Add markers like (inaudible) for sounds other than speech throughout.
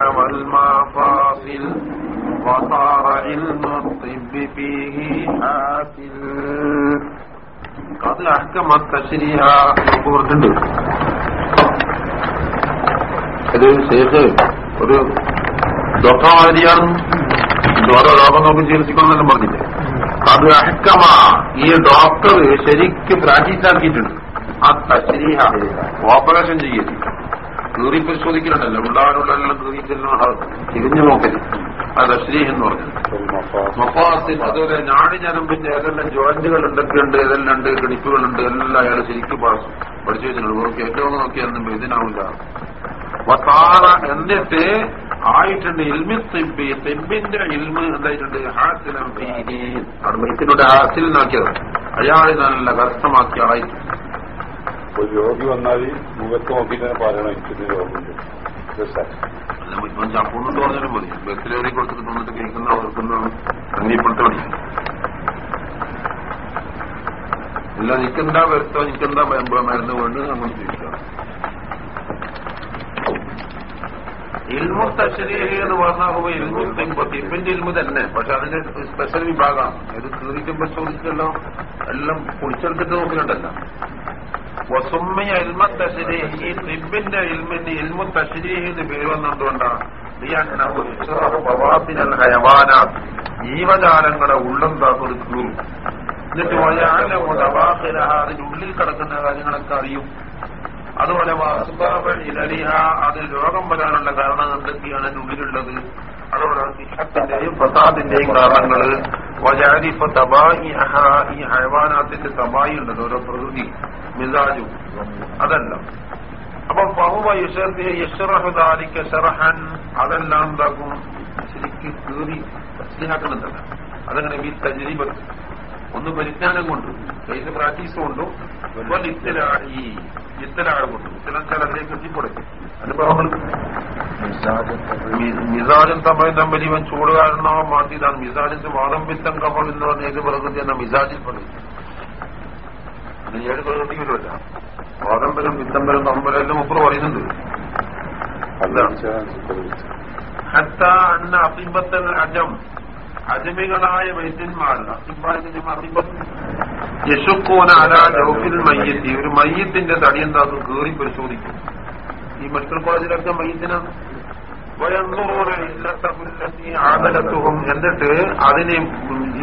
والمفاصل وصار علم الطب فيه حافل قد أحكم التشريع പറഞ്ഞിട്ടുണ്ട് ഇത് ശേഖ് ഒരു ഡോക്ടർമാരിയാണ് ഓരോ രോഗം നോക്കി ചികിത്സിക്കണമെന്നെല്ലാം പറഞ്ഞില്ലേ അത് അഹക്കമ ഈ ഡോക്ടർ ശരിക്കും പ്രാക്ടീസ് ആക്കിയിട്ടുണ്ട് ആ തശ്രീഹ ഓപ്പറേഷൻ ചെയ്യരുത് കീറി പരിശോധിക്കലുണ്ടല്ലോ ഉള്ളവരുള്ളതെല്ലാം കീറി തിരിഞ്ഞു നോക്കൽ അത് അശ്ലീഹ് എന്ന് പറഞ്ഞു മഫാസിൽ അതുപോലെ ഞാടി ഞരമ്പിന്റെ ഏതെല്ലാം ജോയിന്റുകൾ എന്തൊക്കെയുണ്ട് ഏതെല്ലാം ഉണ്ട് കിണിപ്പുകളുണ്ട് എല്ലാം അയാൾ ശരിക്കും പഠിച്ചു വെച്ചിട്ടുണ്ട്. നോക്കി ഏറ്റവും നോക്കിയാൽ ഇതിനാവില്ല. വസാറ എന്നിട്ട് ആയിട്ടുണ്ട് ഇൽമി തിബി തിബിന്റെ ഇൽമ് എന്തായിട്ടുണ്ട്? ഹാസിലം അവിടെ ഹാസിൽ നോക്കിയത് അയാൾ നല്ല കഷ്ടമാക്കിയ ആളായിട്ടുണ്ട് ഒരു രോഗി വന്നാൽ മുഖത്ത് നോക്കി തന്നെ പറയണം എനിക്കിത് രോഗമുണ്ട് ചപ്പൂന്ന് പറഞ്ഞാലും മതി. ബസ്സിലേറി മരുന്ന് കൊണ്ട് നമ്മൾ ചോദിക്കുക ഇൽമു എന്ന് പറഞ്ഞാൽ ഇൽമു തിമ്പ തിമ്പിന്റെ ഇൽമു തന്നെ. പക്ഷെ അതിന്റെ സ്പെഷ്യൽ വിഭാഗമാണ്. ഇത് കീറിക്കുമ്പോ ചോദിച്ചല്ലോ എല്ലാം കുളിച്ചെടുത്തിട്ട് നോക്കുന്നുണ്ടല്ലോ വസുമ്മയ ഇൽമ തശ്രീഹ് ഇൽമു തശ്രീഹ് പേര് വന്നതുകൊണ്ടാണ്. ജീവജാലങ്ങളെ ഉള്ളെന്താക്കും കീറും എന്നിട്ട് അതിനുള്ളിൽ കിടക്കുന്ന കാര്യങ്ങളൊക്കെ അറിയും. അതുപോലെ ഇലലിഹ അതിൽ രോഗം വരാനുള്ള കാരണം എന്തൊക്കെയാണ് ഉള്ളിലുള്ളത് അതുപോലെ സിഹത്തിന്റെയും പ്രസാദിന്റെയും കാരണങ്ങൾ. വജാരിഫ തബായി ഈ ഹൈവാനാത്തിന്റെ തബായി ഉണ്ടല്ലോ ഓരോ പ്രകൃതി മിസാജും. അതല്ല. അപ്പൊ ഫഹുവ യഷറഹുദാലിക്ക് ഷറഹൻ അതെല്ലാം എന്താക്കും? ശരിക്ക് കീറി മനസ്സിലാക്കുന്നുണ്ടല്ല അതങ്ങനെ ഈ തജരീബ ഒന്ന് പരിജ്ഞാനം കൊണ്ടും. കയ്യിൽ പ്രാക്ടീസ് കൊണ്ടും. ഈ ഇത്തലാട് കൊണ്ടും. ഇത്തരം സ്ഥലത്തേക്ക് എത്തിപ്പെടും. അനുഭവങ്ങൾ മിസാജും തമ്മിൽ തമ്മിൽ ഇവൻ ചൂട് കാരണോ മാറ്റിയതാണ്. മിസാലിന് വാദം വിത്തം കഫൾ എന്ന് പറഞ്ഞ ഏത് പ്രകൃതി എന്ന മിസാലിൽ പെടും അത് വാദം വരും വിത്തം വരും തമ്പലെല്ലാം മുപ്പർ പറയുന്നുണ്ട്. അന്ന അസിബത്തൽ അജം. അജമികളായ വൈദ്യന്മാർ. യശുക്കോന അല ജൗഫിൽ മയ്യത്തി. ഒരു മയ്യത്തിന്റെ തടി എന്താ? കീറി പരിശോധിക്കും. ഈ മെഡിക്കൽ കോളേജിലൊക്കെ ആദലത്തുഹും എന്നിട്ട് അതിനെ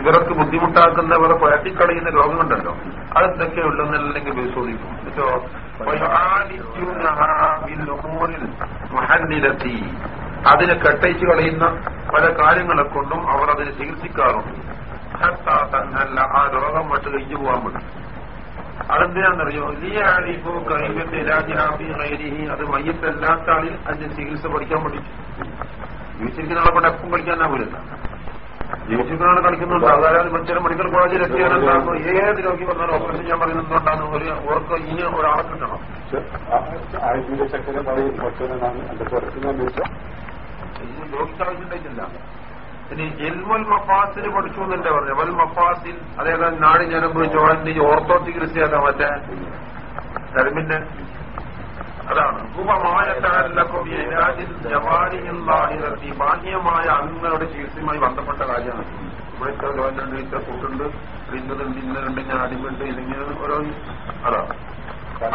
ഇവർക്ക് ബുദ്ധിമുട്ടാക്കുന്നവർ പഴറ്റിക്കളയുന്ന രോഗമുണ്ടല്ലോ അതെന്തൊക്കെ ഉള്ളെന്നല്ലെങ്കിൽ പരിശോധിക്കും. മഹല്ലിലെത്തി. അതിനെ കെട്ടയിച്ചു കളയുന്ന പല കാര്യങ്ങളെ കൊണ്ടും അവർ അതിനെ ചികിത്സിക്കാറുണ്ട്. ആ രോഗം മട്ട് കഴിഞ്ഞു പോകാൻ പറ്റും. അതെന്തിനാണെന്നറിയോ? ഇപ്പോ കൈവത്തെ രാജഹാബി കൈരിഹി അത് മയ്യത്തല്ലാത്ത ആളിൽ അതിന്റെ ചികിത്സ പഠിക്കാൻ പഠിച്ചു. ജീവിച്ചിരിക്കുന്ന ആളെ കൊണ്ട് എപ്പം പഠിക്കാനാ പോലില്ല ജീവിച്ചിരിക്കുന്ന ആളെ കളിക്കുന്നുണ്ട്? അതായത് മറ്റൊരു മെഡിക്കൽ കോളേജിൽ എത്തിയാണ് ഏത് രോഗി വന്നാലും ഓപ്പറേഷൻ ഞാൻ പറയുന്നത് എന്തുകൊണ്ടാണ് ഒരു ഓർക്ക് ഇനി ഒരാളെ കിട്ടണം. ആയുഷിന്റെ ചക്കര പറയും മറ്റൊന്നാണ് എന്റെ രോഗിക്കാവശ്യമുണ്ടായിട്ടില്ല ഇനി എൽമുൽ മഫാസിൽ പഠിച്ചു എന്നല്ലേ പറഞ്ഞു വൽ മഫാസിൽ അതേതാ നാട് ഞാൻ ചോദിച്ചു ഓർത്തോ ചികിത്സ ഏതാ മറ്റേ? ധർമ്മിന്റെ അതാണ്. ഉപമായ ബാഹ്യമായ അംഗങ്ങളുടെ ചികിത്സയുമായി ബന്ധപ്പെട്ട കാര്യമാണ്. ഇവിടുത്തെ ജോയിന്റ് ഇത്ര കൂട്ടുണ്ട്. ഇന്നതുണ്ട് ഇന്നലുണ്ട് ഞാൻ അടിമുണ്ട് ഇല്ലെങ്കിൽ ഓരോ അതാണ്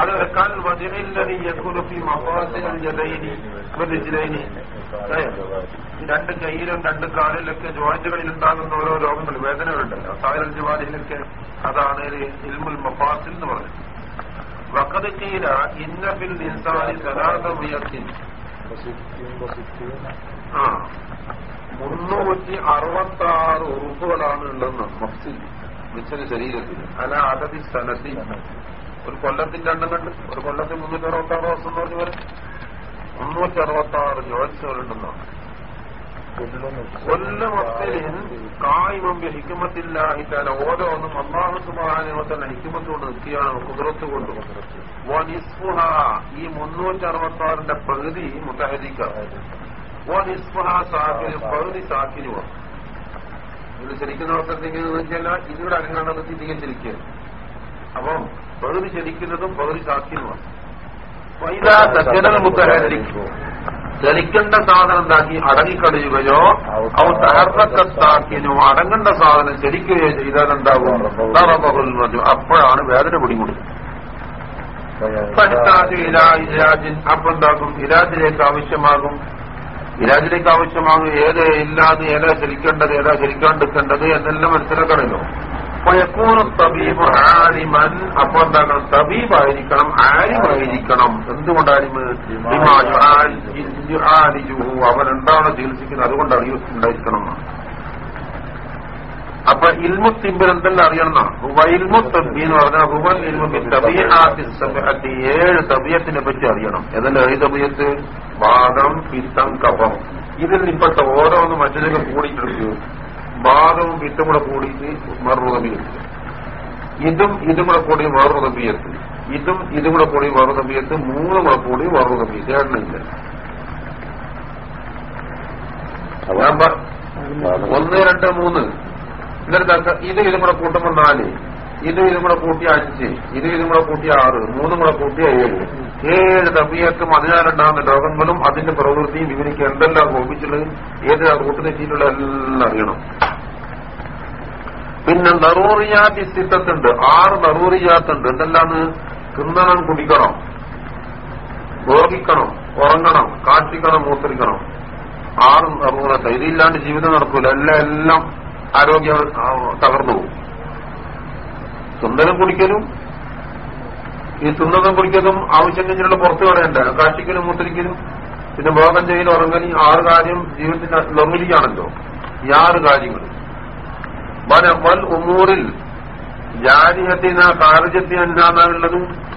അത്. വെക്കാൻ വജിനില്ലതി യക്കുലപ്പി മഫാസിൽ ജലൈനി ജിലൈനി രണ്ട് കൈയിലും രണ്ട് കാലിലൊക്കെ ജോയിന്റുകളിൽ ഉണ്ടാകുന്ന ഓരോ രോഗങ്ങൾ വേദനകളുണ്ടല്ലോ. സായൽ ജിവാദിയിലൊക്കെ അതാണ് ഇൽമുൽ മഫാസിൽ എന്ന് പറഞ്ഞത് വക്കത് കീല ഇന്നഫിൽ ഇൻസാനി സലാതമിയത്തിൻ ആ. മുന്നൂറ്റി അറുപത്തി ആറ് ഉറുപ്പുകളാണ് ഉള്ളതെന്ന് മഫ്സിൽ മിച്ചന് ശരീരത്തിൽ. അല്ല അതതി സ്ഥലത്തിൽ ഒരു കൊല്ലത്തിന്റെ എണ്ണം കണ്ട് ഒരു കൊല്ലത്തിൽ മുന്നൂറ്റി അറുപത്തി ആറ് ദിവസം എന്ന് പറഞ്ഞു മുന്നൂറ്റി അറുപത്തി ആറ് ജോലിസുകളുണ്ടെന്നാണ് കൊല്ലമൊത്തലിൻ കായ്മം ഹിക്കുമത്തില്ലാഹിറ്റാല ഓരോന്നും അള്ളാഹു തന്നെ ഹിക്കുമത്തുകൊണ്ട് നിൽക്കുകയാണ് കുതിരത്ത് കൊണ്ട്. വനിസ്ഫുഹ ഈ മുന്നൂറ്റി അറുപത്തി ആറിന്റെ വനിസ്ഫുഹ സാക്കിന് പകുതി സാക്കിന് വന്നു ഇത് ശരിക്കുന്ന അവസരത്തിൽ വെച്ചാൽ ഇതിവിടെ അനങ്ങാണ്ടത് തിരികെ ശരിക്കുക അപ്പം പകുതി ശരിക്കുന്നതും പകുതി സാക്കിനുമാണ് ചലിക്കേണ്ട സാധനം എന്താക്കി? അടങ്ങിക്കളയുകയോ ഔ തഹർക്കത്താക്കിനോ അടങ്ങേണ്ട സാധനം ചലിക്കുകയോ ചെയ്താൽ എന്താകും. അപ്പോഴാണ് വേദന പിടികൂടുന്നത് അപ്പൊ എന്താക്കും ഇരാജിലേക്ക് ആവശ്യമാകും. ഇരാജിലേക്ക് ആവശ്യമാകും. ഏത് ഇല്ലാതെ ഏതാ ചലിക്കേണ്ടത് ഏതാ ചലിക്കാണ്ടിരിക്കേണ്ടത് എന്നെല്ലാം മനസ്സിലാക്കണമല്ലോ ഫയക്കൂനു തബീബ് ആലിമൻ. അപ്പൊ എന്താണ്? തബീബായിരിക്കണം ആലിമായിരിക്കണം. എന്തുകൊണ്ട് ആലിമ്. അവൻ എന്താണ് ചികിത്സിക്കുന്നത്? അതുകൊണ്ട് അറിയുണ്ടായിരിക്കണം. അപ്പൊ ഇൽമു തിമ്പിൽ എന്തെല്ലാം അറിയണം? ഇൽമു തബി എന്ന് പറഞ്ഞാൽ ഹുവൽ ഇൽമു ഏഴ് തബിയത്തിനെ പറ്റി അറിയണം. ഏതല്ല? ഏഴ് തബിയത്ത്? വാദം പിത്തം കഫം. ഇതിൽ ഇപ്പോഴത്തെ ഓരോന്ന് മറ്റൊരു കൂടിയിട്ടെടുക്കുക ബാധവും പിത്തും കൂടെ കൂടിയിട്ട് മറുതബിയത്ത് ഇതും ഇതും കൂടെ കൂടി മറുതബിയത്ത് ഇതും ഇതും കൂടെ കൂടി മറുതബിയത്ത് മൂന്നും കൂടെ കൂടി മറുതബിയത്ത് എണ്ണില്ല ഒന്ന് രണ്ട് മൂന്ന്. എന്നിട്ട് ഇത് ഇതും കൂടെ കൂട്ടുമ്പോൾ നാല്. ഇത് ഇതും കൂടെ കൂട്ടി അഞ്ച്. ഇത് ഇതും കൂടെ കൂട്ടി ആറ്. മൂന്നും കൂടെ കൂട്ടി ഏഴ്. ഏഴ് തബിയത്തും അതിനാലുണ്ടാകുന്ന രോഗങ്ങളും അതിന്റെ പ്രവൃത്തിയും ഇവനിക്ക് എന്തെല്ലാം ഓപ്പിച്ചുള്ളതും ഏത് റൂട്ടിനെത്തിയിട്ടുള്ള എല്ലാം അറിയണം. പിന്നെ നറൂറിയാത്തി സിദ്ധത്തുണ്ട് ആറ് നറൂറിയാത്തുണ്ട്. എന്തെല്ലാന്ന്? തിന്നണം കുടിക്കണം. ഭോഗിക്കണം ഉറങ്ങണം കാട്ടിക്കണം മൂത്രിക്കണം. ആറ് നറൂറത്ത്. ഇതില്ലാണ്ട് ജീവിതം നടക്കൂല. എല്ലാം എല്ലാം ആരോഗ്യം തകർന്നു തിന്നലും കുടിക്കലും ഈ തിന്നതും കുടിക്കതും ആവശ്യം കഴിഞ്ഞുള്ള പുറത്തു കളയണ്ട. കാട്ടിക്കലും മൂത്തിരിക്കലും പിന്നെ ഭോഗം ചെയ്യലും ഉറങ്ങലും ആറ് കാര്യം ജീവിതത്തിന്റെ ലൊങ്ങിലിയാണല്ലോ. ഈ ആറ് കാര്യങ്ങൾ. വൽ ഉമൂറിൽ ജാരിഹത്തിന കാർജത്തി എന്താണുള്ളത്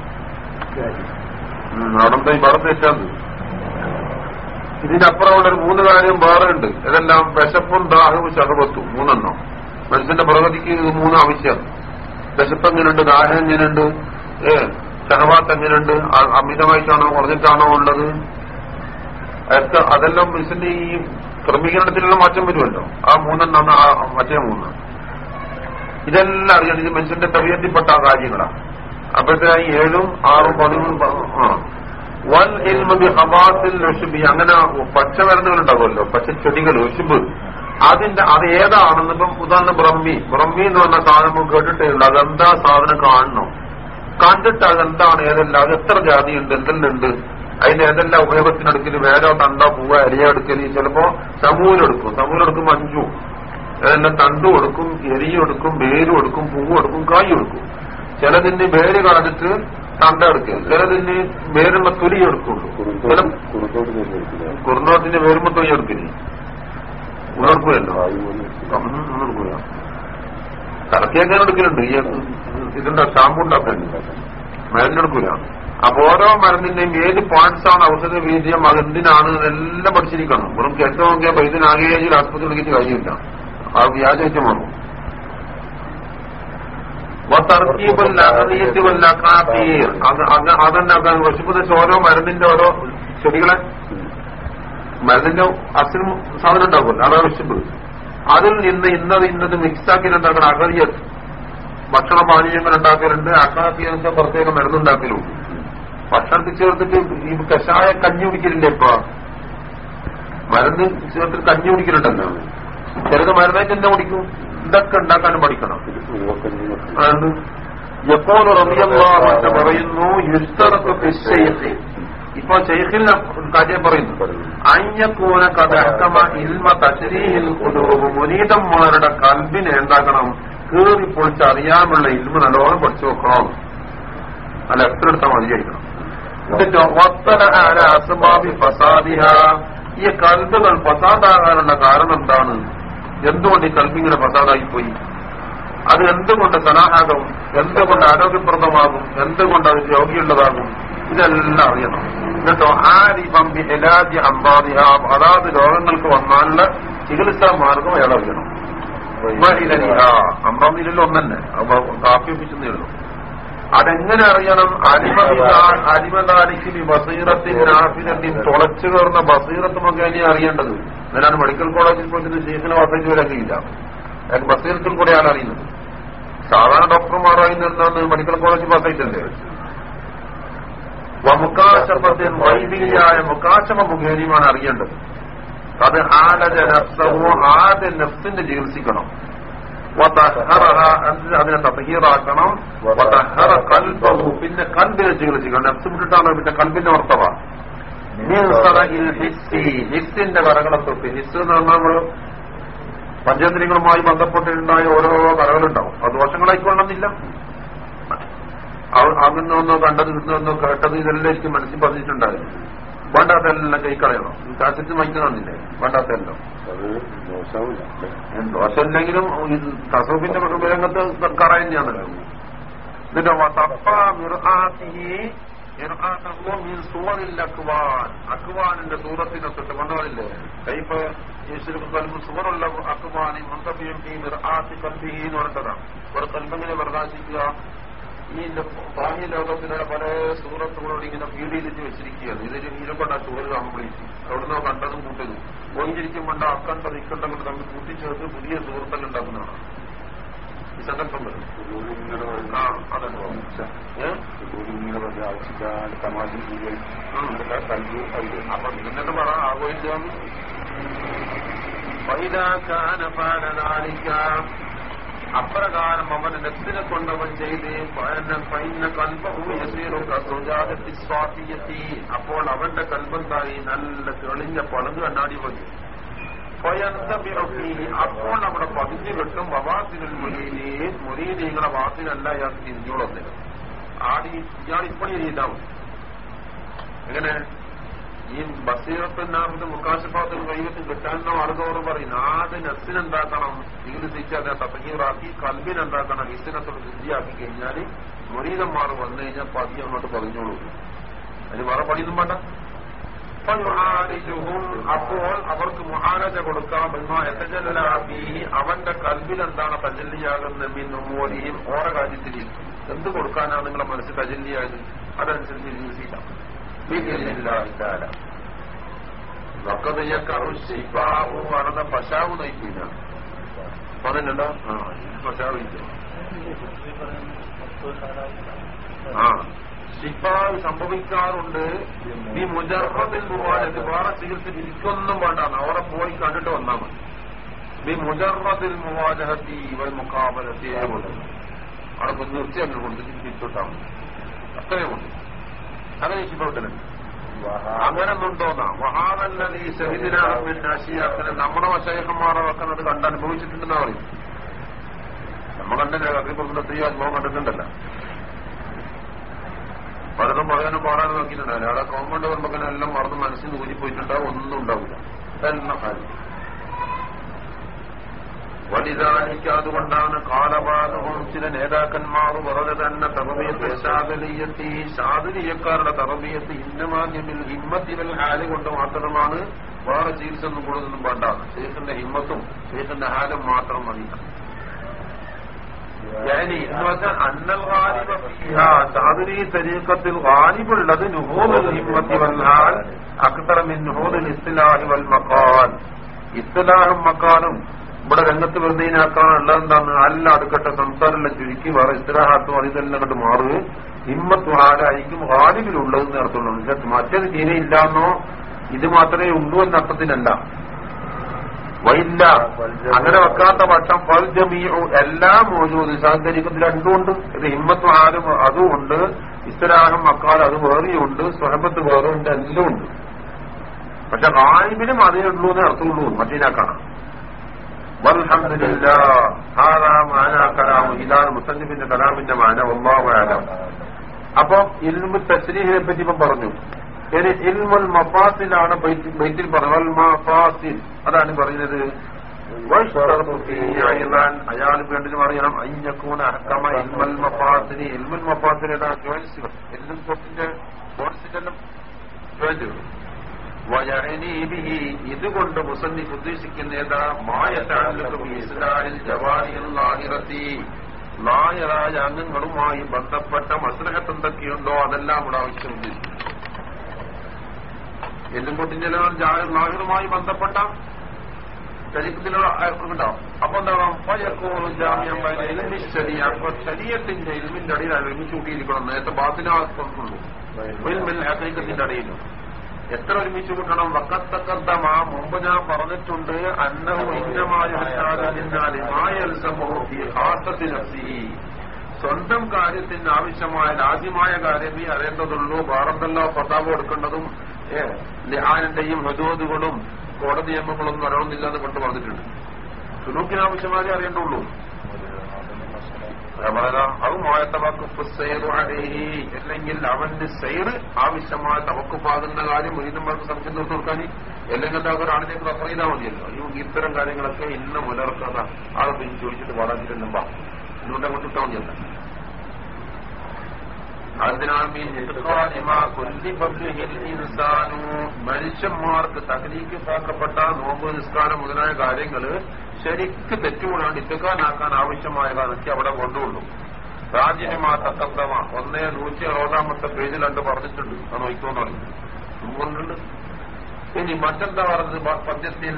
അവിടെ വേറെ തെറ്റാണ് ഇതിനപ്പുറമുള്ള ഒരു മൂന്ന് കാര്യം വേറെ ഉണ്ട് ഇതെല്ലാം വിശപ്പും ദാഹവും ശകപത്തും മൂന്നെണ്ണം. മനുഷ്യന്റെ പ്രഗതിക്ക് ഇത് മൂന്ന് ആവശ്യം. വിശപ്പ് ദാഹം എങ്ങനെയുണ്ട്? ശഹവാത്ത് എങ്ങനെയുണ്ട്? അമിതമായിട്ടാണോ കുറഞ്ഞിട്ടാണോ ഉള്ളത്? അതെല്ലാം മനുഷ്യന്റെ ഈ ക്രമീകരണത്തിലുള്ള മാറ്റം വരുമല്ലോ. ആ മൂന്നെണ്ണാണ് ആ മറ്റേ മൂന്ന്. ഇതെല്ലാം അറിയണം ഇത് മനുഷ്യന്റെ തവിയത്തിൽപ്പെട്ട കാര്യങ്ങളാണ്. അപ്പോഴത്തേക്ക് ഈ ഏഴും ആറും പതിമൂന്നും ആ. വൽ ഹവാസിൽ ഋഷുബി അങ്ങനെ പച്ചമരുന്നുകൾ ഉണ്ടാവുമല്ലോ പച്ചച്ചെടികൾ ഋഷുബ് അതിന്റെ അത് ഏതാണെന്ന് ഇപ്പം ഉദാഹരണം ബ്രഹ്മി. ബ്രഹ്മി എന്ന് പറഞ്ഞ സാധനം കേട്ടിട്ടേ ഉള്ളൂ. അതെന്താ സാധനം കാണണം? കണ്ടിട്ട് അതെന്താണ് ഏതെല്ലാം അത് എത്ര ജാതിയുണ്ട് എന്തെല്ലാം ഉണ്ട് അതിന്റെ ഏതെല്ലാം ഉപയോഗത്തിനെടുക്കൽ വേരോ തണ്ടോ പൂവ ഇലയോ എടുക്കൽ ചിലപ്പോ സമൂലെടുക്കും സമൂലെടുക്കും അഞ്ചു ഏതെല്ലാം തണ്ടും എടുക്കും വേരും എടുക്കും പൂവും എടുക്കും കായും എടുക്കും. ചിലതിന് വേര് കാണിട്ട് തണ്ട എടുക്കും ചിലതിന് വേരുമ്പ തുലി എടുക്കുള്ളൂ. കുറുന്നോട്ടിന് വേരുമ്പ തുലി എടുക്കില്ലേ? ഉണർക്കുകയല്ലോ ഉണർക്കുക കറക്കിയൊക്കെ എടുക്കലുണ്ട്. ഈ ഇതിന്റെ ഷാമ്പു ഉണ്ടാക്കാൻ മരുന്നെടുക്കൂല. അപ്പൊ ഓരോ മരുന്നിന്റെയും ഏത് പാർട്സ് ആണ് ഔഷധ വീര്യം അത് എന്തിനാണ് എല്ലാം പഠിച്ചിരിക്കണം. വെറും കേട്ടോ ഇതിനാകെ ആസ്പത്രി വിളിക്കുന്ന കാര്യമില്ല ആ വ്യാജം വന്നു അതന്നെ വിശുദ്ധ ഓരോ മരുന്നിന്റെ ഓരോ ചെടികളെ മരുന്നിന്റെ അസിനും സാധനം ഉണ്ടാക്കുമല്ലോ. അതാണ് വിശുദ്ധ അതിൽ നിന്ന് ഇന്നത് ഇന്നത് മിക്സാക്കി ഉണ്ടാക്കുന്ന അകറിയത് ഭക്ഷണ പാനീയങ്ങൾ ഉണ്ടാക്കലുണ്ട് അക്കാത്തിയതിന്റെ പ്രത്യേക മരുന്നുണ്ടാക്കലുണ്ട് ഭക്ഷണത്തിൽ ചേർത്തിട്ട് ഈ കഷായ കഞ്ഞി കുടിക്കലില്ലേ ഇപ്പൊ? മരുന്ന് ചേർത്തിട്ട് കഞ്ഞി കുടിക്കലുണ്ടല്ലോ. ചിലത് മരുന്നായിട്ട് എന്താ കുടിക്കും? ഇതൊക്കെ ഉണ്ടാക്കാനും പഠിക്കണം. അതുകൊണ്ട് എപ്പോൾ റബിയല്ലാഹു പറയുന്നു. ഇപ്പൊ ഷെയ്ഖിന്റെ കാര്യം പറയുന്നു. അയ്യക്കൂന കഥ ഇൽമ തശരീഹിൽ മുനീതന്മാരുടെ കൽബിനെ എന്താക്കണം? കീറി പൊളിച്ച് അറിയാനുള്ള ഇൽമ നല്ലോണം പഠിച്ചു വെക്കണം. നല്ല എത്ര എടുത്താൽ മതിയായിരിക്കണം. ഈ കൽബുകൾ ഫസാദാകാനുള്ള കാരണം എന്താണ്? എന്തുകൊണ്ട് ഈ കൽബിങ്ങനെ ഫസാദായിപ്പോയി? അത് എന്തുകൊണ്ട് സലാഹാകും? എന്തുകൊണ്ട് ആരോഗ്യപ്രദമാകും? എന്തുകൊണ്ട് അത് രോഗിയുള്ളതാകും? ഇതെല്ലാം അറിയണം. എന്നിട്ടോ ആ രീപം അതാത് രോഗങ്ങൾക്ക് വന്നാലുള്ള ചികിത്സാ മാർഗം അയാൾ അറിയണം. അമ്പാദിയിൽ ഒന്നെ കാപ്പി ഒപ്പിച്ചെന്നേ ഉള്ളൂ. അതെങ്ങനെ അറിയണം? അരിമതാലിക്ക് ബസീറത്തിൻ നാഫിനത്തിൻ തുളച്ചു കയറുന്ന ബസീറത്ത് മുഖേന അറിയേണ്ടത്. എന്നാണ് മെഡിക്കൽ കോളേജിൽ പോയിട്ട് ശേഷന് വസതി വരാൻ കഴിയില്ല അയാൾക്ക് ബസീറത്തിൽ കൂടെയാണ് അറിയുന്നത്. സാധാരണ ഡോക്ടർമാർ അറിയുന്നത് മെഡിക്കൽ കോളേജിൽ വസയിട്ടല്ലേ മുക്കാശപ്പത്തിൽ വൈദികയായ മുക്കാശമ മുഖേനയുമാണ് അറിയേണ്ടത്. അത് ആലജ നഫ്സവോ ആദ്യ നഫ്സിന്റെ ചികിത്സിക്കണം. അതിനെ തഹീറാക്കണം കൽബഹു പിന്നെ കൽബിനെ ചികിത്സിക്കണം. നഫ്സ് വിട്ടിട്ടാണ് പിന്നെ കൽബിന്റെ വർത്തവ ഹിസ്സിന്റെ കറകളെ തൊട്ട്. ഹിസ് എന്ന് പറഞ്ഞാൽ നമ്മൾ പഞ്ചേന്ദ്രിയങ്ങളുമായി ബന്ധപ്പെട്ടിട്ടുണ്ടായ ഓരോ കറകളുണ്ടാവും അത് ദോഷങ്ങളായിക്കൊള്ളണമെന്നില്ല അങ്ങനൊന്നോ കണ്ടത് ഇന്നോ കേട്ടത് ഇതെല്ലാം എനിക്ക് മനസ്സിൽ പതിച്ചിട്ടുണ്ടായിരുന്നു വേണ്ടാത്തെല്ലാം കൈക്കളയണം കാറ്റത്ത് കാസറ്റ് വേണ്ടാത്തെല്ലാം വേണ്ടാത്തല്ലോ ദോഷമില്ല ദോഷമില്ലെങ്കിലും തസൂഫിന്റെ രംഗത്ത് സർക്കാർ തന്നെയാണല്ലോ എന്നിട്ട് അക്വാനിന്റെ സൂറത്തിനെ തൊട്ട് കൊണ്ടുവരില്ലേ കൈപ്പ് സുവറുള്ള അക്വാനി മുന്തബിയും ഈ എന്ന് പറഞ്ഞതാണ് ഒരു കൽബിനെ പ്രകാശിക്കുക. ഈ ഭാവി ലോകത്തിലുള്ള പല സുഹൃത്തുക്കളോട് ഇങ്ങനെ പീഡിയിലിച്ച് വെച്ചിരിക്കുകയാണ്. ഇതിൽ ഇതിനെക്കൊണ്ടാ ചോറ് കംപ്ലീറ്റ് അവിടുന്ന് കണ്ടതും കൂട്ടതും പോയിരിക്കുമ്പോണ്ട് അക്കണ്ട ഇക്കണ്ടത് തമ്മിൽ കൂട്ടിച്ചേർത്ത് പുതിയ സുഹൃത്തുക്കൾ ഉണ്ടാക്കുന്നതാണ്. ഈ സങ്കല്പം വരും. ആ അതല്ലോ ഏഹ് ആവശ്യക്കാൻ സമാധി കണ്ടു അല്ലേ അപ്പൊ എന്നിട്ട് പറ ആഘോഷിച്ചാന്ന് അപ്രകാരം അവൻ നെത്തിനെ കൊണ്ടവൻ ചെയ്ത് സ്വാധീനത്തി അപ്പോൾ അവന്റെ കൽബന്തായി? നല്ല തെളിഞ്ഞ പളുങ്ക് കണ്ണാടി വന്നു അപ്പോൾ അവിടെ പതിഞ്ഞു കിട്ടും വവാസിനുൽ മുരീനി. മുരീനിങ്ങളെ വാസിനല്ല ഇയാൾ തിരിഞ്ഞോളൊന്നില്ല ആടി ഇയാൾ ഇപ്പണി ചെയ്താവും എങ്ങനെ? ഈ ബസീറത്തിനാമത്തെ മുക്കാശപ്പാത്തിന് കൈവശം കിട്ടാനോ ആളുകളോട് പറയും ആദ്യ നസ്സിനെന്താക്കണം ചികിത്സിച്ച് അതിനെ തപ്പീറാക്കി കൽബിനെന്താക്കണം ഇസിനത്തോട് ശുദ്ധിയാക്കി കഴിഞ്ഞാൽ മുരീതന്മാർ വന്നു കഴിഞ്ഞാൽ പതി അങ്ങോട്ട് പറഞ്ഞോളൂ അതിന് വേറെ പണിയൊന്നും വേണ്ട. അപ്പോൾ അവർക്ക് മുഹാരജ കൊടുക്കാം അവന്റെ കൽബിലെന്താണ് തജല്ലിയാകുന്ന മിന്നുമോലിയും ഓരോ കാര്യത്തിൽ എന്ത് കൊടുക്കാനാണ് നിങ്ങളെ മനസ്സിൽ തജല്ലിയായത്? അതനുസരിച്ച് ചികിത്സിക്കാം നടന്ന പശാവ് നയിക്കില്ല പറഞ്ഞല്ലോ ആ പശാവ് ആ ശിപ്പാവ് സംഭവിക്കാറുണ്ട്. ഈ മുജർറത്തിൽ പോകാൻ വേറെ ചികിത്സ ഇരിക്കൊന്നും വേണ്ടാന്ന് അവിടെ പോയി കണ്ടിട്ട് വന്നാൽ മതി. ഈ മുജർറത്തിൽ മുവാജഹത്തി ഇവർ മുക്കാബലത്തെ കൊണ്ട് അവിടെ നിർത്തി അങ്ങനെ കൊണ്ട് തിരിച്ചിട്ടാ മതി. അത്രയും ഉണ്ട് അങ്ങനെ ശിഫത്തിലുണ്ട് അങ്ങനെ ഒന്നുണ്ടോന്നാ വഹാനല്ലത് ഈ ശഹീദിനാഹ്മിൻ നാശിയാക്കിന് നമ്മുടെ വശേഖന്മാരെ വെക്കുന്നത് കണ്ട് അനുഭവിച്ചിട്ടുണ്ടെന്നാ പറയും നമ്മൾ കണ്ടില്ല അഗ്രിപുറത്തിന്റെ അനുഭവം കണ്ടിട്ടുണ്ടല്ല. പലതും പറയാനും പാടാനും നോക്കിയിട്ടുണ്ടാവില്ല അവിടെ കോമ്പൗണ്ട് വരുമ്പോൾ എല്ലാം മറന്ന് മനസ്സിൽ ഊരിപ്പോയിട്ടുണ്ടാവും. ഒന്നും ഉണ്ടാവില്ല. എല്ലാം കാര്യം. വലുതാനിക്ക് അതുകൊണ്ടാണ് കാലപാതവും ചില നേതാക്കന്മാർ വളരെ തന്നെ തറവിയെ പേശാബലിയെത്തി സാധുരിയക്കാരുടെ തറവിയെത്തി ഇന്നമാന്യമിൽ ഹിമ്മത്തിവൽ ഹാൽ കൊണ്ട് മാത്രമാണ് വേറെ ചികിത്സൊന്നും കൂടുതലൊന്നും വേണ്ട ശേഷന്റെ ഹിമ്മത്തും ശേഷന്റെ ഹാലും മാത്രം മതി. എന്ന് വെച്ചാൽ അന്നൽ സാധുരി തരീക്കത്തിൽ വാലിബുള്ളത് നുഹോദുൽ ഹിമ്മത്തി വന്നാൽ അക്തറമിൻ നുഹോദുൽ ഇസ്ലാഹി വൽ മക്കാൻ ഇസ്ലാഹും മക്കാനും ഇവിടെ രംഗത്ത് വെറുതെയിനാക്കാൻ ഉള്ളതെന്താണ് അല്ല അടുക്കട്ടെ സംസാരമെല്ലാം ചുരുക്കി വേറെ ഇസ്തിലാഹാത്തും അതിതെല്ലാം കണ്ട് മാറുകയും ഹിമ്മത്ത് ഹാലായിരിക്കും ഗാലിബിലുള്ളതെന്ന് അർത്ഥമുള്ളൂ മറ്റേത് തീരെ ഇല്ലാന്നോ ഇത് മാത്രമേ ഉള്ളൂ എന്ന അർത്ഥത്തിനല്ല വൈല്ല. അങ്ങനെ വെക്കാത്ത പക്ഷം ഫൽ ജമീഉ എല്ലാം മോജൂദ് സാഹചര്യത്തിൽ രണ്ടുമുണ്ട് ഇത് ഹിമ്മത്തും ആരും അതുമുണ്ട് ഇസ്തരാഹം മക്കാൽ അത് വേറെയുണ്ട് സ്വഹബത്ത് ഉണ്ട്. എല്ലാം ഉണ്ട്. പക്ഷെ ഗായിബിനും അതേ ഉള്ളൂ എന്നേ അർത്ഥമുള്ളൂ മറ്റേനാക്കാണ് ഇതാണ് മുസന്നിഫിന്റെ കലാമിന്റെ മാന. ഒന്നാവായാലും അപ്പൊ ഇൽമു തസ്രീഹിനെ പറ്റി ഇപ്പം പറഞ്ഞു. ഇനി ഇൽമുൽ മഫാസിലാണ് ബൈറ്റിൽ പറഞ്ഞത്. മഫാസിൽ. അതാണ് പറയുന്നത് അയാൾ വേണ്ടി അറിയണം. അയ്യക്കൂന അഹക്കമ ഇൽമൽ മഫാസിന് ഇൽമുൽ മഫാസിൽ ഏതാ ജോയിൻസ് എല്ലാം ജോയിൻസിന്റെ ജോയിന്റ് ഇതുകൊണ്ട് മുസന്നി ഉദ്ദേശിക്കുന്ന ഏതാ? ജവാനിറത്തി ലായറായ അംഗങ്ങളുമായി ബന്ധപ്പെട്ട മസ്ലഹത്ത് എന്തൊക്കെയുണ്ടോ അതെല്ലാം ഇവിടെ ആവശ്യമുണ്ട്. എല്ലും പൊട്ടിന്റെ ലാഹിറുമായി ബന്ധപ്പെട്ട ചരിത്രത്തിലുണ്ടാവും അപ്പൊ എന്താവും ശരീരത്തിന്റെ ഇൽമിന്റെ അടിയിൽ ഒരുമിച്ച് കൂട്ടിയിരിക്കണം നേരത്തെ ബാത്തിനാക്കുള്ളൂ ഇൽമിൽ അക്കൈക്കത്തിന്റെ ഇടയിലും എത്ര ഒരുമിച്ച് കൂട്ടണം? വക്കത്തക്കർദ്ദമ മുമ്പ് ഞാൻ പറഞ്ഞിട്ടുണ്ട് അന്നവും ഇന്നമായി സ്വന്തം കാര്യത്തിന് ആവശ്യമായ രാജ്യമായ കാര്യമേ അറിയേണ്ടതുള്ളൂ. വേറെന്തല്ലോ പ്രതാപം എടുക്കേണ്ടതും ലിഹാനിന്റെയും ഹദൂദുകളും കോടതി നിയമങ്ങളൊന്നും അറിയണമെന്നില്ല എന്ന് പറഞ്ഞിട്ടുണ്ട്. സുലൂക്കിന് ആവശ്യമായേ അറിയേണ്ടുള്ളൂ അല്ലെങ്കിൽ അവന്റെ സെയർ ആവശ്യമായ തവക്കുപ്പാകുന്ന കാര്യം മുരീനന്മാർക്ക് സംശയം തീർത്തു കൊടുക്കാൻ അല്ലെങ്കിൽ എന്താ ഒരാളിലേക്ക് റഫർ ചെയ്താൽ മതിയല്ലോ. ഈ ഇത്തരം കാര്യങ്ങളൊക്കെ ഇന്ന് മുലർക്കാത ആളെ പിന്നെ ചോദിച്ചിട്ട് പാടാച്ചിട്ടുണ്ടാ ഇന്നുകൊണ്ട് അങ്ങോട്ട് ഇട്ടാൽ മതിയല്ല. മനുഷ്യന്മാർക്ക് തകലീക്കാക്കപ്പെട്ട നോമ്പ് നിസ്കാരം മുതലായ കാര്യങ്ങൾ ശരിക്ക് തെറ്റുകൊണ്ടാണ്ട് ഇത്തുക്കാനാക്കാൻ ആവശ്യമായ ആവശ്യമായതാണെന്ന് അവിടെ കൊണ്ടുള്ളൂ രാജിനിമാ തത്തന്തമ ഒന്നേ നൂറ്റി അറുപതാമത്തെ പേജിൽ രണ്ട് പറഞ്ഞിട്ടുണ്ട്. അത് നോക്കിക്കോന്ന് പറഞ്ഞു കൊണ്ടുണ്ട്. ഇനി മറ്റെന്താ പറഞ്ഞത്? പദ്യത്തിൽ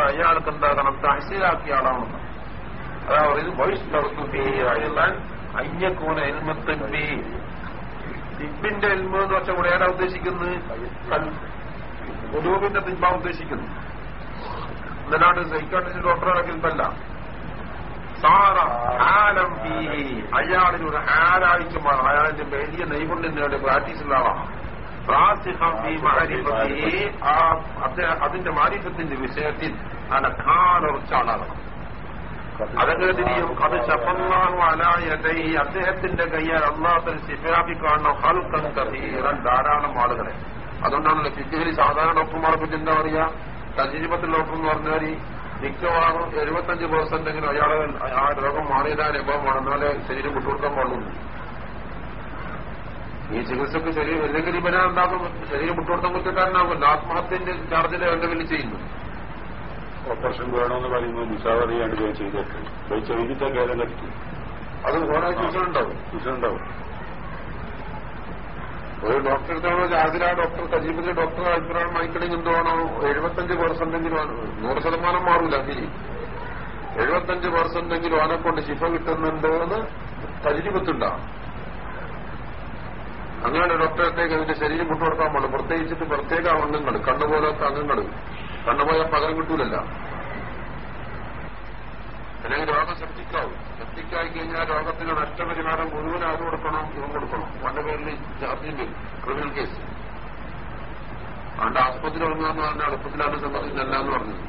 അയാൾക്ക് എന്താകണം തഹസീലാക്കിയ ആളാണെന്ന് അതായത് വൈഷ്ണർത്തുബിയായാൽ അയ്യക്കൂന എൽമത്തിന്റെ തിബിന്റെ എൽമ വെച്ചാൽ ഇവിടെ ഏതാ ഉദ്ദേശിക്കുന്നത്? ഒലൂബിന്റെ തിബാ ഉദ്ദേശിക്കുന്നു. എന്നിട്ടാണ് സൈക്കാട്രിസ്റ്റ് ഡോക്ടറാണെങ്കിലല്ല സാറ ഹാലം ഫീഹി. അയാളിൽ ഒരു ഹാലായിട്ട് മാറും അയാളിന്റെ വലിയ നൈപുണ്യം നേടിയ പ്രാക്ടീസുള്ള അതിന്റെ മാരിഫത്തിന്റെ വിഷയത്തിൽ അനക്കാലുറച്ച ആളാകണം അത് ചപ്പന്നാണോ അലായതൈ അദ്ദേഹത്തിന്റെ കയ്യാൽ അള്ളാഹത്തിന് ശിഫാബി കാണുന്ന ഹൽക്കൻ കഥീറൻ ധാരാളം ആളുകളെ. അതുകൊണ്ടാണല്ലോ ഫിസിക്കലി സാധാരണ ഡോക്ടർമാരെ പറ്റി എന്താ പറയുക? തജീബത്തിൽ ഡോക്ടർ എന്ന് പറഞ്ഞാൽ മിക്കവാറും എഴുപത്തഞ്ച് പേഴ്സന്റെങ്കിലും അയാളെ ആ രോഗം മാറിയതാ അനുഭവമാണ് എന്നാലേ ശരീരം വിട്ടുകൊടുക്കാൻ പാടുള്ളൂ. ഈ ചികിത്സക്ക് ശരീരം ഇല്ലെങ്കിൽ ഇവനെ ഉണ്ടാകും ശരീരം വിട്ടുകൊടുത്ത കുറ്റക്കാരനാകുമല്ലോ ആത്മഹത്യന്റെ ചാർജിലെ എന്തെങ്കിലും ചെയ്യുന്നു. ഓപ്പറേഷൻ വേണമെന്ന് പറയുമ്പോൾ നിസാവറിയാണ് ചെയ്തേക്കുന്നത് ചെയ്തേക്ക് പോയി ചെയ്തിട്ടേ കേരളം അത് ഓരോ ദിവസമുണ്ടാവും ഉണ്ടാവും. ഒരു ഡോക്ടറെ ആദില ഡോക്ടർ സജീവിന്റെ ഡോക്ടർ അഭിപ്രായം മൈക്കടിങ് എന്തുവാണോ? എഴുപത്തഞ്ച് പെർസെന്റെങ്കിലും നൂറ് ശതമാനം മാറില്ല ശരി എഴുപത്തഞ്ച് പെർസെന്റെങ്കിലും ഓനെ കൊണ്ട് ശിഫ കിട്ടുന്നുണ്ട് എന്ന് സജീബത്തുണ്ടാവും അങ്ങനെ ഡോക്ടറത്തേക്ക് അതിന്റെ ശരീരം കൊണ്ടുകൊടുക്കാൻ പാടും പ്രത്യേകിച്ചിട്ട് പ്രത്യേക അംഗങ്ങൾ കണ്ണുപോലത്തെ അംഗങ്ങൾ. കണ്ണുപോയാൽ പകരം കിട്ടൂലല്ല. അല്ലെങ്കിൽ രോഗം സെപ്റ്റിക്കാവും സെപ്റ്റിക്കായി കഴിഞ്ഞാൽ രോഗത്തിന് നഷ്ടപരിഹാരം മുഴുവൻ ആരും കൊടുക്കണം ഇവൻ കൊടുക്കണം പണ്ട് പേരിൽ ചാർജിന്റെ ക്രിമിനൽ കേസ് അതുകൊണ്ട് ആസ്പത്രി ഒന്നാന്ന് പറഞ്ഞ എളുപ്പത്തിലാണ് സംബന്ധിച്ചല്ല എന്ന് പറഞ്ഞത്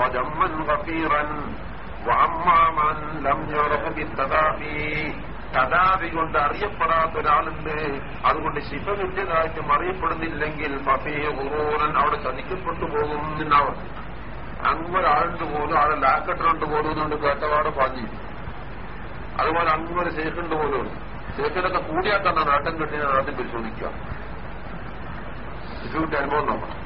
وجما غفيرا واما من لم يعرف بالتدافي തദാവി കൊണ്ട് അറിയപ്പെടാത്ത ഒരാളുണ്ട് അതുകൊണ്ട് ശിഫ കിട്ടിയതായിട്ടും അറിയപ്പെടുന്നില്ലെങ്കിൽ ഫഫിയെ ഉറൂറൻ അവിടെ ചതിക്കപ്പെട്ടു പോകും എന്നാവർ അങ്ങൊരാളുണ്ട് പോലും ആളെ ലാക്കട്ടുണ്ട് പോലും എന്നുകൊണ്ട് കേട്ടവാട് പറഞ്ഞു അതുപോലെ അങ്ങൊരു ശേഖുണ്ട് പോലും. ശേഖരൊക്കെ കൂടിയാൽ തന്നെ നാട്ടം കിട്ടിയ ആദ്യം പരിശോധിക്കുക. ശിശുവിന്റെ അനുഭവം നോക്കണം.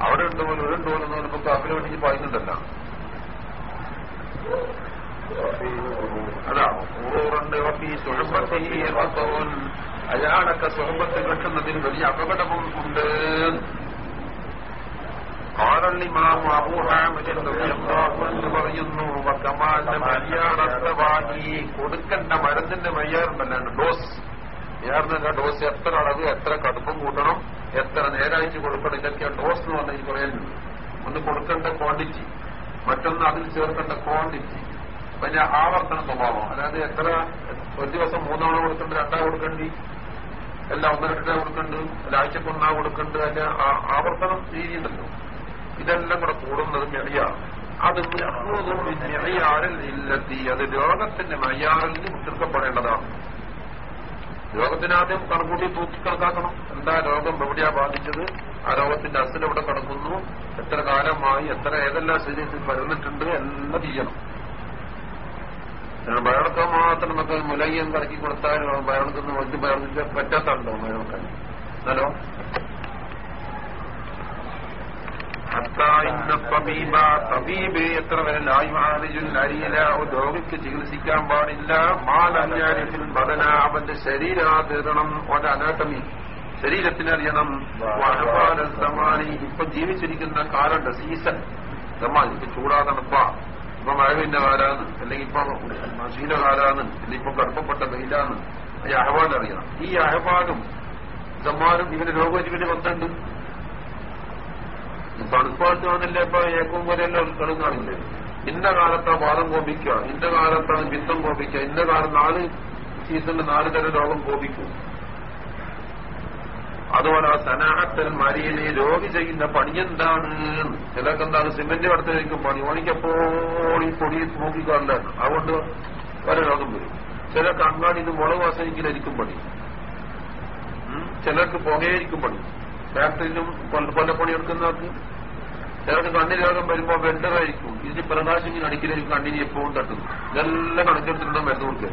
അവിടെ ഉണ്ട് പോലും ഇവിടെ ഉണ്ട് പോലും നമുക്ക് അവരെ വേണ്ടി പറയുന്നുണ്ടല്ലോ അതാ ഊറുണ്ട് അയാളൊക്കെ സുഹബത്ത് കിട്ടുന്നതിന് വലിയ അപകടവും ഉണ്ട് കാറള്ളിമാവും അബൂഹാമിന് പറയുന്നു വക്കമാന്റെ കൊടുക്കേണ്ട മരുന്നിന്റെ മയ്യാറുണ്ടല്ലോ ഡോസ്. മയ്യാറിന്റെ ഡോസ് എത്ര അളവ് എത്ര കടുപ്പം കൂട്ടണം എത്ര നേരാഴ്ച കൊടുക്കണം ഇതൊക്കെ ഡോസ് എന്ന് പറഞ്ഞാൽ ഒന്ന് കൊടുക്കേണ്ട ക്വാണ്ടിറ്റി മറ്റൊന്ന് അതിൽ ചേർക്കേണ്ട ക്വാണ്ടിറ്റി പിന്നെ ആവർത്തന സ്വഭാവം. അതായത് എത്ര ഒരു ദിവസം മൂന്നാണ് കൊടുക്കേണ്ടത് രണ്ടാ കൊടുക്കേണ്ടി. എല്ലാം ഒന്നരട്ടാ കൊടുക്കേണ്ടത് ഒരാഴ്ചക്ക് ഒന്നാ കൊടുക്കേണ്ടത് അതിന്റെ ആവർത്തനം രീതിയുണ്ടല്ലോ. ഇതെല്ലാം കൂടെ കൂടുന്നത് മെറിയാണ് അത് മെറിയാറിൽ ഇല്ലെത്തി. അത് രോഗത്തിന്റെ മെയ്യാറിൽ മുത്തിർക്കപ്പെടേണ്ടതാണ് രോഗത്തിനാദ്യം കണക്കൂട്ടി തൂക്കി കണക്കാക്കണം. എന്താ രോഗം എവിടെയാ ബാധിച്ചത്? ആ രോഗത്തിന്റെ അസിലെവിടെ എവിടെ കിടക്കുന്നു? എത്ര കാലമായി? എത്ര ഏതെല്ലാം ശരീരത്തിൽ വരുന്നിട്ടുണ്ട്? എല്ലാം ചെയ്യണം. ബയോളക്കാൻ മാത്രം നമുക്ക് മുലയ്യം കറക്കി കൊടുത്താൽ ബയോളക്കുന്ന മറ്റു ബയോളജിക്ക് പറ്റാത്തുണ്ടോ ബയോളക്കാൻ ഹലോ? തബീബ് എത്ര വരെ ലായുമാലിജുൽ അരിയില രോഗിക്ക് ചികിത്സിക്കാൻ പാടില്ല. മാലഞ്ഞാരിഫിൽ ബദന അവന്റെ ശരീരാതീരണം ഒരു അനാട്ടമി ശരീരത്തിനറിയണം വഹവാല സമാനി. ഇപ്പൊ ജീവിച്ചിരിക്കുന്ന കാലുണ്ട് സീസൺ സമാൻ ഇപ്പൊ ചൂടാ തണുപ്പ ഇപ്പൊ മഴവിന്റെ കാലാണ് അല്ലെങ്കിൽ ഇപ്പൊ ശീലകാലാണ് അല്ലെങ്കിൽ ഇപ്പൊ കടുപ്പപ്പെട്ട വെയിലാണ്. ഈ അഹവാൽ അറിയണം. ഈ അഹവാലും സമ്മാനും ഇവന് രോഗത്തിന് ബന്ധമുണ്ട് തണുപ്പായിട്ട് വന്നില്ല ഇപ്പൊ ഏക്കവും പോലെയല്ല കളിക്കാറില്ലേ ഇന്ന കാലത്താ വാദം കോപിക്കുക ഇന്ന കാലത്താണ് പിത്തം കോപിക്കുക ഇന്ന കാലം നാല് സീസണിൽ നാല് തരം രോഗം കോപിക്കും. അതുപോലെ ആ സനാഹത്തൽ മരിയിലെ രോഗി ചെയ്യുന്ന പണി എന്താണ്? ചിലർക്ക് എന്താണ് സിമെന്റ് അടുത്തേക്കും പണി. ഓണിക്കപ്പോൾ ഈ പൊടി നോക്കിക്കാറില്ല അതുകൊണ്ട് പല രോഗം വരും. ചിലർക്ക് കണ്ണാടി മുളക് വാസനിക്കലായിരിക്കും പണി. ചിലർക്ക് പുകയായിരിക്കും പണി. ഫാക്ടറിയിലും കൊല്ലപ്പണി എടുക്കുന്നവർക്ക് ചിലർക്ക് കണ്ണിന് രോഗം വരുമ്പോൾ വെണ്ടറായിരിക്കും ഇതിന് പ്രകാശിങ്ങനെ അടിക്കലായിരിക്കും കണ്ണിന് എപ്പോഴും തട്ടുന്നു ഇതെല്ലാം കണക്കെടുത്തിട്ടുണ്ടോ മരുന്ന് കൊടുക്കുക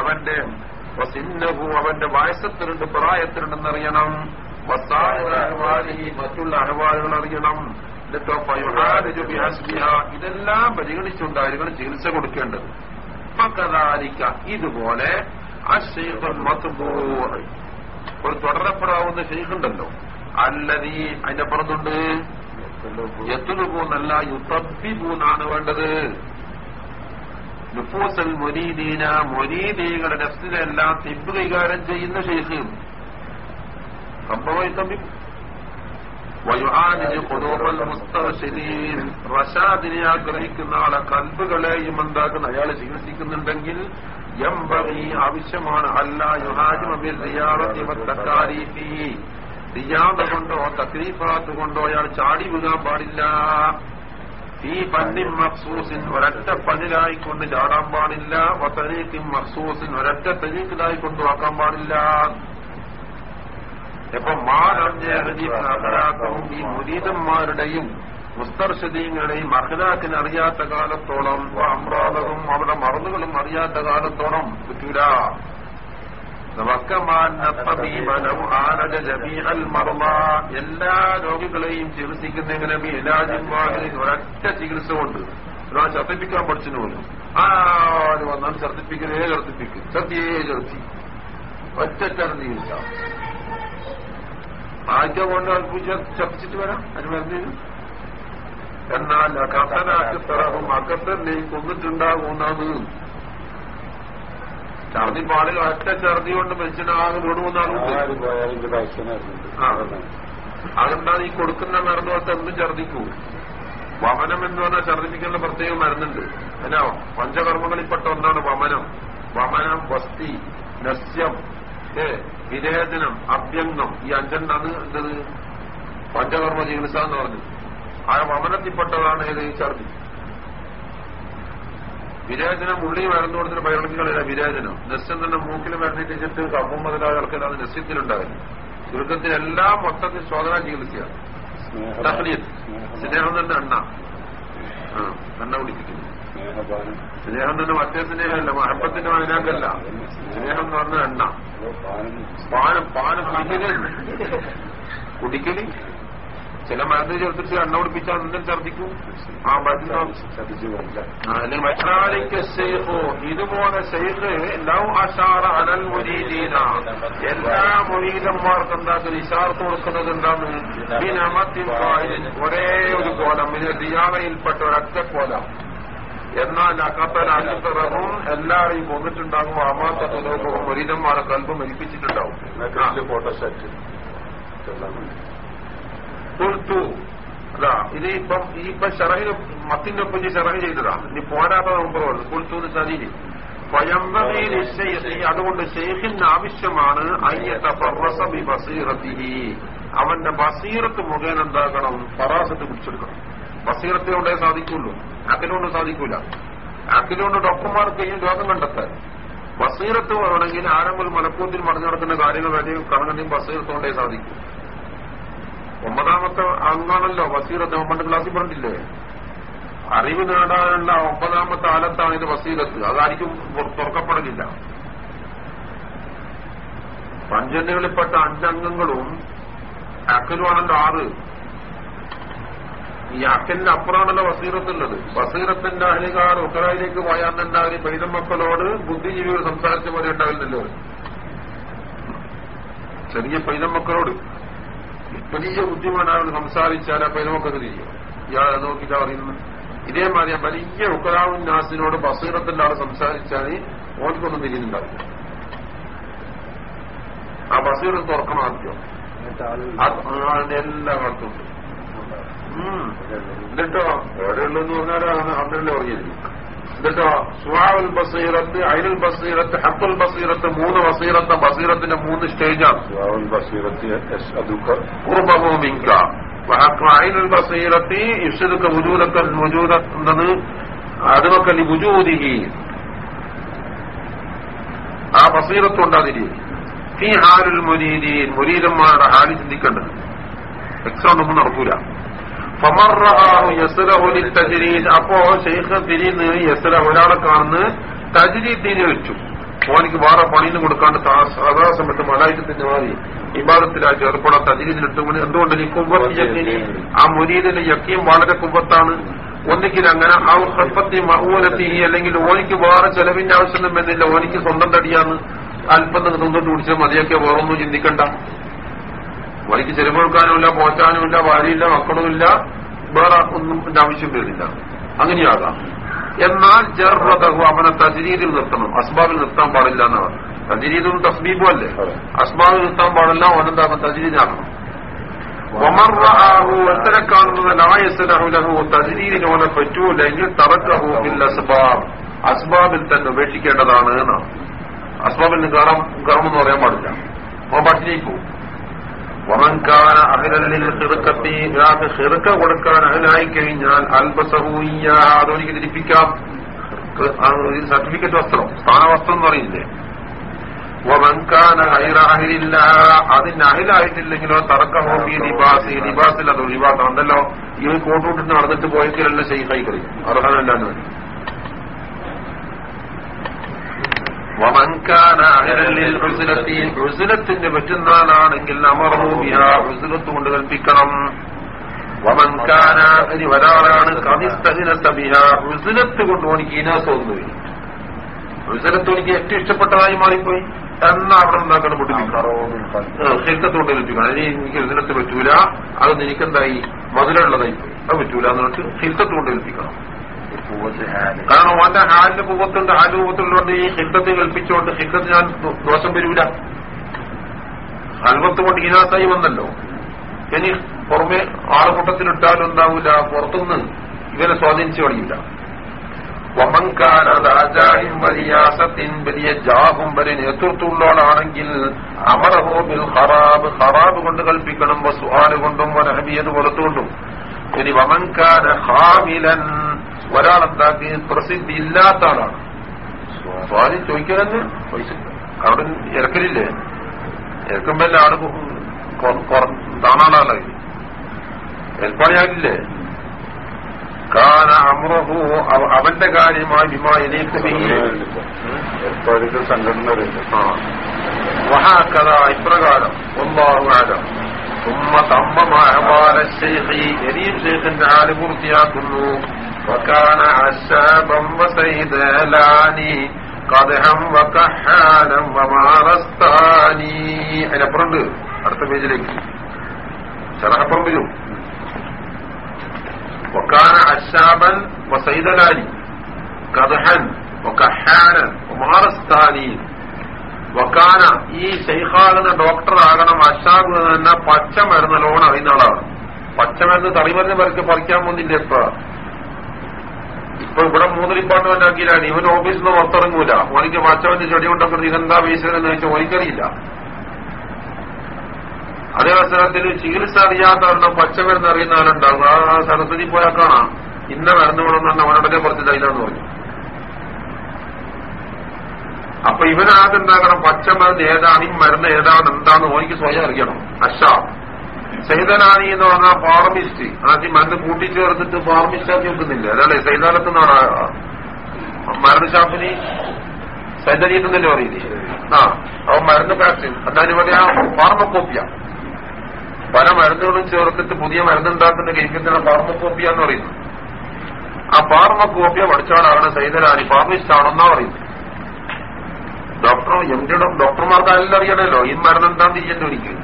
അവന്റെ വസിന്നഹു അവന്റെ വയസ്സത്തിലുണ്ട് പ്രായത്തിലുണ്ടെന്നറിയണം. മറ്റുള്ള അഹവാലുകൾ അറിയണം ഇതെല്ലാം പരിഗണിച്ചുകൊണ്ടായിരിക്കണം ചികിത്സ കൊടുക്കേണ്ടത്. ഫകദാലിക ഇതുപോലെ അശ്ശൈഖുൽ മത്ബൂർ ഒരു തുടരപ്പെടാവുന്ന ഷെയ്ഖുണ്ടല്ലോ അല്ലതി അതിന്റെ പുറത്തുണ്ട് എത്തുന്നു എത്തുലുപൂന്നല്ല പോന്നാണ് വേണ്ടത്. നുഫൂസൽ മൊരീദീന മൊരീദീകളുടെ നഫ്സിനെല്ലാം തിബ് കൈകാര്യം ചെയ്യുന്ന മുസ്തർശിദീൻ റഷാദിനെ ആഗ്രഹിക്കുന്ന ആളെ കൽബുകളെയും എന്താക്കുന്ന അയാളെ ചികിത്സിക്കുന്നുണ്ടെങ്കിൽ എംബി ആവശ്യമാണ്. അല്ല യുഹാജിമിൽ റിയാറത്തിമത്തക്കാരീഫി റിയാദ കൊണ്ടോ തക്രീഫാത്ത് കൊണ്ടോ അയാൾ ചാടി വീഴാൻ പാടില്ല. ഈ പന്നിൻ മഖ്സൂസിൻ ഒരൊറ്റ പന്നിലായിക്കൊണ്ട് ചാടാൻ പാടില്ല വത്തരീക്കിൻ മഖ്സൂസിൻ ഒരൊറ്റ തെരീക്കിലായിക്കൊണ്ട് ആക്കാൻ പാടില്ല. ഇപ്പൊ മാനവും ഈ മുരീതന്മാരുടെയും മുസ്തർഷദീങ്ങളുടെയും അഹ്ലാക്കിന് അറിയാത്ത കാലത്തോളം അമ്രാദവും അവരുടെ മറന്നുകളും അറിയാത്ത കാലത്തോളം പറ്റൂല. എല്ലാ രോഗികളെയും ചികിത്സിക്കുന്നതിന് ഇലാജിന്മാരിൽ ഒരൊറ്റ ചികിത്സ കൊണ്ട് ഒരാൾ ഛർദ്ദിപ്പിക്കാൻ പഠിച്ചു പോലും ആര് വന്നാൽ ഛർദ്ദിപ്പിക്കുന്നേ ഛർദ്ദിപ്പിക്കും സത്യേ ചർത്തി ഒറ്റ ചികിത്സ ആദ്യം കൊണ്ട് അൽപ്പൂച്ച ഛർദിച്ചിട്ട് വരാം. അതിന് മരുന്നിന് എന്നാൽ കത്തനാക്കി തറവും അക്കത്തന്നെ കൊന്നിട്ടുണ്ടാകുന്നത് ഛർദി പാടിൽ ഒറ്റ ഛർദി കൊണ്ട് മനുഷ്യനാകെ വീടുമെന്നാണ് അതുകൊണ്ടാണ് ഈ കൊടുക്കുന്ന മരുന്ന് പോലത്തെ എന്തും ഛർദിക്കൂ. വമനം എന്ന് പറഞ്ഞാൽ ഛർദിപ്പിക്കേണ്ട പ്രത്യേകം മരുന്നുണ്ട്. അല്ല പഞ്ചകർമ്മങ്ങളിൽപ്പെട്ട ഒന്നാണ് വമനം. വമനം വസ്തി നസ്യം ഏ വിരേചനം അഭ്യംഗം. ഈ അഞ്ചെണ്ണാണ് എന്തത് പഞ്ചകർമ്മ ചികിത്സ എന്ന് പറഞ്ഞു ആ വമനത്തിൽപ്പെട്ടതാണ് ഏത്? ഈ ഛർദി. വിരേചനം ഉള്ളി മരുന്ന് കൊടുത്തിട്ട് വിരാജനം. വിരേചനം നസ്യം തന്നെ മൂക്കിൽ മരുന്നിട്ടിട്ട് കപ്പും മുതലായ ആൾക്കാരാണ് നസ്യത്തിലുണ്ടാകുന്നത്. ചുരുക്കത്തിനെല്ലാം മൊത്തത്തിൽ ശോധന ചികിത്സയാണ്. സ്നേഹം തന്നെ എണ്ണ എണ്ണ കുടിപ്പിക്കുന്നു സ്നേഹം തന്നെ മറ്റേ സ്നേഹമല്ല മഹബത്തിന്റെ അതിനാക്കല്ല സ്നേഹം എന്ന് പറഞ്ഞ എണ്ണ പാനം. പാനം കുടിക്കൽ? (laughs) ചില മരുന്ന് ചേർത്തിട്ട് എണ്ണ പിടിപ്പിച്ചാൽ ഒന്നും ഛർദിക്കും ആ മരുന്നോ ഇതുപോലെ ചെയ്ത് ലവ് അഷാറ അനൽ മുരീദീന. എല്ലാ മുരീദന്മാർക്കും എന്താക്കും ഇഷാർത്ത് കൊടുക്കുന്നത് എന്താണ്? ഒരേ ഒരു കോലം ഇത് ദിയാവയിൽപ്പെട്ട ഒരൊറ്റ കോലം. എന്നാൽ അക്കത്തൽ അക്കത്തറവും എല്ലാവരെയും കൊന്നിട്ടുണ്ടാകും. അമാത്ത തുലോകവും മുരീദന്മാരെ കൽപ്പം മരിപ്പിച്ചിട്ടുണ്ടാവും. ആ. ഫോട്ടോസ്റ്റാറ്റ്. കുൽത്തു അതാ ഇത് ഇപ്പം ഈ ഇപ്പൊ ഷറഹിന് മത്തിന്റെ ഒപ്പം ഷറഹ് ചെയ്തതാ. ഇനി പോരാത്ത മുമ്പ് പറഞ്ഞു കുൽത്തു എന്ന് സ്വയംഭവയിൽ അതുകൊണ്ട് ഷെയ്ഖിന് ആവശ്യമാണ് അയ്യത്ത പർവസബി ബസീറത്തിഹി. അവന്റെ ബസീറത്ത് മുഖേന എന്താക്കണം? പറാസത്ത് പിടിച്ചെടുക്കണം. ബസീറത്തെ കൊണ്ടേ സാധിക്കുള്ളൂ. അക്കിലുകൊണ്ട് സാധിക്കൂല. അക്കിലുകൊണ്ട് ഡോക്ടർമാർക്ക് ഈ രോഗം കണ്ടെത്താൻ. ബസീറത്ത് വേണമെങ്കിൽ ആരെങ്കിലും മലക്കൂത്തിൽ മറിഞ്ഞു നടക്കുന്ന കാര്യങ്ങൾ വലിയ കണങ്ങനെയും ബസീറത്ത് കൊണ്ടേ സാധിക്കും. ഒമ്പതാമത്തെ അംഗമാണല്ലോ വസീറത്ത് പണ്ട് ക്ലാസ്സിൽ പറഞ്ഞില്ലേ അറിവ് നേടാനുള്ള ഒമ്പതാമത്തെ ആലത്താണ് ഇത് വസീലത്ത്. അതായിരിക്കും തുറക്കപ്പെടലില്ല. പഞ്ചന്യകളിൽപ്പെട്ട അഞ്ചംഗങ്ങളും അക്കലുമാണല്ലോ ആറ്. ഈ അക്കലിന്റെ അപ്പുറമാണല്ലോ വസീറത്തുള്ളത് വസീറത്തിന്റെ അഹലികാർ ഉത്തരായിലേക്ക് പോയാൽ തന്നെ പൈതമക്കളോട് ബുദ്ധിജീവികൾ സംസാരിച്ച പോലെ ഉണ്ടാവില്ലല്ലോ. ചെറിയ പൈതമക്കളോട് വലിയ ബുദ്ധിമാനാണ് സംസാരിച്ചാൽ അപ്പൊ ഇതിനൊക്കെ തിരിയോ. ഇയാളെ നോക്കിയിട്ട് അറിയുന്നു ഇതേമാതിരി വലിയ ഉക്കരാവും നാസിനോട് ബസീറത്തിന്റെ ആൾ സംസാരിച്ചാൽ ഓർക്കൊന്നും തിരിയുന്നുണ്ടാവില്ല. ആ ബസീർ തുറക്കണം ആദ്യം. ആളുടെ എല്ലാ കാലത്തും ഉണ്ട്. എന്നിട്ടോ? എവിടെയുള്ളതെന്ന് പറഞ്ഞാൽ അവിടെയുള്ള പറഞ്ഞത് എന്നിട്ടോ സുഹാവുൽ ബസീറത്ത് അയിനുൽ ബസീറത്ത് ഹത്തുൽ ബസീറത്ത് മൂന്ന് ബസീറത്ത് ബസീറത്തിന്റെ മൂന്ന് സ്റ്റേജാണ്. സുഹാവുൽ ബസീറത്ത് മിങ്ക. അയലുൽ ബസീറത്തി ഇഷുദുക്ക മുജൂദക്കൽ മുജൂദെന്നത് അതുമക്കൽ മുജൂദിഹി ആ ബസീറത്തുണ്ടാതിരി ഈ ഹാരുൽ മുരീദീൻ. മുരീദന്മാരുടെ ഹാലി ചിന്തിക്കേണ്ടത്. എക്സാം ഒന്നും നടക്കൂല. അപ്പോ ഷെയ്ഖ് തിരിന്ന് യസ്ല ഒരാളെ കാണുന്ന. തിരി വെച്ചു. ഓനിക്ക് വേറെ പണിന്ന് കൊടുക്കാണ്ട് സാധാ സമയത്ത് മലായിട്ടത്തിന്റെ മാറി ഇബാദത്തിലാക്കി ഏർപ്പെടാൻ തജ്രീദിലിട്ട് എന്തുകൊണ്ട് ഈ കുമ്പത്തിന് ആ മുരീദിന്റെ യക്കീം വളരെ കുമ്പത്താണ് ഒന്നിക്കിൽ അങ്ങനെ ആ ഹൽപ്പത്തി മഹൂലത്തി അല്ലെങ്കിൽ ഓനിക്ക് വേറെ ചെലവിന്റെ ആവശ്യമൊന്നും വരുന്നില്ല. ഓനിക്ക് സ്വന്തം തടിയാണ്. അല്പം നിന്നിട്ട് കുടിച്ചാൽ മതിയൊക്കെ വേറൊന്നും ചിന്തിക്കണ്ട. വഴിക്ക് ചെലവെടുക്കാനുമില്ല പോറ്റാനുമില്ല ഭാര്യയില്ല മക്കളുമില്ല വേറെ ഒന്നും ആവശ്യം വരുന്നില്ല അങ്ങനെയാകാം. എന്നാൽ ജർഹു അവനെ തജരീതിൽ നിർത്തണം. അസ്ബാബിൽ നിർത്താൻ പാടില്ല എന്നാണ്. തജരീതും തസ്ബീബും അല്ലേ. അസ്ബാബിൽ നിർത്താൻ പാടില്ല അവനെന്താകും തജ്രീദാകണം എത്ര കാണുന്നത് ലായസലഹു ലഹു തജ്രീദിന് ഓനെ പറ്റൂല. എങ്കിൽ തറക്കഹു അസ്ബാബ്. അസ്ബാബിൽ തന്നെ ഉപേക്ഷിക്കേണ്ടതാണ് എന്നാണ്. അസ്ബാബിൽ നിന്ന് കറമെന്ന് കയറുമെന്ന് പറയാൻ പാടില്ല. അവൻ പട്ടിണിക്ക് പോകും. വമൻകാന അഹിലല്ലിൽ ഹിറുക്കത്തി ഒരാൾക്ക് ഹിറുക്ക കൊടുക്കാൻ അഹിലായി കഴിഞ്ഞാൽ അൽബസഹൂയ്യ അതോനിക്ക് ധരിപ്പിക്കാം സർട്ടിഫിക്കറ്റ് വസ്ത്രം സ്ഥാനവസ്ത്രം എന്ന് പറയില്ലേ വമൻകാന ഹൈറാഹിലില്ല അതിന് അഹിലായിട്ടില്ലെങ്കിലോ തറക്കമോ ഈ ലിബാസിൽ അത് ഒഴിവാക്കണം എന്തല്ലോ ഈ കോട്ടൂട്ടിന് നടന്നിട്ട് പോയെങ്കിലല്ല ഷെയ്ഖായി കളയും അർഹനല്ലാന്ന് വേണ്ടി വമൻകാന അഹിലല്ലിൽ ഹുസിലത്തി ഹുസിലത്തിന് പറ്റുന്നാലാണെങ്കിൽ അമർഹൂബിയ കൊണ്ട് കൽപ്പിക്കണം വമൻകാന ഇനി ഒരാളാണ് കവിസ്തഹിനത്ത ബിഹ ഹുസിലത്ത് കൊണ്ട് ഓണിക്ക് ഇനാസ് തോന്നുന്നു. ഓണിക്ക് ഏറ്റവും ഇഷ്ടപ്പെട്ടതായി മാറിപ്പോയി. എന്നാ അവിടെ ഉണ്ടാക്കണം പൊട്ടിപ്പിക്കണം. ഹിൽക്കത്ത് കൊണ്ട് കൽപ്പിക്കണം ഇനി എനിക്ക് ഹുസിലത്ത് പറ്റൂല. അത് എനിക്കെന്തായി? മധുരമുള്ളതായി പോയി. അത് പറ്റൂല എന്നിട്ട് പറഞ്ഞിട്ട് ഹിൽക്കത്ത് കൊണ്ട് കൽപ്പിക്കണം കാരണം ഓന്റെ ഹാലിന്റെ പൂവത്തുണ്ട് ഹാലിന്റെ പൂവത്തുള്ളതുകൊണ്ട് ഈ ഹിക്കത്ത് കൽപ്പിച്ചുകൊണ്ട് ഹിക്കത്ത് ഞാൻ ദോഷം വരൂല. ഹൽവത്ത് കൊണ്ട് ഈനാസായി വന്നല്ലോ. ഇനി പുറമെ ആളുകൂട്ടത്തിലിട്ടാലും ഉണ്ടാവൂല പുറത്തുനിന്ന് ഇവരെ സ്വാധീനിച്ചു കളിയില്ല. വമൻകാന രാജായും വലിയാസത്തിൻ വലിയ ജാഹും വലിയ നേതൃത്വമുള്ളവളാണെങ്കിൽ അമറഹോ ബിൽ ഹറാബ് ഹറാബ് കൊണ്ട് കൽപ്പിക്കണം വസുഹാൽ കൊണ്ടും വനഹബിയത് പുറത്തുകൊണ്ടും ഇനി വമൻകാന ഹാമിലൻ ഒരാൾ എന്താക്കി പ്രസിദ്ധി ഇല്ലാത്ത ആളാണ് സ്വാധീനം ചോദിക്കാൻ പൈസ. അവിടെ ഇറക്കലില്ലേ? ഇറക്കുമ്പോ എല്ലാ ആൾ താണാളാണ്. ഏൽപ്പാളിയാകില്ലേ കാന അമ്രഹു അവന്റെ കാര്യമായി വിമാനിലേക്ക് സംഘടന മഹാകഥ ഇപ്രകാരം. ഒന്നാറു ഉമ്മ തമ്മ മഹബാല ശൈഖി. എരിയും ശൈഖിന്റെ ആൽ പൂർത്തിയാക്കുന്നു وكان عشابا وسيدلاني قدحا وكحالا ومارستاني അതിനപ്പുറമുണ്ട് അടുത്ത പേജിലേക്ക് ചെറഹപ്പം വരും وكان عشابا وسيدلاني قدحا وكحالا ومارستاني വക്കാന ഈ ഷെയ്ഖാകുന്ന ഡോക്ടർ ആകണം അഷാബ് തന്നെ പച്ച മരുന്ന് ലോൺ അറിയുന്ന ആളാണ് പച്ചമരുന്ന് തറിമരുന്ന് പരക്കെ പറിക്കാൻ പോകുന്നില്ല ഇപ്പൊ ഇപ്പൊ ഇവിടെ മൂന്ന് ഡിപ്പാർട്ട്മെന്റ് ആക്കിയില്ലാണ് ഇവൻ ഓഫീസിൽ നിന്ന് പുറത്തിറങ്ങൂല. ഓനിക്ക് മച്ചവന്റെ ചെടി കൊണ്ടപ്പോൾ ഇതെന്താ വീശലെന്ന് ചോദിച്ചാൽ ഓനിക്കറിയില്ല. അതേ അവസരത്തിൽ ചികിത്സ അറിയാത്തവരണം പച്ചമരുന്ന് അറിയുന്ന ആളുണ്ടാവും ആ സരസ്വതി പോയാൽ കാണാം. ഇന്ന മരുന്ന് വേണമെന്ന് പറഞ്ഞാൽ അവനോടൊക്കെ തൈലാന്ന് പറഞ്ഞു. അപ്പൊ ഇവനാകെന്താക്കണം പച്ചമരുന്ന് ഏതാണ്? ഈ മരുന്ന് ഏതാണ്? എന്താണെന്ന് ഓനിക്ക് സ്വയം അറിയണം. അഷ സൈതനാനി എന്ന് പറഞ്ഞാൽ ഫാർമിസ്റ്റ്. ആദ്യം മരുന്ന് കൂട്ടിച്ചേർത്തിട്ട് ഫാർമിസ്റ്റ് ആക്കി വെക്കുന്നില്ല? അതല്ലേ സൈതാലത്ത് നിന്നാണ് മരുന്ന് ഷാപ്പിന് തന്നെ പറയുന്നത് ആ അവൻ മരുന്ന് പാക്സിൻ അതാണ് ഇവിടെ ഫാർമക്കോപ്പിയ. പല മരുന്നുകളും ചേർത്തിട്ട് പുതിയ മരുന്നുണ്ടാക്കുന്ന കേൾക്കുന്ന ഫാർമക്കോപ്പിയ എന്ന് പറയുന്നു. ആ ഫാർമക്കോപ്പിയ പഠിച്ചാളാണ് സൈതനാനി ഫാർമിസ്റ്റ് ആണെന്നാ പറയുന്നത്. Doctor M. ഡി ഡോക്ടർമാർക്ക് എല്ലാം അറിയണമല്ലോ ഈ മരുന്ന് എന്താന്ന് ചെയ്യേണ്ടി ഒരിക്കലും.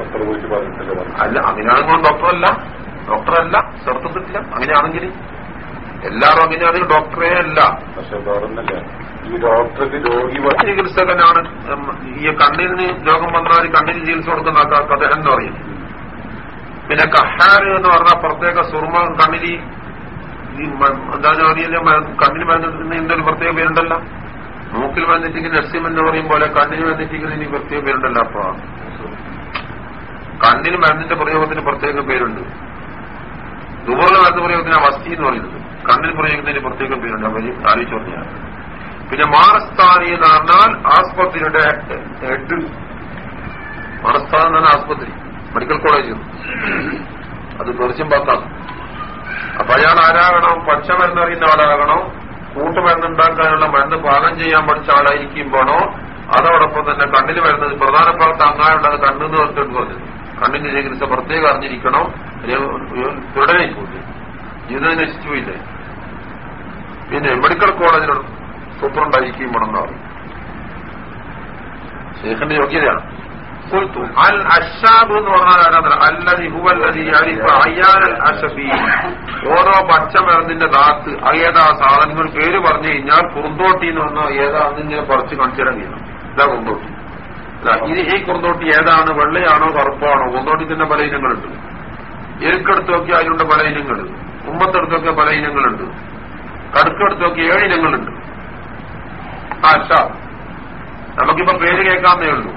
അത്ര പോയിട്ട് പറഞ്ഞിട്ടില്ല അല്ല അങ്ങനെയാണെങ്കിൽ ഡോക്ടറല്ല. ഡോക്ടറല്ല ചേർത്തിട്ടില്ല അങ്ങനെയാണെങ്കിൽ എല്ലാവരും അങ്ങനെയാണെങ്കിൽ ഡോക്ടറേ അല്ല. പക്ഷെ വേറൊന്നല്ല. ഈ ഡോക്ടർക്ക് രോഗി ചികിത്സകനാണ് ഈ കണ്ണിന് രോഗം വന്നാൽ കണ്ണിന് ചികിത്സ കൊടുക്കുന്ന അദ്ദേഹം എന്ന് പറയും. പിന്നെ കഹാർ എന്ന് പറഞ്ഞാൽ പ്രത്യേക സുർമ കണ്ണിന് ഈ എന്താ അറിയില്ല കണ്ണിന് മരുന്നിന് എന്തൊരു പ്രത്യേക പേരുണ്ടല്ലോ? മൂക്കിൽ വന്നിട്ടിരിക്കുന്ന നർസിം എന്ന് പറയും പോലെ കണ്ണിന് വന്നിട്ടിരിക്കുന്ന ഇനി പ്രത്യേക പേരുണ്ടല്ലോ അപ്പൊ കണ്ണിന് മരുന്നിന്റെ പ്രയോഗത്തിന് പ്രത്യേക പേരുണ്ട്. ദുബറിന് മരുന്ന് പ്രയോഗത്തിന് വസ്തി എന്ന് പറയുന്നത്. കണ്ണിന് പ്രയോഗിക്കുന്നതിന് പ്രത്യേക പേരുണ്ട്. അവർ പറഞ്ഞാൽ പിന്നെ മാറസ്ഥാനി എന്ന് പറഞ്ഞാൽ ആസ്പത്രിയുടെ ഹെഡ് മാറസ്ഥാനം ആസ്പത്രി. മെഡിക്കൽ കോളേജ് അത് തെറിച്ചും പത്താണ് അപ്പൊ അയാൾ ആരാകണം? പച്ചമരുന്ന് അറിയുന്ന ആളാകണം? കൂട്ടുമരുന്നുണ്ടാക്കാനുള്ള മരുന്ന് പാകം ചെയ്യാൻ പഠിച്ച ആളായിരിക്കുമ്പോണോ അതോടൊപ്പം തന്നെ കണ്ണിൽ വരുന്നത് പ്രധാനപ്പെട്ട ഭാഗത്ത് അങ്ങാനുള്ളത് കണ്ണെന്ന് പറഞ്ഞിട്ട് പറഞ്ഞത് കണ്ണിന്റെ ചികിത്സ പ്രത്യേകം അറിഞ്ഞിരിക്കണം തുടരെ പോയി ജീവിതം നശിച്ചു പോയില്ലേ പിന്നെ മെഡിക്കൽ കോളേജിൽ സൂപ്രണ്ടായിരിക്കുമ്പോണെന്ന് പറയും ഷെയ്ഖിന്റെ യോഗ്യതയാണ് قلت الأشاب എന്ന് പറഞ്ഞാൽ ആരാധന അല്ലതി ഹുവല്ലതി യഅരിഫു അയ്യാനൽ അശബി ഓരോ പച്ചമരുന്നിന്റെ ദാത്ത് ഏതാ സാധനങ്ങൾ പേര് പറഞ്ഞു കഴിഞ്ഞാൽ കുറുന്തോട്ടി എന്ന് പറഞ്ഞാൽ ഏതാ എന്നിങ്ങനെ പറിച്ച് കാണിച്ചിടാൻ കഴിയണം ഇതാ കുറുന്തോട്ടി ഇതാ, ഇത് ഈ കുറുന്തോട്ടി ഏതാണ്? വെള്ളയാണോ? കറുപ്പാണോ? കുറുന്തോട്ടി തന്നെ പല ഇനങ്ങളുണ്ട്. എരുക്കെടുത്ത് നോക്കിയാൽ അതിനുണ്ട് പല ഇനങ്ങൾ. ഉമ്മത്തെടുത്ത് നോക്കിയാൽ പല ഇനങ്ങളുണ്ട്. കടുക്കെടുത്ത് നോക്കി ഏഴ് ഇനങ്ങളുണ്ട്. ആശ നമുക്കിപ്പോ പേര് കേൾക്കാമെന്നേ ഉള്ളൂ.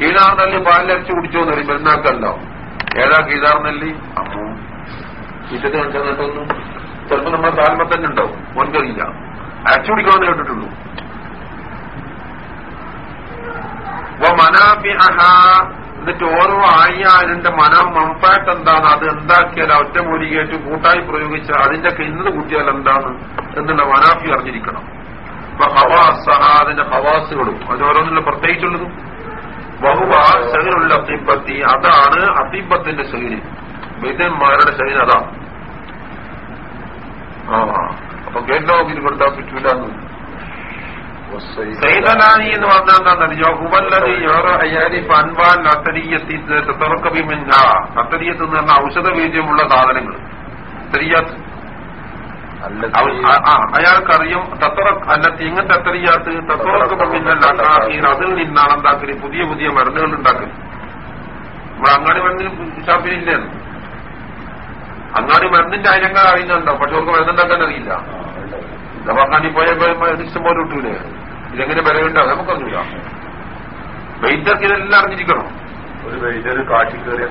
കീഴാർ നെല്ല് കുടിച്ചോ എന്ന് പറയും. പെരുന്നാക്കല്ല. ഏതാ കീഴാർ നെല്ല്? അമ്മോ. കേട്ടൊന്നും. ചിലപ്പോ നമ്മുടെ താൽപ്പത്തന്നെ തന്നെ ഉണ്ടാവും മുൻകറിയില്ല അരച്ചു കുടിക്കാമെന്ന് കേട്ടിട്ടുള്ളൂ. എന്നിട്ട് ഓരോ ആയ്യാലിന്റെ മനം മമ്പാട്ട് എന്താണ് അത് എന്താക്കിയാൽ ഒറ്റ മൂലികേറ്റ് കൂട്ടായി പ്രയോഗിച്ച അതിന്റെ കിന്നത് കൂട്ടിയാൽ എന്താണ്? എന്നുള്ള മനാഫി അറിഞ്ഞിരിക്കണം. ഇപ്പൊ ഹവാസ് അതിന്റെ ഹവാസുകളും. അതിനോരോന്നുള്ള പ്രത്യേകിച്ചുള്ളതും. ബഹുവ ശരീരമുള്ള അതിബത്തി അതാണ് അതിബത്തിന്റെ ശൈലി. വൈദ്യന്മാരുടെ ശൈലി അതാ. ആ അപ്പൊ കേട്ടോ ഇത് കൊടുത്താൽ പറ്റൂലെന്ന് എന്ന് പറഞ്ഞാൽ എന്താണെന്നറിയോ? ഹുവല്ലതി അത്തരീയത്ത് എന്ന് പറഞ്ഞ ഔഷധ ബീജമുള്ള സാധനങ്ങൾ തെരിയാത്ത് അയാൾക്കറിയും തത്തറ അല്ലത്തി ഇങ്ങനത്തെ അത്തറിയാത്ത് തത്തറക്ക് അക്കാഹീർ അതിൽ നിന്നാണ് എന്താക്കൽ? പുതിയ പുതിയ മരുന്നുകൾ ഉണ്ടാക്കൽ. നമ്മുടെ അങ്ങാടി മരുന്നിന് ഷാപ്പിലില്ലേ? അങ്ങാടി മരുന്നിന്റെ അയലങ്ങൾ അറിയുന്നുണ്ടോ? പക്ഷെ അവർക്ക് മരുന്നുണ്ടാക്കാൻ അറിയില്ല. ദവാഖാനി പോയ ഇഷ്ടം പോലെ കിട്ടൂലേ ഇതെങ്ങനെ വിലയുണ്ടാവും നമുക്കറിയില്ല വൈദ്യർക്ക് ഇതെല്ലാം അറിഞ്ഞിരിക്കണം. ഒരു വൈദ്യർ കാട്ടിൽ കയറിയ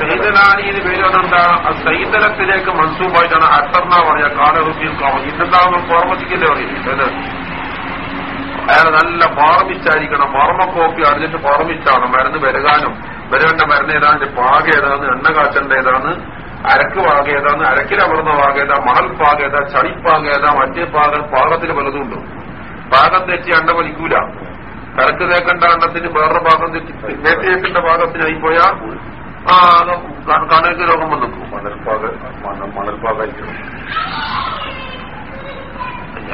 സൈതലാനിന്ന് പേരുണ്ടെന്താ സൈതലത്തിലേക്ക് മൻസൂബായിട്ടാണ് അത്തർണ പറയാ കാലഹുദ്ദീൻ കാണും ഇന്നെന്താണെന്ന് ഓർമ്മിക്കല്ലേ പറയുന്നത് അയാൾ നല്ല ഫാർമിച്ചായിരിക്കണം ഫാർമക്കോപ്പി അടിച്ചിട്ട് പാർമിച്ചാണ് മരുന്ന് വരകാനും വരേണ്ട മരുന്ന് ഏതാണ് പാക ഏതാണ് എണ്ണ കാച്ചേണ്ട ഏതാണ് അരക്ക് പാകേതാന്ന് അരക്കിലമർന്ന പാകേത മണൽ പാകേത ചളിപ്പാകേത മറ്റേ പാക പാകത്തിന് പലതുണ്ട് പാകം തെറ്റി അണ്ട വലിക്കൂല. കരക്ക് തേക്കണ്ട അണ്ടത്തിന് വേറെ പാകം തെറ്റി തേക്ക് തേക്കേണ്ട പാകത്തിനായി പോയാൽ ആ കണക്ക് രോഗം വന്നു മണൽപ്പാകായിരിക്കും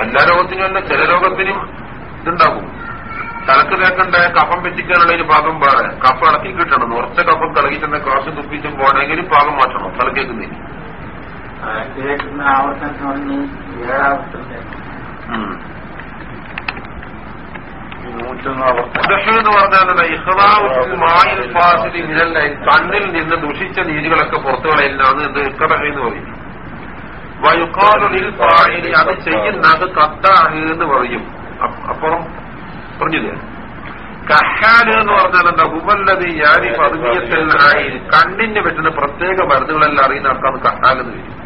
എല്ലാ രോഗത്തിനും അല്ല ചില രോഗത്തിനും ഇതുണ്ടാകും. തലക്ക് തേക്കണ്ട കഫം വെച്ചിക്കാനുള്ള ഒരു ഭാഗം വേറെ. കഫ ഇളക്കി കിട്ടണം. ഉറച്ച കഫം കളകി ചെന്ന കാശ് തുപ്പിച്ചും പോകണമെങ്കിൽ ഭാഗം മാറ്റണം. തലക്കേക്കുന്നില്ല. കണ്ണിൽ നിന്ന് ദുഷിച്ച നീരുകളൊക്കെ പുറത്തു കളയില്ലാന്ന് എന്ത് ഇക്കറഹ എന്ന് പറയും വയുക്കാലുലിൽ പാഴിനി അത് ചെയ്യുന്നത് കത്താഹ് എന്ന് പറയും. അപ്പ- അപ്പുറം പറഞ്ഞില്ലേ? കഹാൽ എന്ന് പറഞ്ഞാൽ എന്താ? ഹുവല്ലത് യാരി പതുങ്ങിയത്തിനായി കണ്ണിന് പറ്റുന്ന പ്രത്യേക മരുന്നുകളെല്ലാം അറിയുന്ന ആൾക്കാണ് കഹാൻ എന്ന് വരും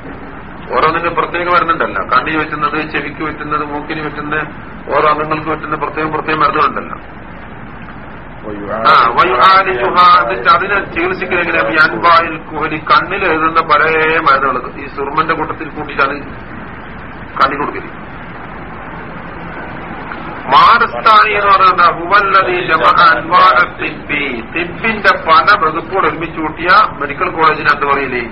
ഓരോന്നിന്റെ പ്രത്യേക മരുന്നുണ്ടല്ലോ. കണ്ണിന് പറ്റുന്നത് ചെവിക്ക് പറ്റുന്നത് മൂക്കിന് പറ്റുന്ന ഓരോ അംഗങ്ങൾക്ക് പറ്റുന്ന പ്രത്യേകം പ്രത്യേക മരുന്നുകളുണ്ടല്ലോ. ആ എന്നിട്ട് അതിനെ ചികിത്സിക്കുന്ന ഈ കുഹലി കണ്ണിൽ എഴുതുന്ന പല മരുന്നുകൾ ഈ സുർമന്റെ കൂട്ടത്തിൽ കൂട്ടിയിട്ടാണ് കണ്ണി കൊടുക്കൽ മാനസ്ഥാനി എന്ന് പറയുന്നത് ഹുവല്ലതി തിബ്ബി തിബിന്റെ പല വകുപ്പുകൾ ഒരുമിച്ച് കൂട്ടിയ മെഡിക്കൽ കോളേജിന് എന്ത് പറയില്ലേ?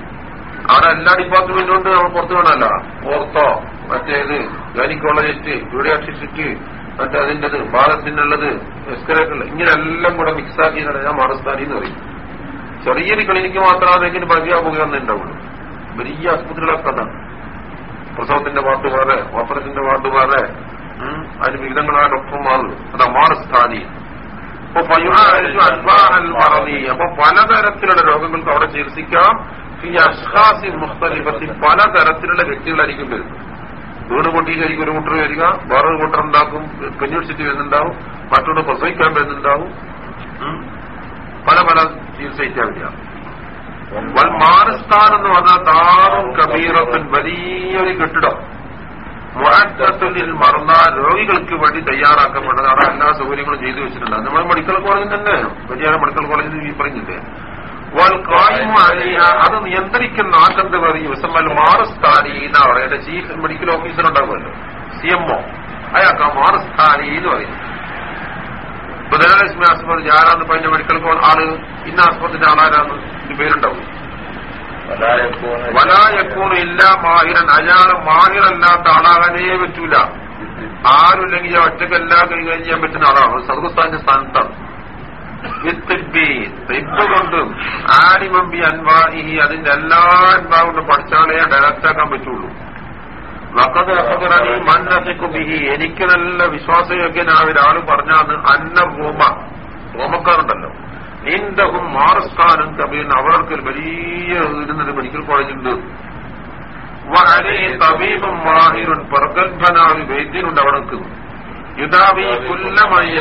അവിടെ എല്ലാ ഡിപ്പാർട്ട്മെന്റും ഉണ്ട് നമ്മൾ പുറത്തു വേണമല്ല ഓർത്തോ മറ്റേത് ഗൈനിക്കോളജിസ്റ്റ് ജൂഡിയാട്രിസ്റ്റ് മറ്റേ അതിന്റെത് ബാലത്തിനുള്ളത് എസ്കലേറ്റർ ഇങ്ങനെ എല്ലാം കൂടെ മിക്സ് ആക്കിയതാണ് ഞാൻ മാറസ്ഥാനി എന്ന് പറയും. ചെറിയൊരു ക്ലിനിക്ക് മാത്രമേ ഇങ്ങനെ ഉപകരണം ഉണ്ടാവുള്ളൂ വലിയ ആസ്പത്രികളൊക്കെ പ്രസവത്തിന്റെ വാർഡ് വേറെ ഓപ്പറേഷന്റെ വാർഡ് വേറെ അതിന് വിവിധങ്ങളായ ഡോക്ടർമാർ അത് അമാർസ്ഥാനി അപ്പൊ. അപ്പൊ പലതരത്തിലുള്ള രോഗങ്ങൾക്ക് അവിടെ ചികിത്സിക്കാം. ഈ അഷ്ഹാസി മുസ്തലിഫത്തിൽ പലതരത്തിലുള്ള വ്യക്തികളായിരിക്കും വരുന്നത് വീട് പൊട്ടിയിലായിരിക്കും ഒരു കൂട്ടർ വരിക. വേറൊരു കൂട്ടർ ഉണ്ടാക്കും കഞ്ഞുടിച്ചിട്ട് വരുന്നുണ്ടാവും. മറ്റൊന്ന് പ്രസവിക്കാൻ വരുന്നുണ്ടാവും. പല പല ചികിത്സയിക്കാൻ വരിക. വൽ മാനസ്ഥാൻ എന്ന് പറഞ്ഞാൽ താറും കബീറത്തും വലിയൊരു കെട്ടിടം. മുഅദ്ദത്തുലിൽ മറന്ന രോഗികൾക്ക് വേണ്ടി തയ്യാറാക്കപ്പെട്ടത് അവിടെ എല്ലാ സൗകര്യങ്ങളും ചെയ്തു വെച്ചിട്ടുണ്ട് നമ്മൾ മെഡിക്കൽ കോളേജിൽ തന്നെ. വലിയ മെഡിക്കൽ കോളേജിൽ ഈ പറഞ്ഞില്ലേ? അത് നിയന്ത്രിക്കുന്ന ആക്കെന്ത് പറയും വിസമ്മൽ മാറസ്ഥാനി എന്നാ പറയുന്നത്. ചീഫ് മെഡിക്കൽ ഓഫീസർ ഉണ്ടാവുമല്ലോ സി എം ഒ അയാൾക്ക് മാറസ്ഥാനി എന്ന് പറയും ബുധനാഴ്ച ആസ്പത്രി ആരാന്ന് പറഞ്ഞ മെഡിക്കൽ കോൾ ആൾ ഇന്ന ആസ്പത്രിന്റെ ആളാരാന്ന് പേരുണ്ടാവും. വലായക്കൂണ് ഇല്ല മാഹിരൻ. അയാൾ മാഹിറല്ലാത്ത ആളാകാനേ പറ്റൂല. ആരുമില്ലെങ്കിൽ ഒറ്റക്കെല്ലാം കൈകാര്യം ചെയ്യാൻ പറ്റുന്ന ആളാണ്. സർവസ്ഥാന്റെ സ്ഥാനത്താണ് ൊണ്ടും ആരിമമ്പി അൻവാ അൻവാഹി അതിന്റെ എല്ലാ അൻവാ കൊണ്ടും പഠിച്ചാലേ ഡയറക്റ്റാക്കാൻ പറ്റുള്ളൂ. വക്കത് അഹബറണി മന്നസിക്കുബിഹി എനിക്ക് നല്ല വിശ്വാസയോഗ്യനായ ഒരാൾ പറഞ്ഞാന്ന് അന്ന റൂമ. റോമക്കാരുണ്ടല്ലോ. നീന്തവും മാറസ്ഥാനും കബീൻ അവർക്ക് വലിയ ഇരുന്നൊരു മെഡിക്കൽ കോളേജുണ്ട് വളരെ തബീബും മാഹിറുൻ പ്രഗത്ഭനായ വൈദ്യനുണ്ട് അവിടെ നിൽക്കുന്നു യുദാവി കുല്ലമായി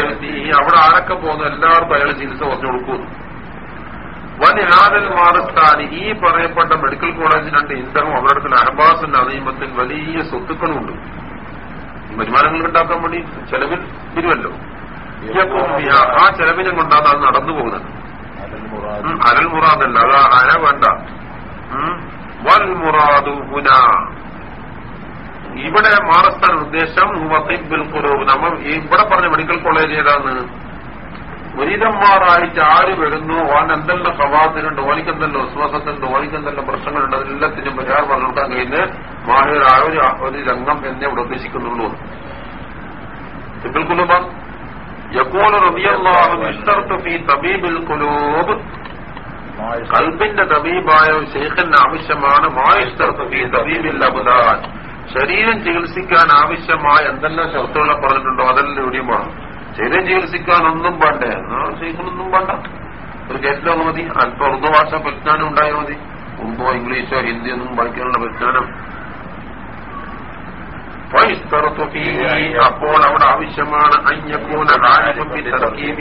അവിടെ ആരൊക്കെ പോകുന്നു? എല്ലാവർക്കും അയാൾ ചികിത്സ പറഞ്ഞു കൊടുക്കുന്നു വനിഹാദൽ മാറസ്ഥാനി ഈ പറയപ്പെട്ട മെഡിക്കൽ കോളേജിനുണ്ട് ഇന്ധനം അവരുടെ അഹബാസിന്റെ അതീമത്തിൽ വലിയ സ്വത്തുക്കളുണ്ട് വരുമാനങ്ങൾ ഉണ്ടാക്കാൻ വേണ്ടി ചെലവിൽ ബിഹാ. ആ ചെലവിനെ കൊണ്ടാണ് അത് നടന്നു പോകുന്നത്. അരൽ അലൽ മുറാദല്ല അത് അര വേണ്ട. വൽ മുറാദു പുന ഇവിടെ മാറസ്ഥാൻ ഉദ്ദേശം നമ്മൾ ഇവിടെ പറഞ്ഞ മെഡിക്കൽ കോളേജ് ഏതാണ്? മുരീതന്മാരായിട്ട് ആര് വരുന്നു? ഓൻ എന്തെല്ലാം സ്വഭാവത്തിനുണ്ട് ഓനിക്കെന്തെല്ലാം എന്തെല്ലാം ഓനിക്കെന്തെല്ലാം ഓനിക്ക് പ്രശ്നങ്ങളുണ്ട്? അതെല്ലാത്തിനും പരിഹാരം പറഞ്ഞു കൊടുക്കാൻ കഴിയുന്ന മാഹിറായ ഒരു രംഗം എന്നെ ഇവിടെ ഉദ്ദേശിക്കുന്നുള്ളൂ. സിബിൽ കുലുബ യക്കൂല റബിയല്ലാഹു ഇഷ്തർത്ത് ഫീ തബീബിൽ കുലൂബ് കൽബിന്റെ തബീബായ ഒരു ശേഖന്റെ ആവശ്യമാണ് അബുദാൻ. ശരീരം ചികിത്സിക്കാൻ ആവശ്യമായ എന്തെല്ലാം ശർത്തുകളെ പറഞ്ഞിട്ടുണ്ടോ അതെല്ലാം ഇവിടെയും ശരീരം ചികിത്സിക്കാൻ ഒന്നും എന്നാ ശേഖനൊന്നും വേണ്ട. ഒരു കേട്ടിലോ മതി. അല്പം ഉറുദു ഭാഷ പരിജ്ഞാനം ഉണ്ടായാൽ മതി. ഉറുദോ ഇംഗ്ലീഷോ ഹിന്ദിയോ ഒന്നും പഠിക്കാനുള്ള പരിജ്ഞാനം. അപ്പോൾ അവിടെ ആവശ്യമാണ് അഞ്ഞക്കൂന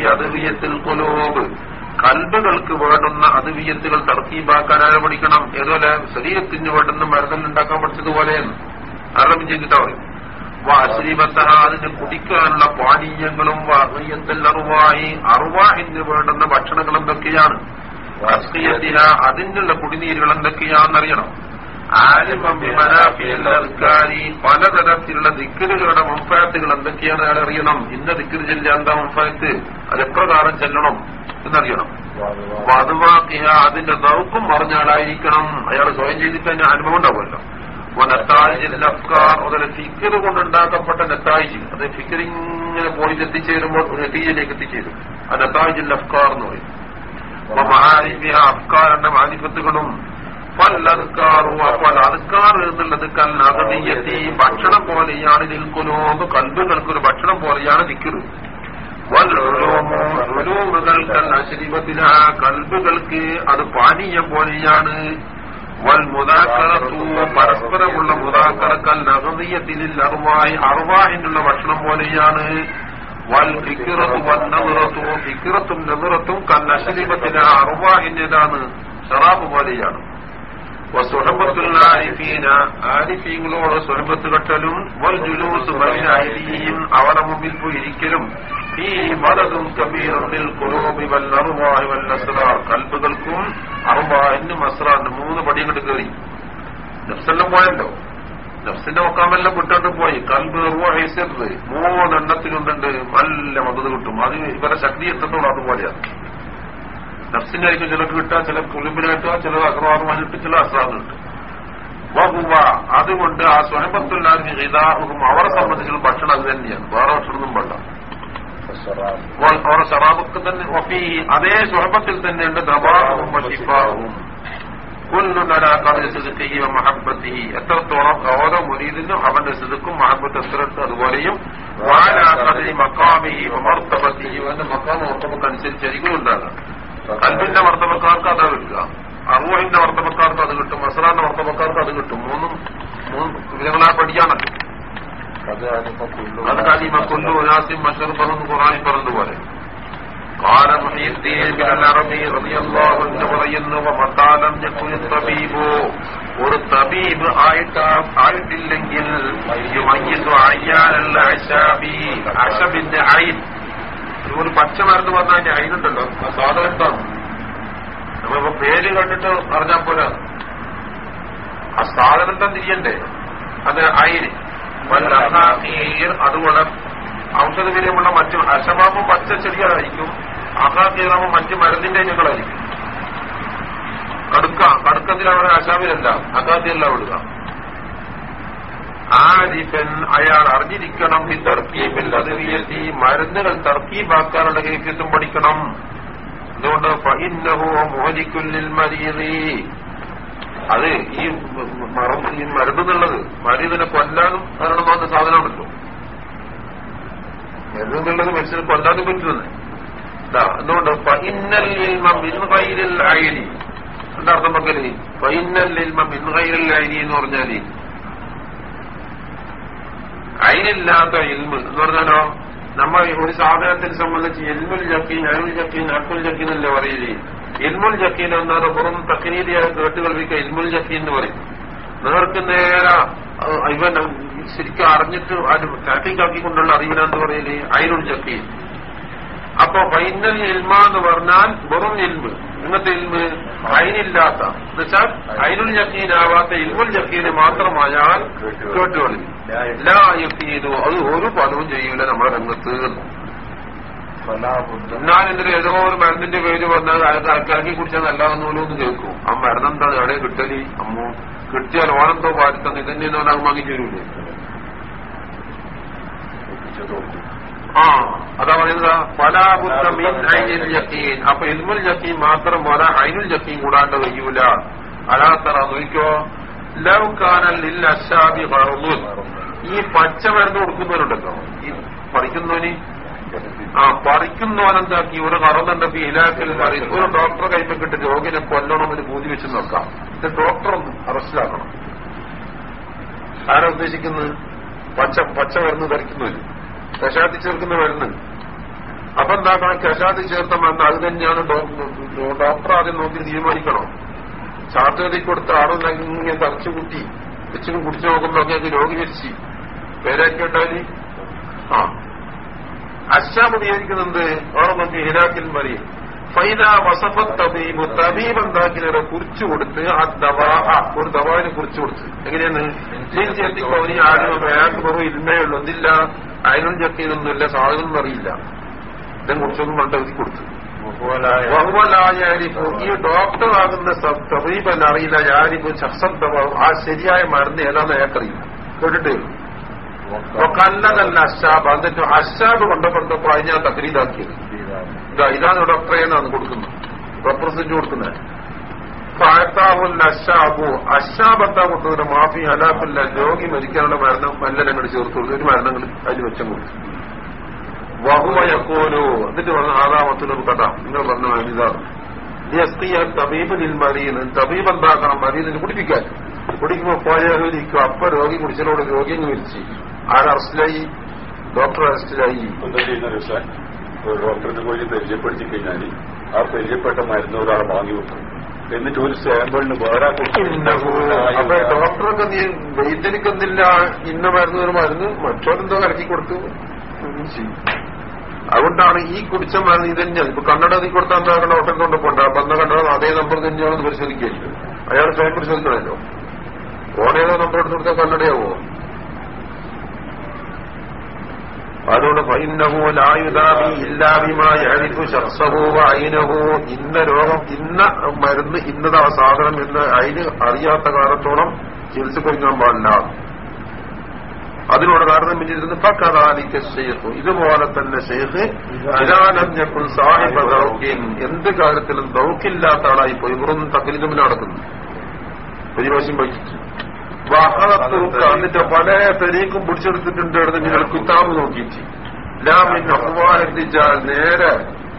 അതുവിയത്തിൽ കുലൂബ് കൽബുകൾക്ക് വേണ്ടുന്ന അതുവിയത്തുകൾ തർക്കീബാക്കാൻ ആരെ പഠിക്കണം? ഏതുപോലെ ശരീരത്തിന് വേണ്ടുന്ന മരുന്നുണ്ടാക്കാൻ പഠിച്ചതുപോലെ. ആരംഭം ചെയ്തിട്ടാ? പറയും വാശ്രീബത്തഹ അതിന് കുടിക്കാനുള്ള പാനീയങ്ങളും വാഹയ്യത്തിൽ അറുവായി അറുവാഹിന് വേണ്ടുന്ന ഭക്ഷണങ്ങൾ എന്തൊക്കെയാണ്? അതിനുള്ള കുടിനീരുകൾ എന്തൊക്കെയാണെന്നറിയണം. ആലിമനാഫിയൽക്കാരി പലതരത്തിലുള്ള ദിക്കറുകളുടെ മുൻഫാത്തുകൾ എന്തൊക്കെയാണ് അയാൾ അറിയണം? ഇന്ന ദിക്കറ് ചെല്ലുക എന്താ മുൻഫാത്ത്? അത് എപ്രകാരം ചെല്ലണം എന്നറിയണം. വധുവാക്കിയ അതിന്റെ ദൗക്കും പറഞ്ഞ ആളായിരിക്കണം. അയാൾ സ്വയം ചെയ്തിട്ട് തന്നെ അനുഭവം ഉണ്ടാവുമല്ലോ. നെത്തായിജിൽ അഫ്കാർ അതുപോലെ ഫിക്കർ കൊണ്ടുണ്ടാക്കപ്പെട്ട നെത്താഴ്ച അത് ഫിക്കറിങ്ങനെ പോയിന്റ് എത്തിച്ചേരുമ്പോൾ നെത്തീജിലേക്ക് എത്തിച്ചേരും. ആ നെത്തായിജിൽ അഫ്കാർ എന്ന് പറയും. അപ്പൊ മഹാരിഫിയ അഫ്കാറിന്റെ മാനിഫത്തുകളും എന്നുള്ളത് കല്ലതീയത്തി ഭക്ഷണം പോലെയാണ് നിൽക്കുലോന്ന് കൽബുകൾക്കൊരു ഭക്ഷണം പോലെയാണ് നിൽക്കുന്നത്. അശരീപത്തിന് ആ കൽബുകൾക്ക് അത് പാനീയം പോലെയാണ്. വൽ മുതാക്കറത്തു പരസ്പരമുള്ള മുതാക്കറക്കൽ നഗതീയത്തിൽ അറുവായി അറുവാഹിനുള്ള ഭക്ഷണം പോലെയാണ്. വൽ ഫിക്കിറത്തു വന്നതുറത്തു ഫിക്കിറത്തും നെതുറത്തും കല്ലശരീപത്തിന് അറുവാഹിന്റേതാണ് ഷറാബ് പോലെയാണ്. ആരിഫീങ്ങളോട് സ്വരൂപത്ത് കെട്ടലും അവരുടെ മുമ്പിൽ പോയി ഇരിക്കലും ഈ മതതും കബീറിൽ കുറോബി വൽ അറുവാഹി വൽ അസ്റാർ. കൽബുകൾക്കും അറുവാഹിനും അസ്റാറിനും മൂന്ന് പടിയും കൊണ്ട് കയറി. നഫ്സെല്ലാം പോയല്ലോ? നഫ്സിന്റെ ഒക്കാമെല്ലാം വിട്ടോണ്ട് പോയി. കൽബ് അറുവാഹി സിർറ് മൂന്നെണ്ണത്തിലുണ്ടുണ്ട് നല്ല മതത് കിട്ടും. അത് ഇവരെ ശക്തി എത്തത്തോളം അതുപോലെയാണ് നഫ്സിനായിരിക്കും ചിലർക്ക് കിട്ടുക ചില കുളിമ്പിന് കിട്ടുക ചില അക്രമാറുമാൻ കിട്ടും ചില അസ്രാദ് കിട്ടും ഫഹുവ അതുകൊണ്ട് ആ സ്വഹബത്തുല്ലാഹിന് ഹിതാഹും അവരെ സംബന്ധിച്ചുള്ള ഭക്ഷണം അത് തന്നെയാണ്. വേറെ ഭക്ഷണമൊന്നും വേണ്ട. അവരുടെ ശറാബൊക്കെ തന്നെ ഒപ്പി അതേ സ്വഹബത്തിൽ തന്നെയുണ്ട്. ദബാഹും വഷിഫാഹും മഹബത്തി എത്രത്തോളം ഓരോ മുരീദിനും അവന്റെ സിതുക്കും മഹബത്ത് എത്രത്ത് അതുപോലെയും വാലാഖി മക്കാമിയും മർത്തബത്തിയും അവന്റെ മക്കാം മർത്തബക്ക് അനുസരിച്ചായിരിക്കും ഉണ്ടാകുക കൽബിന്റെ വർത്തവക്കാർക്ക് അതാ കിട്ടുക അറുവഹിന്റെ വർത്തവക്കാർക്ക് അത് കിട്ടും മസറാന്റെ വർത്തവക്കാർക്ക് അത് കിട്ടും മൂന്നും മൂന്ന് വിധങ്ങളാ പഠിക്കാണല്ലോ അത് കലിമ കൊല്ലു ഉനാസിം മഷർബഹും ഖുറാനിൽ പറഞ്ഞതുപോലെ قال محي الدين بن العربي رضي الله عنه പറയുന്നു ومطالم يكون الطبيب ഒരു തബീബ് ആയിട്ട് ആയിട്ടില്ലെങ്കിൽ യുമയ്യിസു അയ്യാനല്ല അശാബി അഷബിന്റെ ഐൻ ഒരു പച്ച മരുന്ന് പറഞ്ഞാൽ അതിന്റെ അയിനുണ്ടല്ലോ ആ സാധനം എന്താണ്? നമ്മളിപ്പോ പേര് കണ്ടിട്ട് അറിഞ്ഞാൽ പോരാ. ആ സാധനം എന്താ തിരിയണ്ടേ? അത് അയിന്. അതുപോലെ അതുപോലെ ഔഷധവിലയമുള്ള മറ്റു അശമാകുമ്പോൾ പച്ച ചെടികളായിരിക്കും. അഹാക്കീറാകുമ്പോൾ മറ്റു മരുന്നിന്റെ ഇനങ്ങളായിരിക്കും കടുക്ക. കടുക്കത്തിലവിടെ അശാമിലല്ല അക്കാത്തിയല്ല വിടുക. ആരിഫൻ അയാൾ അറിഞ്ഞിരിക്കണം ഈ തർക്കീബിൽ അത് വിയത്തി മരുന്നുകൾ തർക്കീബാക്കാനുള്ള കേസും പഠിക്കണം. അതുകൊണ്ട് ഫഇന്നഹു മുഹലിക്കുല്ലിൽ മരീദി. അത് ഈ മറന്ന് ഈ കൊല്ലാനും അതിനുള്ള കൊല്ലാനും കാരണമാകുന്ന സാധനമാണല്ലോ. മരുന്നുള്ളത് മനുഷ്യന് കൊല്ലാനും പറ്റുന്നത് മിൻ ഗൈരിൽ ഐനി. എന്താ അർത്ഥം പക്കൽ ഫൈനൽ ലിൽമ മിൻ ഗൈരിൽ ഐനി എന്ന് പറഞ്ഞാൽ അയിനില്ലാത്ത ഇൽമ് എന്ന് പറഞ്ഞാലോ? നമ്മൾ ഒരു സാധനത്തിൽ സംബന്ധിച്ച് എൽമുൽ ജക്കീൻ അരുൾ ജക്കീൻ അക്കുൽ ജക്കീൻ അല്ലേ പറയില്ലേ? ഇൽമുൽ ജക്കീൻ പുറം തക്കനീതിയായി കേട്ട് കേട്ടുകൾവിക്ക ഇൽമുൽ ജക്കീൻ എന്ന് പറയും. നേർക്ക് നേരെ ഇവൻ ശരിക്കും അറിഞ്ഞിട്ട് അത് ടാറ്റിക്കാക്കിക്കൊണ്ടുള്ള അറിവിനെന്ന് പറയില്ലേ? അയിനുൽ ജക്കീൻ അപ്പൊ ഫൈനൽ ഇൽമ എന്ന് പറഞ്ഞാൽ വെറും ഇൽമ്. ഇന്നത്തെ ഇൽമ് അയിനില്ലാത്ത. എന്നുവെച്ചാൽ അയിനുൽ ജക്കീനാവാത്ത ഇൽമുൽ ജക്കീന് മാത്രമായാൽ കേട്ടുകളി. എല്ലാ യക്കീനും അത് ഒരു പദവും ചെയ്യൂല നമ്മുടെ രംഗത്ത്. ഞാൻ എന്തിനും ഏതോ ഒരു മരുന്നിന്റെ പേര് വന്നാൽ അയാൾക്ക് അരക്കാക്കി കുടിച്ചാൽ നല്ലതെന്നോലും ഒന്ന് കേൾക്കും. ആ മരുന്ന് എന്താ എവിടെ കിട്ടലി? അമ്മോ കിട്ടിയാൽ ഓനെന്തോ പാലിത്തന്നെ ഇതന്നെ ഒരാൾ വാങ്ങിച്ചു തരൂലേ ആ അതാ പറയുന്നത് പലാബുദ്ധമീൻ ഐനിൽ യക്കീൻ. അപ്പൊ ഇൽമുൽ യക്കീൻ മാത്രം പോലെ ഐനുൽ യക്കീൻ കൂടാണ്ട് കഴിയൂല അലാത്തറ നോക്കിക്കോ. ലവ് കാനൽ ലിൽ അശാബി ഖറദുൻ ഈ പച്ച മരുന്ന് കൊടുക്കുന്നവരുണ്ടല്ലോ. ഈ പറിക്കുന്നവന് ആ പറിക്കുന്നവനെന്താക്കി ഒരു കറന്നുണ്ട് ഇലാക്കിൽ ഒരു ഡോക്ടറെ കൈപ്പിട്ട് രോഗിനെ കൊല്ലണമെന്ന് ബൂതി വെച്ച് നോക്കാം ഇത് ഡോക്ടർ അറസ്റ്റിലാക്കണം. ആരാ ഉദ്ദേശിക്കുന്നത്? പച്ച പച്ച മരുന്ന് ധരിക്കുന്നവര്. കഷാത്തി ചേർക്കുന്ന മരുന്ന് അപ്പൊ എന്താക്കണം കശാത്തി ചേർത്ത മരുന്ന് അത് തന്നെയാണ് ഡോക്ടർ ആദ്യം നോക്കി തീരുമാനിക്കണം. ചാർട്ട് കൊടുത്ത ഇങ്ങനെ തറച്ചു കുട്ടി വെച്ചിനും കുടിച്ചു നോക്കുമ്പോഴൊക്കെ അത് രോഗി മരിച്ചു പേരൊക്കെ ഉണ്ടായി ആ. അശാബ് ഉപയോഗിക്കുന്നത് ഓർമ്മ നോക്കി ഹിരാക്കിൽ മറിയും ഫൈന വസഫ തബീബ് തബീബ് എന്താക്കിനെ കുറിച്ചു കൊടുത്ത് ആ ദവാ ഒരു ദവാവിനെ കുറിച്ചു കൊടുത്ത്. എങ്ങനെയാണ്? ആരും അയാൾക്ക് വെറും ഇൽമേ ഉള്ളൂ. എന്തില്ല? അതിനും ചെക്കിയതൊന്നുമില്ല സാധനം അറിയില്ല. ഇതിനെ കുറിച്ചൊന്നും കണ്ട് എഴുതി കൊടുത്തു. ഈ ഡോക്ടർ ആകുന്ന അറിയില്ല. ഞാനിപ്പോ ശബ്ദം ആ ശരിയായ മരുന്ന് ഏതാന്ന് അയാൾക്കറിയില്ല. കേട്ടിട്ട്? കല്ലതല്ല അശാബ് എന്നിട്ട് അശാബ് കൊണ്ടപ്പെട്ടപ്പോ അത് ഞാൻ തക്രീതാക്കിയത് ഇതാ ഇതാണ് ഡോക്ടറേന്നാണ് കൊടുക്കുന്നത്. റെപ്രസെന്റ് കൊടുക്കുന്നത്. അശാബു അശാബ്. എന്താ കൊടുത്തത് മാഫി അലാഫല്ല രോഗി മരിക്കാനുള്ള മരണം മല്ലനങ്ങൾ ചേർത്ത് കൊടുത്തു. ഒരു മരണങ്ങൾ അതിൽ വെച്ചം കൊടുത്തു. വഹുവയക്കോലോ എന്നിട്ട് പറഞ്ഞ ആദാമത്തിലും കഥ. നിങ്ങൾ പറഞ്ഞ ഇതാണ് തബീബിൽ തബീബ് നിൽമരീന്ന് തബീബ് എന്താക്കണം? മരീന്ന് കുടിപ്പിക്കാൻ. കുടിക്കുമ്പോ പോയാലിരിക്കും അപ്പൊ രോഗി കുടിച്ചതോട് രോഗി മരിച്ചു. അറസ്റ്റിലായി? ഡോക്ടർ അറസ്റ്റിലായി. ഡോക്ടറിന് പോയി പരിചയപ്പെടുത്തി കഴിഞ്ഞാൽ ആ പരിചയപ്പെട്ട മരുന്ന് ഒരാൾ വാങ്ങി വെക്കും. എന്നിട്ട് ഒരു സാമ്പിളിന് വേറെ അപ്പൊ ഡോക്ടറൊക്കെ നീ വൈദ്യനിക്കൊന്നില്ല ഇന്ന മരുന്ന് ഒരു മരുന്ന് മറ്റോരെന്തോ കലക്കി കൊടുത്തു. അതുകൊണ്ടാണ് ഈ കുടിച്ച മരുന്ന് ഇത് തന്നെയാണ് ഇപ്പൊ കണ്ണട നീ കൊടുത്താൽ എന്താ ഡോക്ടറെ കൊണ്ട് പോണ്ട. അപ്പൊ അന്ന കണ്ണട അതേ നമ്പർ തന്നെയാണെന്ന് പരിശോധിക്കുകയായിരിക്കും അയാൾ സ്വയം പരിശോധിക്കണമല്ലോ. ഓണേതോ നമ്പർ എടുത്ത് കൊടുത്താൽ കണ്ണടയാവോ? അതുകൊണ്ട് ഫൈനഹു ലായുദാബി അഴിപ്പു ശർസഹോ അയിനഹോ ഇന്ന രോഗം ഇന്ന മരുന്ന് ഇന്നതാ സാധനം എന്ന് അയിന് അറിയാത്ത കാലത്തോളം ചികിത്സ കൊടുക്കാൻ പാടില്ല. അതിനോട് താരതമ്യം ചെയ്തിരുന്നു ഫക്കദാലിക്ക ഷെയ്ഖ് ഇതുപോലെ തന്നെ ഷെയ്ഖ് ഇരാനഞ്ഞപ്പോൾ സാഹിബ ദൗക്കിൻ എന്ത് കാര്യത്തിലും ദൗക്കില്ലാത്ത ആളായി പോയി വെറും തക്കലിതമിൽ നടക്കുന്നു. പരിഭാഷം വഹിച്ചിട്ട് വാഹനത്തുക്ക് എന്നിട്ട് പല തെരീക്കും പിടിച്ചെടുത്തിട്ടുണ്ട് ഇടന്ന് നിങ്ങൾ കിതാബ് നോക്കിയിട്ട്. ലാമിൻ അഹ്വാനെത്തിച്ചാൽ നേരെ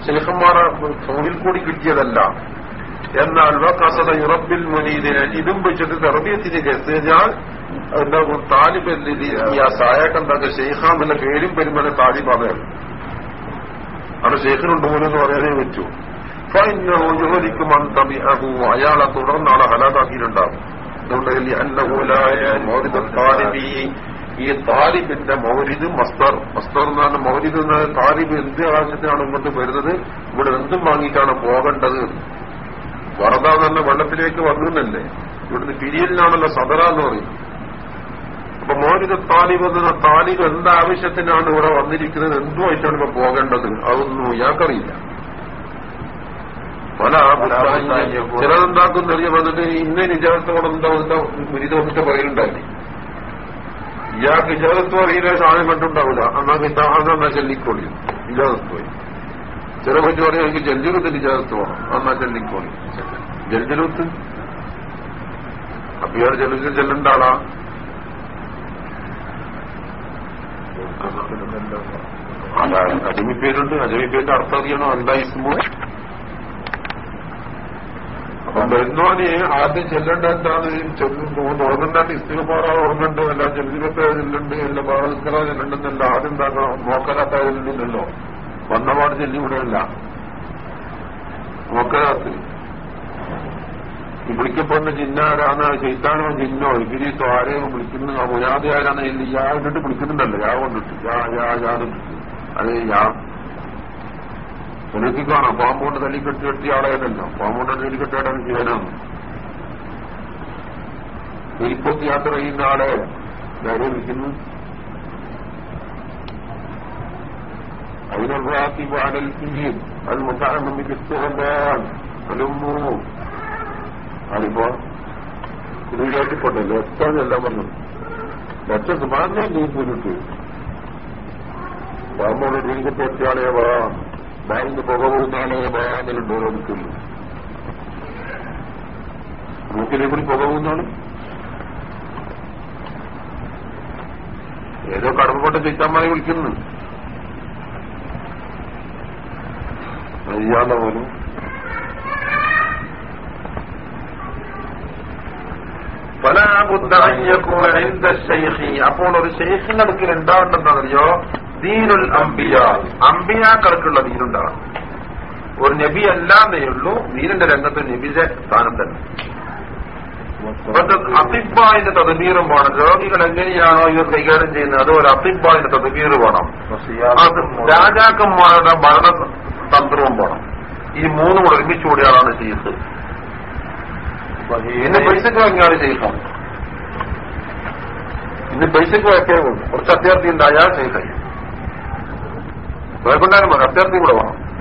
ശേഖന്മാരെ ഫോണിൽ കൂടി കിട്ടിയതല്ല. എന്നാൽ വസത ഇറപ്പിൽ മുനീദിനെ ഇതും വെച്ചിട്ട് തെറബിയത്തിന് എത്തിയാൽ എന്താകും താലിബ് എന്ത് ഈ ആ സായാക്ക് എന്താക്കുക ഷെയ്ഖാൻ എന്ന പേരും പെരുമല താലിബ് അതാണ് അവിടെ ഷെയ്ഖിനുണ്ട് പോലെന്ന് പറയാനേ പറ്റൂ. ജോലിക്ക് മന്തബി അഹു അയാളെ തുടർന്നാണ് ഹലാതാക്കിയിട്ടുണ്ടാവും ഹലാതാക്കിയിട്ടുണ്ടാകും അതുകൊണ്ട് താലിബി ഈ താലിബിന്റെ മൗരിദ് മസ്തർ മസ്തർ എന്നാണ് മൗരിദ് എന്ന താലിബ് എന്ത് ആവശ്യത്തിനാണ് ഇങ്ങോട്ട് വരുന്നത്? ഇവിടെ എന്തും വാങ്ങിയിട്ടാണ് പോകേണ്ടത്. വറദ തന്നെ വെള്ളത്തിലേക്ക് വന്നിരുന്നല്ലേ ഇവിടുന്ന് പിരിയലിനാണല്ലോ സദറ എന്ന് പറയും അപ്പൊ മോരിത താലിബ് എന്ന താലിബ് എന്താവശ്യത്തിനാണ് ഇവിടെ വന്നിരിക്കുന്നത്? എന്തുമായിട്ടാണ് ഇപ്പൊ പോകേണ്ടത്? അതൊന്നും ഇയാൾക്കറിയില്ല. പല ചിലതെന്താക്കും തെറിയ വന്നിട്ട് ഇന്ന നിജാസത്തോടെ മുരിതോട്ട് പറയുന്നുണ്ടായി ഇയാൾക്ക് ഇജാസത്വം അറിയില്ല സാധനം കണ്ടുണ്ടാവില്ല എന്നാ കിട്ടാ അതെന്നാ ചെല്ലിക്കോളി ഇജാസത്വം ചില പറ്റി പറയാം എനിക്ക് ജൽജുലത്തിൽ ഇജാസത്വമാണ് അന്നാ ചെല്ലിക്കോളി ജൽജലുത്ത് അപ്പൊ ഇയാൾ ജലത്തിൽ ചെല്ലേണ്ട ആളാ അല്ല അജമി പേരുണ്ട് അജമി പേരിന്റെ അർത്ഥം അറിയണോ എന്താ ഇസ്മോ അപ്പം വരുന്നോന് ആദ്യം ചെല്ലേണ്ട എന്താണ് ഉറങ്ങണ്ടാണ്ട് ഇസ്തിരപ്പാറ ഉറങ്ങണ്ട്? അല്ല ചെല്ലിനത്തെ ചെല്ലുണ്ട് അല്ല ബാധക്കറ ചെല്ലുണ്ടെന്നല്ല. ആദ്യം എന്താക്കണം നോക്കലാത്ത ചെല്ലുന്നില്ലല്ലോ വന്നപാട് ചെല്ലി ഇവിടെയല്ല നോക്കലാത്ത് വിളിക്കപ്പെടുന്ന ജിന്നാരാണ് ചൈത്താനോ ജിന്നോ ഇബിരിത്തോ ആരെയും വിളിക്കുന്ന മുയാതെ ആരാണ് യാ കണ്ടിട്ട് വിളിക്കുന്നുണ്ടല്ലോ. യാ കൊണ്ടിട്ട്. യാ യാ യാ അത് യാ. എനിക്ക് കാണാം പാമ്പോണ്ട് തല്ലിക്കെട്ടി കെട്ടിയ ആളേതല്ലോ പാമ്പോണ്ട് തല്ലിക്കെട്ടിയാണ് ജീവനാണ് ഇപ്പൊത്ത് യാത്ര ചെയ്യുന്ന ആളെ ആരെ വിളിക്കുന്നു അതിനൊരാക്കി അടൽ ചെയ്യും അത് മുത്താൻ നമുക്ക് ഇഷ്ടം അലുമ്പൂ അതിപ്പോ ഇത് കേട്ടിപ്പോട്ടല്ലോ എത്താന്നെല്ലാം പറഞ്ഞു ഒറ്റ സുമാറിനെ ജീവിച്ചിട്ട് പാമ്പോട് നീക്കപ്പെട്ടയാളെ വാ. പുക പോകുന്നാളെ വാ എന്നുണ്ടോ എടുക്കുന്നു മൂക്കിലെ കൂടി പുക പോകുന്നാണ് ഏതോ കടമ്പപ്പെട്ട ചിത്തമ്മായി വിളിക്കുന്നു. അറിയാതെ പോലും അപ്പോൾ ഒരു ശേഷിനടുക്കിൽ അടുക്കൽ ഉണ്ടാവേണ്ടെന്നറിയോ ദീനുൽ അംബിയ. അംബിയാക്കൾക്കുള്ള ദീനുണ്ടാവണം. ഒരു നബി അല്ലാന്നേ ഉള്ളൂ ദീനിന്റെ രംഗത്ത് നബിയുടെ സ്ഥാനം തന്നെ. അത്തിബായിന്റെ തദബീറും വേണം രോഗികൾ എങ്ങനെയാണോ ഇവർ കൈകാര്യം ചെയ്യുന്നത്? അതുപോലെ അത്തിബായിന്റെ തദബീർ വേണം അത് രാജാക്കന്മാരുടെ ഭരണ തന്ത്രവും വേണം ഈ മൂന്നും കൂടെ ഒരുമിച്ച് കൂടിയാണ് ചെയ്യുന്നത് ഇന്ന് പൈസക്ക് വാങ്ങിയാണ് ചെയ്യുന്നത് ഇന്ന് പൈസക്ക് വാക്കിയാൽ കുറച്ച് അത്യാർത്ഥി ഉണ്ടായാൽ ചെയ്തായി വേർക്കൊണ്ടാലും മതി അത്യാർത്ഥി കൂടെ വേണം.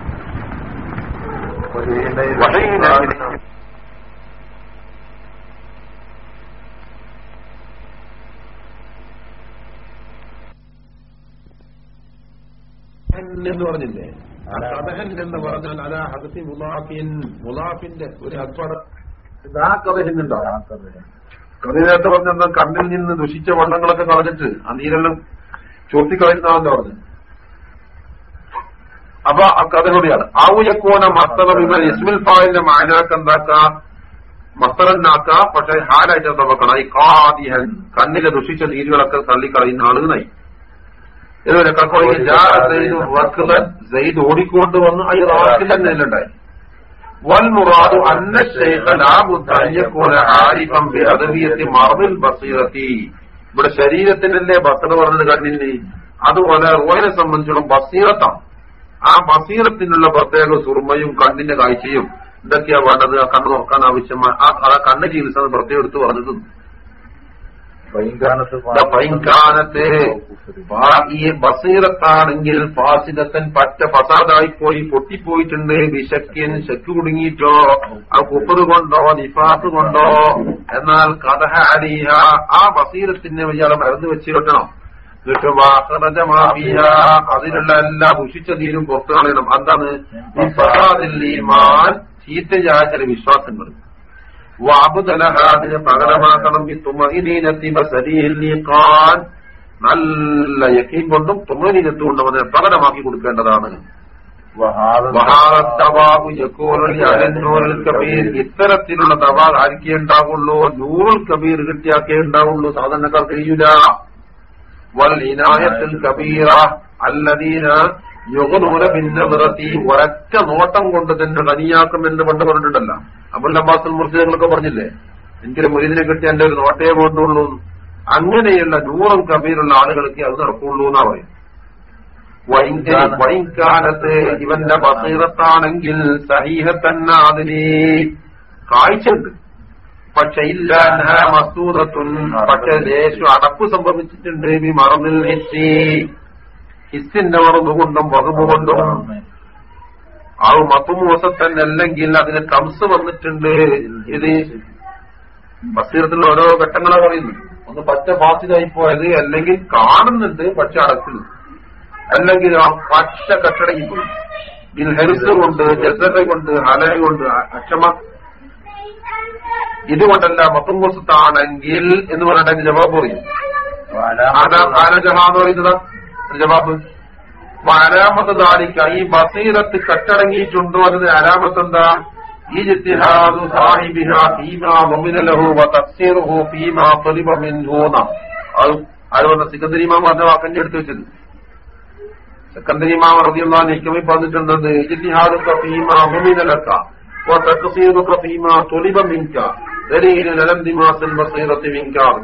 എന്ന് പറഞ്ഞില്ലേ? കഥകൻ എന്ന് പറഞ്ഞാൽ അതാ ഹദത്തി മുലാഫിൻ മുലാഫിന്റെ ഒരു അത്പട ആ കഥ ആ കഥ. നേരത്തെ പറഞ്ഞ കണ്ണിൽ നിന്ന് ദുഷിച്ച വണ്ണങ്ങളൊക്കെ കളഞ്ഞിട്ട് ആ നീരെല്ലാം ചോർത്തിക്കളയുന്നതാണെന്ന് പറഞ്ഞു അപ്പൊ ആ കഥ കൂടിയാണ് ആവുയക്കോന മസ്തറ വിമൽ ഇസ്മിൽ ഫാലിന്റെ മാനാക്ക് എന്താക്ക മസ്തറന്നാക്ക പക്ഷെ ഹാലായിട്ട് നോക്കണം ഈ കാദിഹൻ കണ്ണിലെ ദുഷിച്ച നീരുകളൊക്കെ തള്ളിക്കളയുന്ന ആളുകളായി ഇതുവരെ സെയ്ദ് ഓടിക്കൊണ്ട് വന്ന് ഈ റാക്കിൽ തന്നെ ഉണ്ടായി والمراد أن الشيخ لا بد أن يكون عارفا بأدبية مرض البصيرة ഇവിടെ ശരീരത്തിനല്ലേ ബസറ പറഞ്ഞത് കണ്ണിന് അതുപോലെ റോയിനെ സംബന്ധിച്ചിടത്തോളം ബസീറത്താണ് ആ ബസീറത്തിനുള്ള പ്രത്യേക സുർമയും കണ്ണിന്റെ കാഴ്ചയും ഇതൊക്കെയാ വേണ്ടത്? ആ കണ്ണ് നോക്കാൻ ആവശ്യമായ ആ കണ്ണ് ചികിത്സ പ്രത്യേകം എടുത്തു പറഞ്ഞിട്ടുണ്ട്. ഈ ബസീറത്താണെങ്കിൽ ഫാസിദത്തൻ പറ്റ ഫസാദായി പോയി പൊട്ടിപ്പോയിട്ടുണ്ട്. വിശക്കിൻ ശക്ക് കുടുങ്ങിയിട്ടോ ആ കുപ്പത് കൊണ്ടോ നിഫാസ് കൊണ്ടോ എന്നാൽ കഥഹ അലിഹ ആ ബസീറത്തിന് ഇയാളെ മരുന്ന് വെച്ച് വെക്കണം എന്നിട്ട് വാഹനജമാവിയ അതിലുള്ള എല്ലാ ഭുഷിച്ചതീരും പുറത്തു കളയണം എന്താണ് ചീത്തയായ ചില വിശ്വാസങ്ങൾ. വാബുതലഹാദിനെ പകരമാക്കണം. ഈ തുമഹിനീനത്തി ബസരിയിൽ നീക്കാൻ നല്ല യക്കീം കൊണ്ടും തുമഹിനീനത്ത് കൊണ്ടും അതിനെ പകരമാക്കി കൊടുക്കേണ്ടതാണ്. ഇത്തരത്തിലുള്ള തവാ ആർക്കേ ഉണ്ടാവുള്ളൂ? നൂറുൽ കബീർ കിട്ടിയാക്കേ ഉണ്ടാവുള്ളൂ. സാധാരണക്കാർ കഴിയൂല. കബീറ അല്ലദീന യുഗനൂല ഒരൊറ്റ നോട്ടം കൊണ്ട് തന്നെ ധനിയാക്കും എന്ന് പണ്ട് പറഞ്ഞിട്ടുണ്ടല്ല. അബുൽ അബ്ബാസുൽ പറഞ്ഞില്ലേ? എനിക്കൊരു മുരീദിനെ കിട്ടി എന്റെ ഒരു നോട്ടേ കൊണ്ടുള്ളൂ അങ്ങനെയുള്ള നൂറും കബീറുള്ള ആളുകൾക്ക് അത് നടക്കുള്ളൂ എന്നാ പറയും. വൈകാലത്ത് ഇവന്റെ ബസീറത്താണെങ്കിൽ സഹീഹത്തന്നെ അതിന് കാഴ്ചയുണ്ട്. പക്ഷെ ഇല്ല മസൂദത്തുൻ. പക്ഷെ ദേശം അടപ്പ് സംഭവിച്ചിട്ടുണ്ട്. ഈ മറന്നിൽ ഹിസ്സി ഹിസ്സിന്റെ മറന്നുകൊണ്ടും വകുപ്പുകൊണ്ടും വകുപ്പ് കൊണ്ടും. ആ മത്തുമോസത്തൻ അല്ലെങ്കിൽ അതിന് കംസ് വന്നിട്ടുണ്ട്. ഇത് ബസീറത്തിൽ ഓരോ ഘട്ടങ്ങളെ പറയുന്നു ഒന്ന് പച്ച പാസിലായി പോയത് അല്ലെങ്കിൽ കാണുന്നുണ്ട് പക്ഷെ അടക്കുന്നു അല്ലെങ്കിൽ ആ പച്ച കട്ടടങ്ങി പോയി. ഹെൽസ് കൊണ്ട് ജസറ കൊണ്ട് ഹലയ കൊണ്ട് അക്ഷമ ഇതുകൊണ്ടല്ല മത്തുമോസത്താണെങ്കിൽ എന്ന് പറഞ്ഞിട്ട് ജവാബ് പറയും. ആനജഹാന്ന് പറയുന്നതാ? ജവാബ്. അലാമത്ത് ദാലിക്ക ഈ ബസീറത്ത് കട്ടടങ്ങിയിട്ടുണ്ടോ അതിന് അലാമത്ത് എന്താ ഈ ജിത്തിഹാദു സാഹിബിഹ ഫീമാ മുമിനലഹു വ തഫ്സീറുഹു ഫീമാ ത്വലിബ മിൻഹൂന അത് അത് പറഞ്ഞ സിക്കന്ദരിമാം പറഞ്ഞ വാക്കന്റെ എടുത്ത് വെച്ചത്. സിക്കന്ദരിമാം അൻഹു ഹിക്കമി പറഞ്ഞിട്ടുണ്ടത് ഇജിത്തിഹാദുക്ക ഫീമാ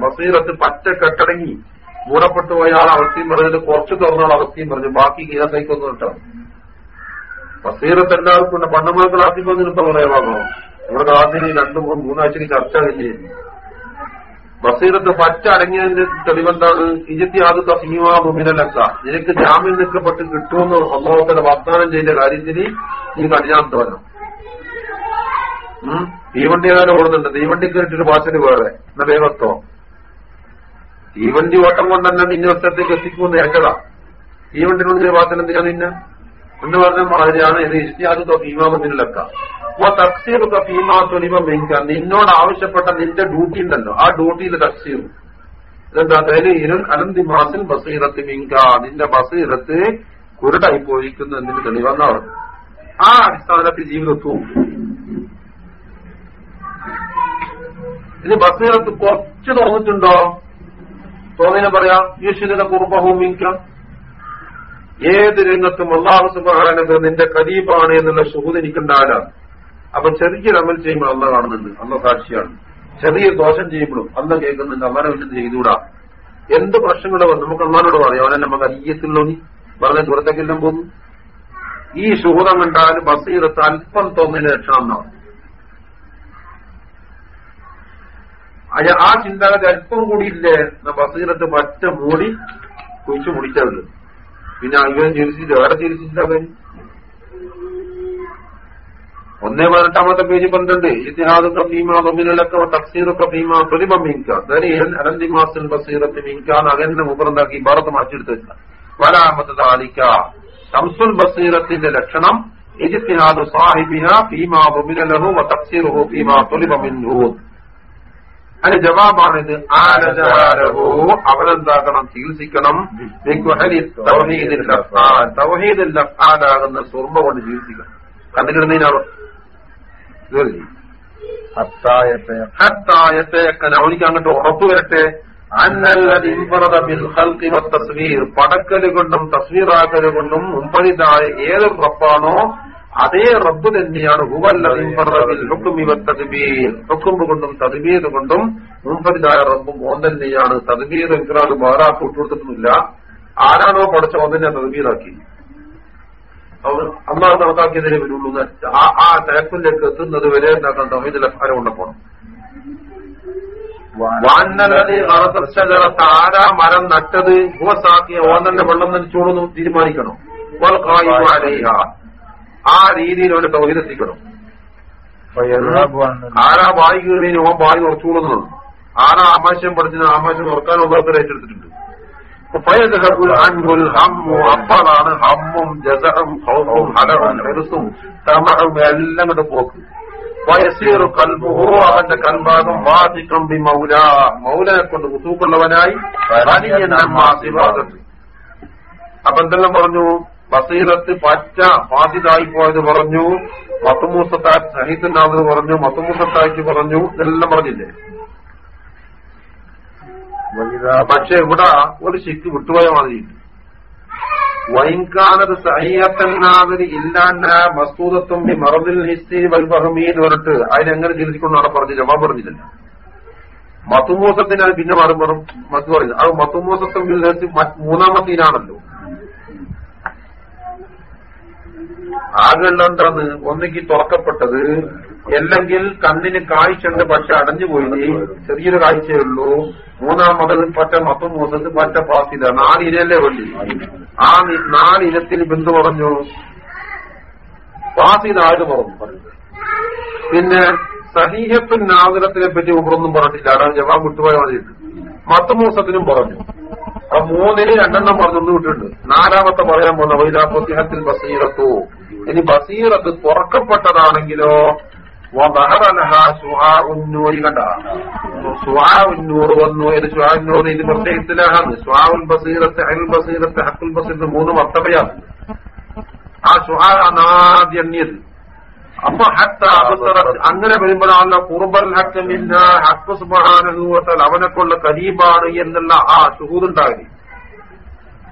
ബസീറത്തി പറ്റ കെട്ടടങ്ങി മൂടപ്പെട്ടു പോയ ആൾ അവസ്ഥയും പറഞ്ഞിട്ട് കുറച്ച് തുറന്നാൽ അവസ്ഥയും പറഞ്ഞു ബാക്കി കീഴത്തേക്കൊന്നും ഇട്ടാണ് ബസീറത്ത് എല്ലാവർക്കും ഉണ്ട്. പണ്ടമാർ ക്ലാസ്സിൽ വന്നിട്ട് പറയാമോ ഇവിടെ ആദ്യം രണ്ടു മൂന്ന് മൂന്നാഴ്ചക്ക് ചർച്ച കഴിഞ്ഞിരുന്നു. ബസീറത്ത് പറ്റ അടങ്ങിയതിന്റെ തെളിവെന്താണ്? ഇജത്തി ആദ്യത്തെ തസീമാ മുമിനലക്ക നിനക്ക് ജാമ്യം നിൽക്കപ്പെട്ട് കിട്ടുമെന്ന് അള്ളാഹുത്തല വാഗ്ദാനം ചെയ്ത കാര്യത്തിന് നീ തോന്നണം തീവണ്ടി ഏതായാലും ഓടുന്നുണ്ട്. തീവണ്ടി കേട്ടിട്ട് പാച്ചിന് വേറെ. എന്നാ വേഗത്തോ തീവണ്ടി ഓട്ടം കൊണ്ട് തന്നെ നിന്നെ സ്ഥലത്തേക്ക് എത്തിക്കുമെന്ന് കൊണ്ട് ഒരു എന്തിനാ നിന്ന? എന്ന് പറഞ്ഞ മാതിരിയാണ് ഇത് ഇഷ്ടിയാദ് ഭീമാമത്തിലക്ക അപ്പൊ തക്സീർ ഭീമാ തൊലിമ മെയിക്കാൻ നിന്നോട് ആവശ്യപ്പെട്ട നിന്റെ ഡ്യൂട്ടി ഉണ്ടല്ലോ. ആ ഡ്യൂട്ടിയിൽ തക്സീർ. ഇതെന്താ? ദലീലൻ അനന്തി മാസിൽ ബസീറത്ത് മിങ്ക നിന്റെ ബസീറത്ത് കുരുടായി പോയിരിക്കുന്നു എന്നതിന് തെളിവന്നവർ ആ അടിസ്ഥാനത്തിൽ ജീവിതത്വവും ഇത് ബസീറത്ത് കുറച്ച് തുറന്നിട്ടുണ്ടോ? തോന്നിനെ പറയാം ഈശ്വരന്റെ കുറുബഭൂമിക്ക ഏത് രംഗത്തും അള്ളാഹു സുബാനത് നിന്റെ കരീബാണ് എന്നുള്ള സുഹൃത് എനിക്കുണ്ടാകാം അപ്പൊ ചെറിയൊരു അമൽ ചെയ്യുമ്പോൾ അള്ള കാണുന്നുണ്ട്. അന്ന സാക്ഷിയാണ്. ചെറിയ ദോഷം ചെയ്യുമ്പോഴും അന്ന കേൾക്കുന്നുണ്ട്. അള്ളാനെ വേണ്ടി ചെയ്തുകൂടാ. എന്ത് പ്രശ്നങ്ങളോ നമുക്ക് അള്ളാനോട് പറയാം. അവനെ നമുക്ക് അയ്യത്തുള്ളൂ നീ പറഞ്ഞ ദൂരത്തേക്കെല്ലാം പോകുന്നു. ഈ സുഹൃതം കണ്ടാൽ ബസീറത്ത് അല്പം തോന്നിന് രക്ഷണം എന്നാണ് അയ ആ ചിന്താഗതി അല്പം കൂടി ഇല്ലേ? ബസീറത്ത് പറ്റ മൂടി കുഴിച്ചു മുടിച്ചത് പിന്നെ ഇവൻ ചിരിച്ചില്ല വേറെ ചിരിച്ചില്ല അവൻ? ഒന്നേ പതിനെട്ടാമത്തെ പേജ് പന്ത്രണ്ട്. ഇതിഹാദ് പ്രഫീമ ബമിനലക്ക തഫ്സീർ പ്രഫീമ പ്രതിഭം മിങ്ക ദലീലൻ അനന്തി മാസിൽ ബസീറത്ത് മീൻകാൻ അകന്റെ മുപ്പറന്താക്കി ഭാരത് മാറ്റിയെടുത്തു വെച്ച വലാമത്ത് താലിക്ക ശംസുൽ ബസീറത്തിന്റെ ലക്ഷണം ഇജിത്തിഹാദ് സാഹിബിഹ ഫീമാ ബമിനലഹു വ തഫ്സീറുഹു ഫീമാ തുലിബ ജവാബാണ് ജവാബാണിത്. ആരോ അവനെന്താക്കണം ചികിത്സിക്കണം. തൗഹീദിൽ അഫ്ആലാകുന്ന സുർമ കൊണ്ട് ചികിത്സിക്കണം. കണ്ടുകിടുന്നതിനാണ് അവനിക്ക് അങ്ങോട്ട് ഉറപ്പ് വരട്ടെ. പടക്കൽ കൊണ്ടും തസ്വീറാക്കൽ കൊണ്ടും മുമ്പതിതായ ഏത് റബ്ബാണോ അതേ റബ്ബ് തന്നെയാണ്. ഹുക്കുമ്പ് കൊണ്ടും തതിബീത് കൊണ്ടും മുമ്പരിതായ റബ്ബും ഓൻ തന്നെയാണ്. തദ്ബീർ എങ്കിലും വേറെ കൂട്ടുകൊടുത്തിട്ടില്ല ആരാണോ പഠിച്ച ഓൻ തന്നെ തദ്ബീറാക്കി. അന്നാ കണക്കാക്കിയതിനെ വരുള്ളൂ ആ തലപ്പിലേക്ക് എത്തുന്നത് വരെ എന്താക്കാൻ തമീദിൽ അഫാരം കൊണ്ടു പോകണം വാന്നലത് മറത്തക്ഷരത്ത് ആരാ മരം നട്ടത് ഹുവസാക്കിയ തന്നെ വെള്ളം നനച്ചോളൂ തീരുമാനിക്കണം. ആ രീതിയിൽ അവന്റെ തൗഹീദെത്തിക്കണം ആരാ വായി കീറിയതിന് ഓൻ വായി ഉറച്ചുകൊള്ളുന്നത്? ആരാ ആമാശം പഠിച്ചത് ആമാശം ഉറക്കാൻ ഉപയോഗത്തിൽ ഏറ്റെടുത്തിട്ടുണ്ട്. അൻഹുൽ ഹമ്മു ജസഹും ഹൗഫും ഹലറും ഹെറുസും തമഹും എല്ലാം കൂടെ പോക്ക്. കൽബുഹു അവന്റെ കൽഭാഗം വാദിക്കം ബി മൗല. മൗലനെ കൊണ്ട് കുസൂക്കുള്ളവനായി അപ്പൊ എന്തെല്ലാം പറഞ്ഞു? ബസീറത്ത് പച്ച ഫാസിദായി പോയത് പറഞ്ഞു. മത്തുമൂസത്താ സഹിത്തുണ്ടാവുന്നത് പറഞ്ഞു. മത്തുമൂസത്താക്കി പറഞ്ഞു. ഇതെല്ലാം പറഞ്ഞില്ലേ? പക്ഷെ ഇവിടെ ഒരു ശിക്ക് വിട്ടുപോയ മാതിരിയുണ്ട് വൈകാനത് സഹിയത്തന്നാതിരി ഇല്ലാണ്ട മസ്തൂദത്വം ഈ മറന്നിൽ ഹിസ്തി വൽബഹമീൻ വരട്ട് പറഞ്ഞിട്ട് അതിനെങ്ങനെ ചിന്തിക്കൊണ്ട് അവിടെ പറഞ്ഞു ജവാബ് പറഞ്ഞില്ല മത്തുമൂസത്തിന് അത് പിന്നെ മാറും പറഞ്ഞു മറ്റു പറയുന്നത് അത് മത്തുമൂസത്വം മൂന്നാമത്തീനാണല്ലോ ആകെയുള്ള എന്താണ് ഒന്നുകിൽ തുറക്കപ്പെട്ടത് അല്ലെങ്കിൽ കണ്ണിന് കാഴ്ചയുണ്ട് പക്ഷെ അടഞ്ഞുപോയി ചെറിയൊരു കാഴ്ചയേ ഉള്ളൂ. മൂന്നാമത് പറ്റ മൊത്തം മൂന്നത് പറ്റ പാസില നാലിനല്ലേ വേണ്ടി ആ നി- ബിന്ദു പറഞ്ഞു. ആര് പറഞ്ഞു? പിന്നെ സഹീഹത്തുൽ നാഗരത്തിനെ പറ്റി ഉമറൊന്നും പറഞ്ഞിട്ടില്ല അതാണ് ജവാബ് വിട്ടുപോയ മതിയിട്ട് മത്തമൂസത്തിനും പറഞ്ഞു. ആ മൂന്നിന് രണ്ടെണ്ണം പറഞ്ഞൊന്നും വിട്ടിട്ടുണ്ട്. നാലാമത്തെ പറയാൻ പോകുന്ന വൈലാപത്തിഹത്തിൽ ബസീറത്തു. ഇനി ബസീറത്ത് തുറക്കപ്പെട്ടതാണെങ്കിലോ അൽ മൂന്ന് മർത്തബയാണ്. അപ്പൊ അങ്ങനെ വരുമ്പോഴാണല്ലോ കുറുബൽ ഹക്കമില്ല ഹക്ക് സുബാനുഭവത്താൽ അവനെക്കൊള്ള കരീബാണ് എന്നുള്ള ആ ഷുഹൂദുണ്ടാകി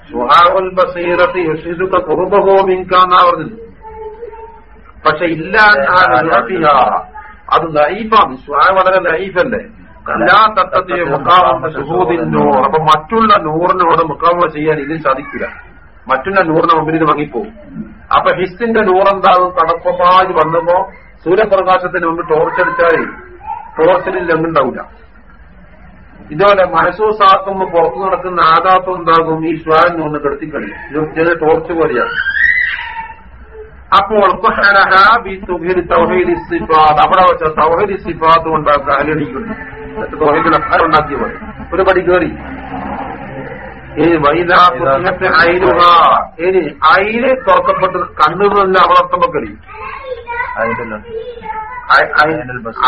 ഷുഹാവുൽ ബസീറത്ത് യുഷിദുക്ക കുറുബഹോ മിൻകാന്നാ പറഞ്ഞത്. പക്ഷെ ഇല്ല അത് നൈഫാണ് ഷുഹാ വളരെ നൈഫല്ലേ എല്ലാ തത്വത്തെ മുക്കാവുന്ന അപ്പൊ മറ്റുള്ള നൂറിനോട് മുക്കാവുന്ന ചെയ്യാൻ ഇതിന് സാധിക്കില്ല. മറ്റുള്ള നൂറിന് മുമ്പിൽ ഇത് വങ്ങിപ്പോവും അപ്പൊ ഹിസ്സിന്റെ നൂറെന്താകും? കടപ്പമായി വന്നപ്പോ സൂര്യപ്രകാശത്തിന് മുമ്പ് ടോർച്ചടിച്ചാൽ ടോർച്ചിൽ ലംഘുണ്ടാവില്ല ഇതുപോലെ മനസ്സൂസാക്കുമ്പോ പുറത്തു നടക്കുന്ന ആഘാതം ഉണ്ടാകും ഈ ശ്വാൻ ഒന്ന് കെടുത്തിക്കളി ഇത് ചെറിയ ടോർച്ച് പോലെയാണ്. അപ്പോൾ അവിടെ വെച്ച സൗഹരി സിഫാത്ത് ഉണ്ടാക്കുക അലടിക്കുന്നു എന്നിട്ട് ഉണ്ടാക്കിയ പോലെ ഒരു പടി കയറി ഇനി വൈദാ പുസ്തകത്തെ അയിലുക ഇനി അയിൽ തുറക്കപ്പെട്ട് കണ്ണുകളിൽ അവളർത്തുമ്പോ കഴിയും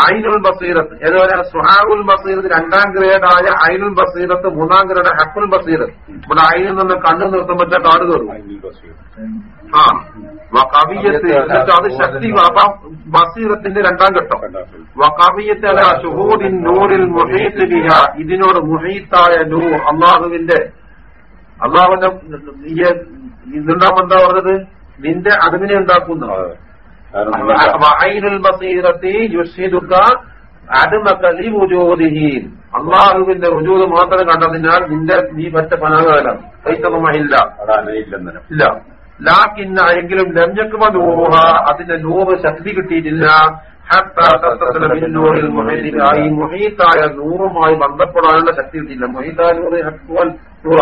ഐനുൽ ബസീറത്ത്. ഏതുപോലെ? സുഹാബുൽ ബസീറത്ത് രണ്ടാം ഗ്രേഡായ ഐനുൽ ബസീറത്ത് മൂന്നാം ഗ്രേഡ് ഹക്കുൽ ബസീറത്ത്. ഇവിടെ അയിനിൽ നിന്ന് കണ്ണു നിർത്തുമ്പോൾ കാട് കയറും ആ. വകവിയത്ത് എന്നിട്ട് അത് ശക്തി ബസീറത്തിന്റെ രണ്ടാം ഘട്ടം. വക്കാവിയത്ത് അല ഷുഹൂദിൻ നൂറിൽ മുഹീത്ത് ബിഹ. ഇതിനോട് മുഹീത്തായ നൂർ അള്ളാഹുവിന്റെ അള്ളാഹുവിന്റെ ഇതുണ്ടാ എന്താ പറഞ്ഞത്? നിന്റെ അറിവിനെ ഉണ്ടാക്കുന്ന. അള്ളാഹുവിന്റെ ഉജൂത് മാത്രം കണ്ടതിനാൽ നിന്റെ നീ പറ്റ പനാകാലം കൈത്തമഹില്ല ഇല്ല. ലാക്കിന്ന എങ്കിലും ലംജക്കുമ നൂറുഹ അതിന്റെ നൂറ് ശക്തി കിട്ടിയിട്ടില്ല. മൊഹീത്തായ. നൂറുമായി ബന്ധപ്പെടാനുള്ള ശക്തി കിട്ടിയില്ല. മുഹീത്തായ നൂറ് നൂറ.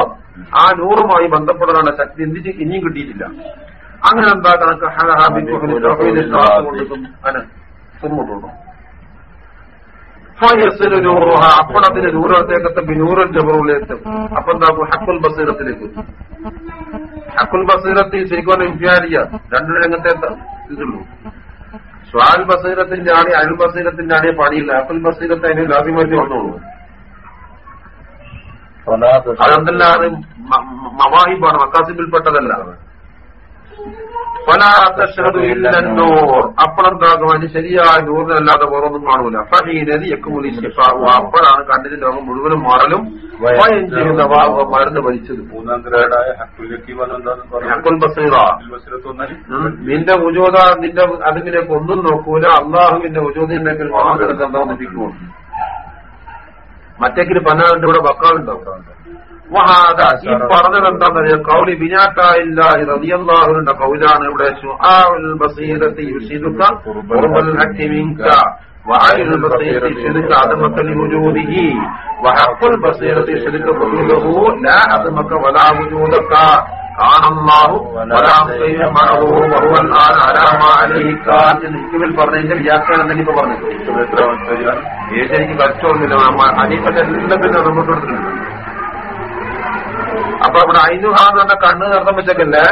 ആ നൂറുമായി ബന്ധപ്പെടാനുള്ള ശക്തി എന്തിന് ഇനിയും കിട്ടിയിട്ടില്ല. അങ്ങനെ എന്താ കണക്ക്? ഫയസിന് നൂറുഹ. അപ്പോഴതിന് നൂറത്തേക്കത്തെ ബിനൂറൽ ജബറുലേക്ക് അപ്പൊ എന്താക്കും ഹക്കുൽ ബസീറത്തിലേക്ക്. ഹക്കുൽ ബസീറത്തിൽ ശരിക്കും ഇംഫ്യാലിയ രണ്ടു രംഗത്തെ ഇതുള്ളൂ. സ്വാൽ ബസീറത്തിന്റെ ആണി അൽ ബസീറത്തിന്റെ ആണി പണിയില്ല. അക്കുൽ ബസീറത്ത് അതിന് ലാഭ്യമായിട്ട് വന്നോളൂ. അതെന്തല്ലാതെ മവാഹിബാണ് മക്കാസിബിൽപ്പെട്ടതല്ല. അപ്പോഴെന്താകും അതിന് ശരിയായ നൂറിനല്ലാതെ വേറൊന്നും കാണൂല. അപ്പോഴാണ് കണ്ണിന്റെ ലോകം മുഴുവനും മാറലും. മരുന്ന് വലിച്ചത്. നിന്റെ ഉജോത നിന്റെ അതിലേക്ക് ഒന്നും നോക്കൂല. അള്ളാഹുവിന്റെ നിന്റെ മാത്രം എന്താന്നിരിക്കുമോ മറ്റേക്കിന് പന്നാണ്ട് ഇവിടെ ബക്കാളുണ്ടാവും ഈ പറഞ്ഞത് എന്താണെന്നറിയാം കൗലി ബിനാക്കായില്ലാഹി റളിയല്ലാഹുവിന്റെ കൗലാണ് ഇവിടെ ശുആഉൽ ബസീറത്തി യുസിദുക ഖുർബൽ ഹക്കി മിൻക وعين البصيرة شرك عدمك لوجوده وحق البصيرة شرك وجوده لا عدمك ولا وجودك كان الله ولا شيء معه وهو الآن على ما عليه كان എന്ന് ഹിക്കിമിൽ പറഞ്ഞതിന്റെ വ്യാഖ്യാനം തന്നെ ഇപ്പൊ പറഞ്ഞു എത്ര മനസ്സിലായി ഏത് എനിക്ക് കച്ചവടമില്ല അനീഫന്റെ എല്ലാം പിന്നെ റിമോട്ട് കൊടുത്തിട്ടുണ്ട് അപ്പൊ അവിടെ ഹാ എന്ന് പറഞ്ഞ കണ്ണ് നടത്താൻ വെച്ചേക്കല്ലേ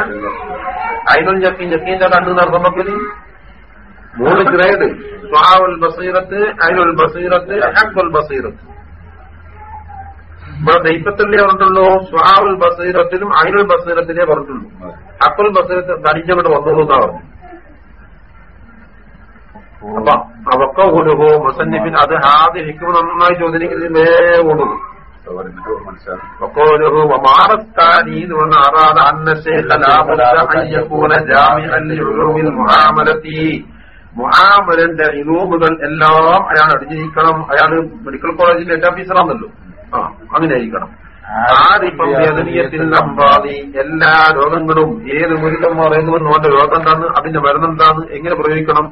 ഐനുൽ ജക്കീൻ ജക്കീന്റെ കണ്ണ് നടത്താൻ വെക്കൽ മൂന്ന് ഗ്രേഡ്. സ്വാവുൽ ബസീറത്ത് അയിനുൽ ബസീറത്ത് അഹബുൽ ബസീറത്ത്. ഇവിടെ ദൈപ്പത്തല്ലേ പറഞ്ഞിട്ടുള്ളൂ സ്വാവുൽ ബസീറത്തിലും അയിനുൽ ബസീറത്തിലേ പറഞ്ഞിട്ടുള്ളൂ. അക്കുൽ ബസീറത്ത് തടിഞ്ഞങ്ങോട്ട് വന്നോളൂ എന്നാ പറഞ്ഞു. അപ്പൊ അവക്ക ഓടുകോ മുസന്നിഫിൻ അത് ഹാദി ഹിക്കുമ നന്നായി ചോദിക്കുന്നത് എന്നിട്ട് മനസ്സിലായി وقوله ومعنى الثاني دون أراد أن الشيخ لا بد أن يكون جامعا لعلوم المعاملة മുഹാമലന്റെ ഇലൂമുകൾ എല്ലാം അയാൾ അടിഞ്ഞിരിക്കണം അയാൾ മെഡിക്കൽ കോളേജിൽ ഹെഡ് ഓഫീസറാണല്ലോ ആ അങ്ങനെ ആയിരിക്കണം ആരിപ്പം വേദനീയത്തിൽ നമ്പാതി എല്ലാ രോഗങ്ങളും ഏത് മുരുകം പറയുന്നുവെന്ന് അവന്റെ രോഗം എന്താണ് അതിന്റെ മരുന്നെന്താണ് എങ്ങനെ പ്രയോഗിക്കണം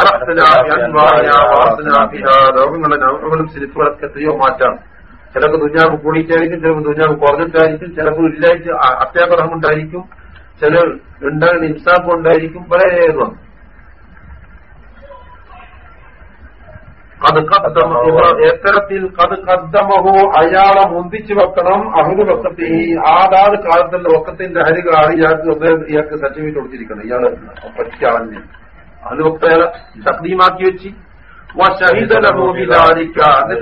അറസ്തനാഫി, അൻവായ, വാസനാഫി, ആ രോഗങ്ങളുടെ നൗകളും സിരിപ്പുകളൊക്കെ എത്രയോ മാറ്റാം ചിലപ്പോൾ ദുഞ്ഞാവ് കൂടിയിട്ടായിരിക്കും ചിലപ്പോൾ ദുഞ്ഞാവ് കുറഞ്ഞിട്ടായിരിക്കും ചിലപ്പോൾ ഇല്ലായിട്ട് അത്യാഗ്രഹം ഉണ്ടായിരിക്കും ചില ഉണ്ടാകുന്ന ഇൻസാഫ് ഉണ്ടായിരിക്കും പല ഏതാണ് എത്തരത്തിൽ കത് കദ്ദമഹോ അയാളെ മുന്തിച്ചു വെക്കണം അഹുദ് വക്കത്തെ ആധാത് കാലത്തിന്റെ വക്കത്തിന്റെ ഹരികളാണ് ഇയാൾക്ക് ഇയാൾക്ക് സർട്ടിഫിക്കറ്റ് കൊടുത്തിരിക്കണം ഇയാൾ പറ്റിയാളഞ്ഞ് അത് വക്തയാളെ ശക്തിയുമാക്കി വെച്ച് ഷഹീദലഹോബിലാരിക്ക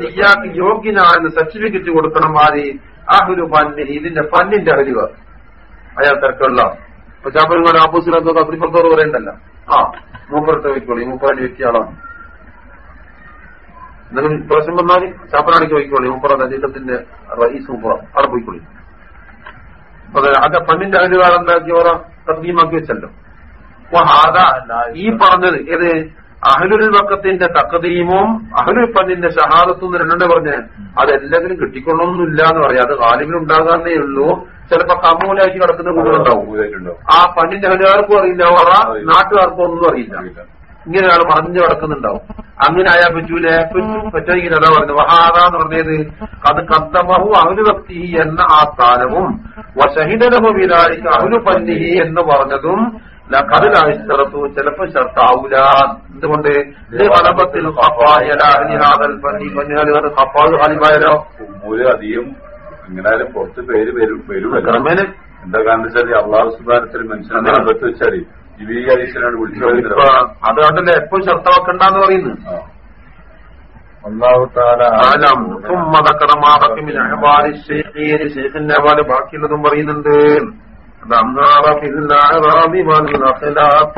ഇയാൾക്ക് യോഗ്യനാണെന്ന് സർട്ടിഫിക്കറ്റ് കൊടുക്കണം ആര് ഒരു പന്നി ഇതിന്റെ പന്നിന്റെ അറിവ്. അയാൾ തിരക്കുള്ള. ഇപ്പൊ ചാപ്പനങ്ങളുടെ ആപ്പൂസിലൊക്കെ അപ്പുറത്തോട് പറയണ്ടല്ല. ആ മൂപ്പറത്തെ വയ്ക്കോളൂ മൂപ്പറാടി വ്യക്തിയാളാണ് നിങ്ങൾ പ്രശ്നം വന്നാൽ ചാപ്പനാടിക്ക് പോയിക്കോളി. മൂപ്പറ അദ്ദേഹത്തിന്റെ റൈസ് മൂപ്പറ. അവിടെ പോയിക്കോളി. അതെ പന്നിന്റെ ഹരിവാൾ എന്താക്കി ഓറ തർദീമാക്കി വെച്ചല്ലോ. ഈ പറഞ്ഞത് ഏത്? അഹലുൽ വക്കത്തിന്റെ തക്കതീമും അഹലുൽ പന്നിന്റെ ഷഹാദത്തും രണ്ടേ പറഞ്ഞ് അതെല്ലാത്തിനും കിട്ടിക്കൊള്ളൊന്നുമില്ല എന്ന് പറയാം. അത് കാലിമിൽ ഉണ്ടാകാന്നേ ഉള്ളൂ. ചിലപ്പോ കമ്മൂലായിട്ട് കിടക്കുന്ന കൂടുതലുണ്ടാവും ആ പന്നിന്റെ ഹലുകാർക്കും അറിയില്ല. അവറ നാട്ടുകാർക്കും ഒന്നും അറിയില്ല. ഇങ്ങനെയാണ് പറഞ്ഞു കിടക്കുന്നുണ്ടാവും അങ്ങനെ ആയാൽ പറ്റൂലേ? പറ്റുമെങ്കിൽ അതാ പറഞ്ഞു വഹാദ എന്ന് പറഞ്ഞത്. അത് കത്തമഹു അഹുലു ഭക്തി എന്ന ആ സ്ഥാനവും വശഹിദനഹു വിരാളിക്ക് അഹുലു പന്നിഹി എന്ന് പറഞ്ഞതും ലഖദിലു ചിലപ്പോ ഷർട്ടാവൂല എന്തുകൊണ്ട്? വളപത്തിൽ ഹാലിബായാലോ അധികം എങ്ങനായാലും പുറത്ത് പേര് വരും വരുമല്ല. എന്താ കാരണം വെച്ചാൽ അള്ളാഹു സുബാനത്തിൽ മനുഷ്യനെ അകത്ത് വെച്ചാൽ ഇവീ വിളിച്ചു അത് കണ്ടല്ലേ? എപ്പോഴും ഷർട്ടാക്കണ്ടെന്ന് പറയുന്നു. ബാക്കിയുള്ളതും പറയുന്നുണ്ട്. لما في العراب والخلاف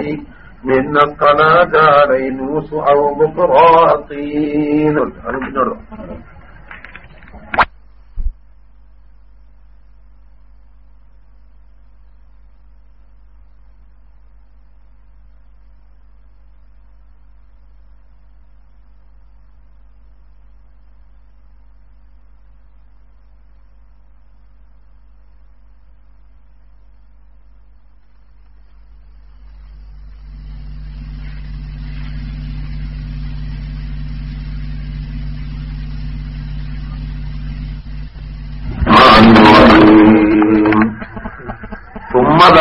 من الصلاة جارين وسعى بكراطين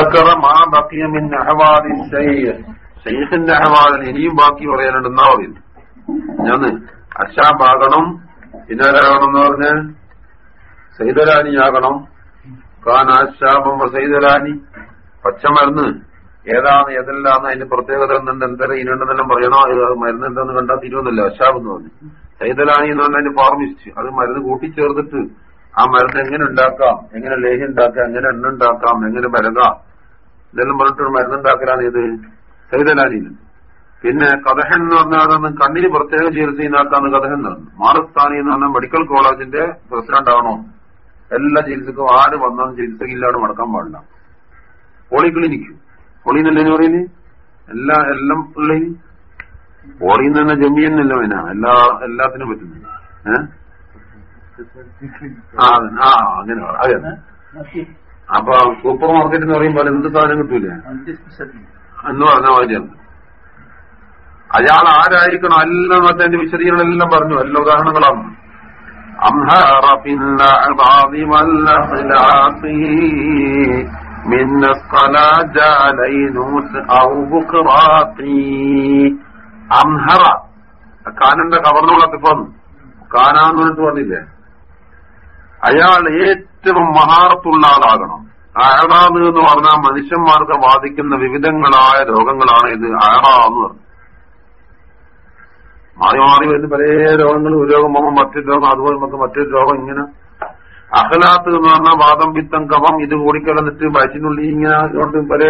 ذكر ما بقي വധക്കറ മാ ബക്കിയമിൻ അഹവാദി ശൈഖിന്റെ അഹവാദിൽ ഇനിയും ബാക്കി പറയാനുണ്ടെന്നാ പറയുന്നു ഞാൻ അശാബാകണം പിന്നാകരാകണം എന്ന് പറഞ്ഞ് സൈതരാനിയാകണം കാനാശാപം സൈതരാനി പച്ചമരുന്ന് ഏതാണ് ഏതെല്ലാം അതിന്റെ പ്രത്യേകത എന്നുണ്ട് എന്തര ഇനുണ്ടെന്നെല്ലാം പറയണോ? മരുന്ന് എന്താന്ന് കണ്ടാൽ തിരുവന്നല്ല അശാബ് എന്ന് പറഞ്ഞു. സൈതലാനി എന്ന് പറഞ്ഞാൽ ഫാർമിസ്റ്റ് അത് മരുന്ന് കൂട്ടിച്ചേർത്തിട്ട് ആ മരുന്ന് എങ്ങനെ ഉണ്ടാക്കാം? എങ്ങനെ ലേഹ്യം ഉണ്ടാക്കാം? എങ്ങനെ എണ്ണ ഉണ്ടാക്കാം? എങ്ങനെ മരുന്നാം ഇതെല്ലാം പറഞ്ഞിട്ട് മരുന്നുണ്ടാക്കലാണ് ഇത്. സൈതലാനിയിൽ പിന്നെ കഥഹൻ എന്ന് പറഞ്ഞാൽ അതൊന്നും കണ്ണിന് പ്രത്യേക ചികിത്സയിനാക്കാന്ന് കഥഹൻ എന്നാണ് മാറസ്ഥാനി എന്ന് പറഞ്ഞാൽ മെഡിക്കൽ കോളേജിന്റെ പ്രസിഡന്റ് ആണോ? എല്ലാ ചികിത്സക്കും ആര് വന്നാലും ചികിത്സയില്ലാതെ മടക്കാൻ പാടില്ല. പോളി ക്ലിനിക്ക് പോളി എന്നല്ലേ പറയുന്നത് എല്ലാ എല്ലാം ഉള്ളി പോളിയിൽ നിന്ന് തന്നെ ജമ്മിയെന്നല്ല വേന എല്ലാ എല്ലാത്തിനും പറ്റുന്നില്ല ഏഹ്. ആ അങ്ങനെ അതെ. അപ്പൊ സൂപ്പർ മാർക്കറ്റ് എന്ന് പറയുമ്പോൾ എന്ത് സാധനം കിട്ടൂലേ എന്ന് പറഞ്ഞ മാതിരിയാണ് അയാൾ ആരായിരിക്കണം എല്ലാം അതിന്റെ വിശദീകരണമെല്ലാം പറഞ്ഞു എല്ലാ ഉദാഹരണങ്ങളാണ് أمهر في الأعراض والأخلاق من الصلاة علينوس أو بكراطي أمهر കാനന്റെ കവർന്നുള്ള തിപ്പം കാനാന്ന് പറഞ്ഞിട്ട് പറഞ്ഞില്ലേ അയാൾ ഏറ്റവും മഹാറത്തുള്ള ആളാകണം അഴറാന്ന് എന്ന് പറഞ്ഞാൽ മനുഷ്യന്മാർക്ക് ബാധിക്കുന്ന വിവിധങ്ങളായ രോഗങ്ങളാണ് ഇത് അഴറാന്ന് പറഞ്ഞു മാറി മാറി വരുന്ന പല രോഗങ്ങളും ഒരു രോഗം പോകുമ്പോൾ മറ്റൊരു രോഗം അതുപോലെ നമുക്ക് മറ്റൊരു രോഗം ഇങ്ങനെ. അഖലാത്ത് എന്ന് പറഞ്ഞാൽ വാദം പിത്തം കഫം ഇത് കൂടിക്കളഞ്ഞിട്ട് വയറ്റിനുള്ളിൽ ഇങ്ങനെ പല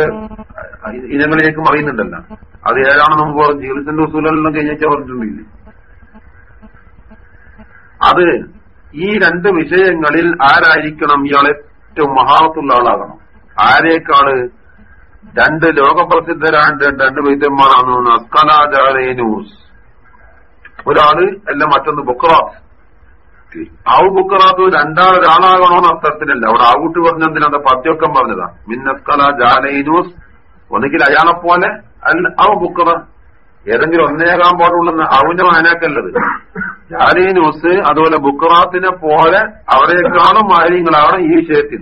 ഇനങ്ങളിലേക്ക് അറിയുന്നുണ്ടല്ലോ അത് ഏതാണെന്ന് നമുക്ക് പറഞ്ഞു ചികിത്സന്റെ ഉസൂലെല്ലാം കഴിഞ്ഞാൽ പറഞ്ഞിട്ടുണ്ടെങ്കിൽ അത് ഈ രണ്ട് വിഷയങ്ങളിൽ ആരായിരിക്കണം ഇയാൾ ഏറ്റവും മഹാത്തുള്ള ആളാകണം? ആരേക്കാൾ രണ്ട് ലോകപ്രസിദ്ധരായ രണ്ട് വൈദ്യന്മാരാണ് അസ്കലാചാരേനൂസ് ഒരാൾ അല്ല മറ്റൊന്ന് ബുക്കറാസ് ആവു ബുക്കറാത്ത് രണ്ടാൾ എന്ന അർത്ഥത്തിലല്ല. അവിടെ ആവൂട്ട് പറഞ്ഞതിനാ പദ്യൊക്കെ പറഞ്ഞതാ. മിന്നസ്കല ജാലൂസ് ഒന്നുകിൽ അയാളെ പോലെ അല്ല ആവു ബുക്കറ ഏതെങ്കിലും ഒന്നേകാൻ പാടുള്ളെന്ന് അവന്റെ മാനാക്കല്ലത്. ജാലി ന്യൂസ് അതുപോലെ ബുക്കറാത്തിനെ പോലെ അവരെക്കാളും മാലിന്യങ്ങളാണ് ഈ വിഷയത്തിൽ.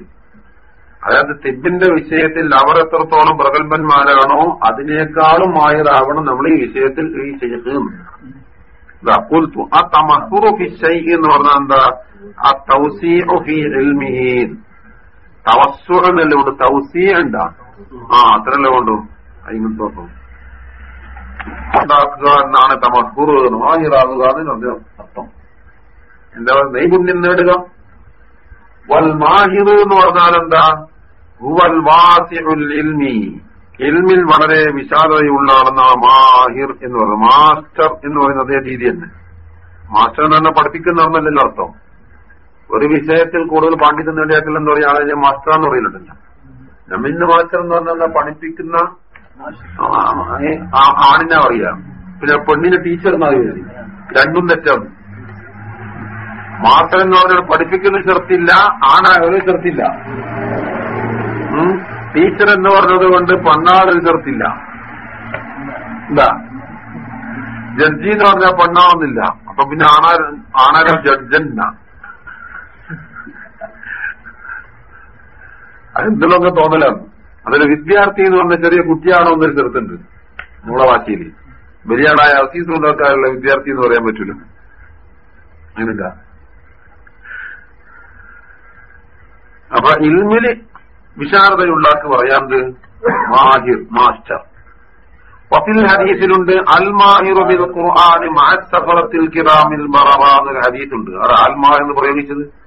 അതായത് തിബിന്റെ വിഷയത്തിൽ അവർ എത്രത്തോളം പ്രഗത്ഭന്മാരാണോ അതിനേക്കാളും മായതാവണം നമ്മൾ ഈ വിഷയത്തിൽ ഈ ചെയ്യുന്നത് ആ തമഹുറു ഫിഷൈ എന്ന് പറഞ്ഞാൽ എന്താ? ആ തൗസീഹു ഫി ഇൽമിഹീൻ തവസ്സുഹെന്നല്ലേ ഉണ്ടാ. ആ അത്രല്ലേ കൊണ്ടു അതിന് ഉണ്ടാക്കുക എന്നാണ് തമഹുർ മാഹിറാകുക എന്ന് അർത്ഥം. എന്താ നൈപുണ്യം നേടുക. വൽ മാഹിർ എന്ന് പറഞ്ഞാൽ എന്താ? ഹുവൽ വാസിഉൽ ഇൽമി. ഇൽമിൽ വളരെ വിശാലതയുള്ള ആളെന്നാണ് മാഹിർ എന്ന് പറയുന്നത്. മാസ്റ്റർ എന്ന് പറയുന്ന അതേ രീതി തന്നെ. മാസ്റ്റർ എന്ന് പറഞ്ഞാൽ പഠിപ്പിക്കുന്നവന്നല്ലല്ലോ അർത്ഥം. ഒരു വിഷയത്തിൽ കൂടുതൽ പാണ്ഡിത്യം നേടിയാക്കില്ല എന്ന് പറയാൻ ആളെ മാസ്റ്റർ എന്ന് പറയുന്നുണ്ടല്ലോ നമ്മിന്ന് മാസ്റ്റർ എന്ന് പറഞ്ഞാൽ പഠിപ്പിക്കുന്ന ആണിനെ അറിയാം. പിന്നെ പെണ്ണിനെ ടീച്ചർ എന്നറിയാം രണ്ടും തെറ്റാണ് മാത്രം പറഞ്ഞാൽ പഠിപ്പിക്കുന്ന ചെറുത്തില്ല ആണായവരെ ചെറുത്തില്ല ടീച്ചർ എന്ന് പറഞ്ഞത് കൊണ്ട് പണ്ണാടൽ ചെറുത്തില്ല എന്താ? ജഡ്ജി എന്ന് പറഞ്ഞാൽ പെണ്ണാവുന്നില്ല അപ്പൊ പിന്നെ ആണാ ആണാര ജഡ്ജന്ന. അതെന്തെങ്കിലുമൊക്കെ തോന്നലാണ്. അതിൽ വിദ്യാർത്ഥി എന്ന് പറഞ്ഞ ചെറിയ കുട്ടിയാണോ എന്നൊരു ചെറുത്തുണ്ട്. നമ്മളെ വാശിയിൽ. ബലിയാടായ അസീസ് ഉണ്ടാക്കാനുള്ള വിദ്യാർത്ഥി എന്ന് പറയാൻ പറ്റൂല അങ്ങനില്ല അപ്പൊ ഇൽമിൽ വിശാരതയുള്ളാക്ക് പറയാണ്ട് മാഹിർ മാസ്റ്റർ. വഫിൽ ഹദീസിലുണ്ട് അൽ മാഹിറു ബിൽ ഖുർആനി മഅസ്സഫറത്തിൽ കിറാമിൽ ബററ എന്നൊരു ഹദീസുണ്ട്. അത് അൽമാ എന്ന് പ്രയോഗിച്ചത്.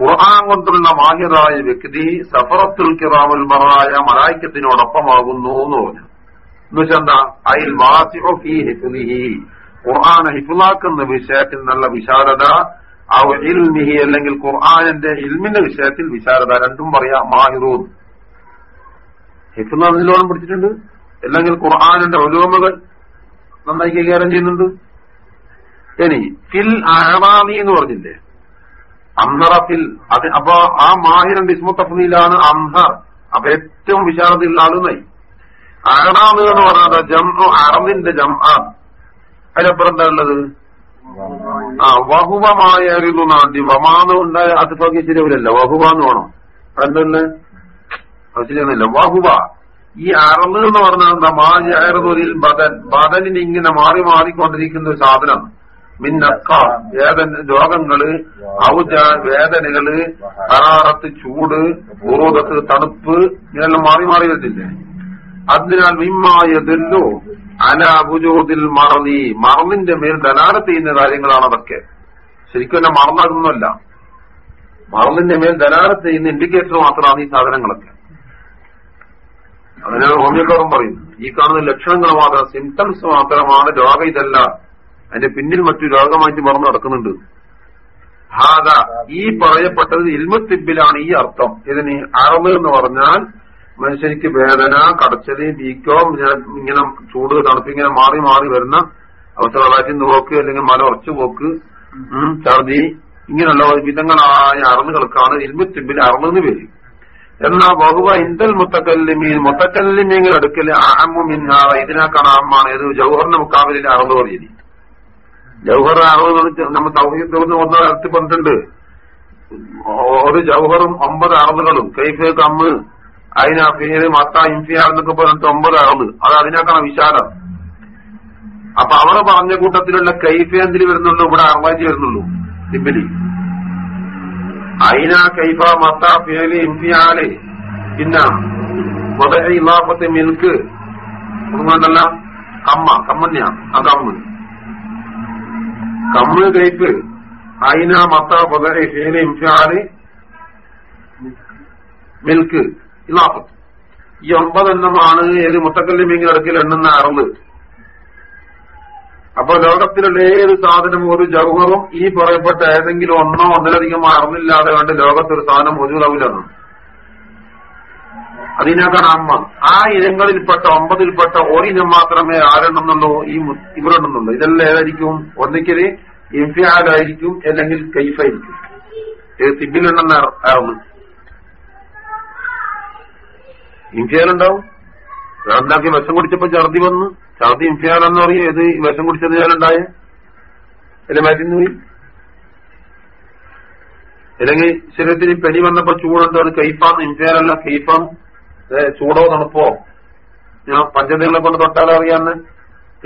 ഖുർആൻ കൊണ്ടുള്ള മാഹിറായ വ്യക്തി സഫറത്തുൽ കിറാമുൽ മറായ മലായിക്കത്തിനോടൊപ്പമാകുന്നു എന്ന് പറഞ്ഞു. എന്നുവെച്ചാൽ എന്താ? അയിൽ ഹിഫ്ലിഹി ഖുർആൻ ഹിഫുലാക്കുന്ന വിഷയത്തിൽ നല്ല വിശാലത ഇൽമിഹി അല്ലെങ്കിൽ ഖുർആാനിന്റെ ഇൽമിന്റെ വിഷയത്തിൽ വിശാലത രണ്ടും പറയാ മാഹിറൂൻ. ഹിഫ്ന നല്ലോണം പിടിച്ചിട്ടുണ്ട് അല്ലെങ്കിൽ ഖുർആാനിന്റെ ഒലോമകൾ നന്നായി കൈകാര്യം ചെയ്യുന്നുണ്ട്. ഇനി ഫിൽ അഹറാമി എന്ന് പറഞ്ഞില്ലേ? ഫിൽ അത് അപ്പൊ ആ മാഹിറിന്റെ ഡിസ്മുത്തഫീലാണ് അംഹർ അപ്പൊ ഏറ്റവും വിശാലതയുള്ള ആളുന്നായി അഹറാമ് എന്ന് പറഞ്ഞത് ജം അറബിന്റെ ജം ആണ് അതിലപ്പുറം എന്താ ഉള്ളത് ആ വഹുവമായ നാട്ടി വമാന്ന് ഉണ്ടായ അത് നോക്കി ശരിയാവില്ലല്ലോ. വഹുവ എന്ന് വേണം. എന്തെന്ന് അത് ശരിയൊന്നുമില്ല വഹുവ. ഈ അറന്ന് എന്ന് പറഞ്ഞാൽ എന്താ? മാറിൽ ബദൻ. ബദനിന് ഇങ്ങനെ മാറി മാറിക്കൊണ്ടിരിക്കുന്ന ഒരു സാധനം മിന്നക്ക. വേദന രോഗങ്ങൾ ഔജ വേദനകൾ ഹറാറത്ത് ചൂട് പൂർവതത്ത് തണുപ്പ് ഇതെല്ലാം മാറി മാറി വരുന്നില്ലേ അതിനാൽ മിമ്മായതല്ലോ അല അബുജോതിൽ മറന്നീ മറന്നിന്റെ മേൽ ദലാലത്ത് ചെയ്യുന്ന കാര്യങ്ങളാണ് അതൊക്കെ. ശരിക്കും എന്നെ മറന്നതൊന്നുമല്ല മറന്നിന്റെ മേൽ ദലാലത്ത് ചെയ്യുന്ന ഇൻഡിക്കേറ്റർ മാത്രമാണ് ഈ സാധനങ്ങളൊക്കെ. അതിനാണ് ഹോമിയോക്കാരും പറയുന്നത്. ഈ കാണുന്ന ലക്ഷണങ്ങൾ മാത്രം സിംറ്റംസ് മാത്രമാണ് രോഗം ഇതല്ല. അതിന്റെ പിന്നിൽ മറ്റു രോഗമായിട്ട് മറന്നു നടക്കുന്നുണ്ട്. ഹാദ ഈ പറയപ്പെട്ടത് ഇൽമത്തിബിലാണ് ഈ അർത്ഥം. ഇതിന് അറവ് എന്ന് പറഞ്ഞാൽ മനുഷ്യനിക്ക് വേദന കടച്ചൽ വീക്കോ ഇങ്ങനെ ചൂട് തണുപ്പ് ഇങ്ങനെ മാറി മാറി വരുന്ന അവസരമാറ്റി പോക്ക് അല്ലെങ്കിൽ മല ഉറച്ചു പോക്ക് ഛർദി ഇങ്ങനെയുള്ള വിധങ്ങളായ അറന്നുകൾക്കാണ് ഇൽമത്തിബിൽ അറന്നെന്ന് പേര്. എന്നാ വഹുവ ഇന്ദൽ മുത്തക്കല്ലിമീൻ മുത്തക്കല്ലിമീങ്ങൾ അടുക്കൽ അമ്മുമിൻഹ ഇതിനാക്കാണ് അമ്മാണ് ഇത് ജവഹറിന്റെ മുക്കാബിലെ അറുന്നൂറ് രീതി അറുപത് നമ്മൾ തൗഹീദ് ഒന്ന് അടുത്ത് പറഞ്ഞിട്ടുണ്ട്. ഒരു ജൗഹറും ഒമ്പത് അറുതുകളും കൈഫ് കമ്മ് അതിന് പേര് മത്ത ഇൻഫിയാർ എന്നൊക്കെ പറഞ്ഞിട്ട് ഒമ്പത് അറുത് അത് അതിനേക്കാണ് വിശാലം. അപ്പൊ അവിടെ പറഞ്ഞ കൂട്ടത്തിലുള്ള കൈഫ് എന്തിൽ വരുന്നുള്ളൂ? ഇവിടെ അറുപതി വരുന്നുള്ളൂ. സിബിലി അയിന കൈഫ മത്ത പേര് ഇൻഫിയാൽ പിന്നെ മുതല ഇലാഫത്തെ മിൽക്ക് അതുകൊണ്ടല്ല കമ്മ കമ്മന്യ ആ കമ്മ് കമ്മ് കൈഫ് അയിന മത്ത പൊതരെ പേര് ഇൻഫിയാൽ മിൽക്ക്. ഇലാഫത്ത് ഈ ഒമ്പതെണ്ണമാണ് ഏത് മുത്തക്കല്ലിമിങ്ങനെ അടുക്കൽ എണ്ണുന്ന അറുന്ന് അപ്പൊ ലോകത്തിലുള്ള ഏത് സാധനം ഒരു ജൗഹറും ഈ പറയപ്പെട്ട ഏതെങ്കിലും ഒന്നോ ഒന്നിലധികം അറിവില്ലാതെ കണ്ട് ലോകത്തൊരു സാധനം ഒതുവിടാവില്ലെന്ന് അതിനേക്കാണ് അമ്മ ആ ഇനങ്ങളിൽപ്പെട്ട ഒമ്പതിൽപ്പെട്ട ഒരിനം മാത്രമേ ആരെണ്ണുന്നുള്ളൂ ഈ ഇവരെണ്ണുന്നുള്ളൂ ഇതെല്ലാം ഏതായിരിക്കും? ഒന്നിക്കൽ ഇൻഫിയാലായിരിക്കും അല്ലെങ്കിൽ കൈഫായിരിക്കും. ഇത് സിബിലെണ്ണെന്ന് ആറുന്നു ഇൻഫിയാലുണ്ടാവും ഉണ്ടാക്കി വിഷം കുടിച്ചപ്പോ ഛർദി വന്നു. ഛർദി ഇൻഫിയാലെന്ന് പറയും ഏത് വിഷം കുടിച്ചത് ഞാനുണ്ടായ അല്ലെ മരുന്ന് പോയി? അല്ലെങ്കിൽ ശരീരത്തിന് പെടി വന്നപ്പോ ചൂടുണ്ടോ കൈഫാന്ന് ഇൻഫിയാലല്ല കൈഫാം ഏ, ചൂടോ തണുപ്പോ? ഞാൻ പഞ്ചനീളെ കൊണ്ട് തൊട്ടാലോ അറിയാന്ന്?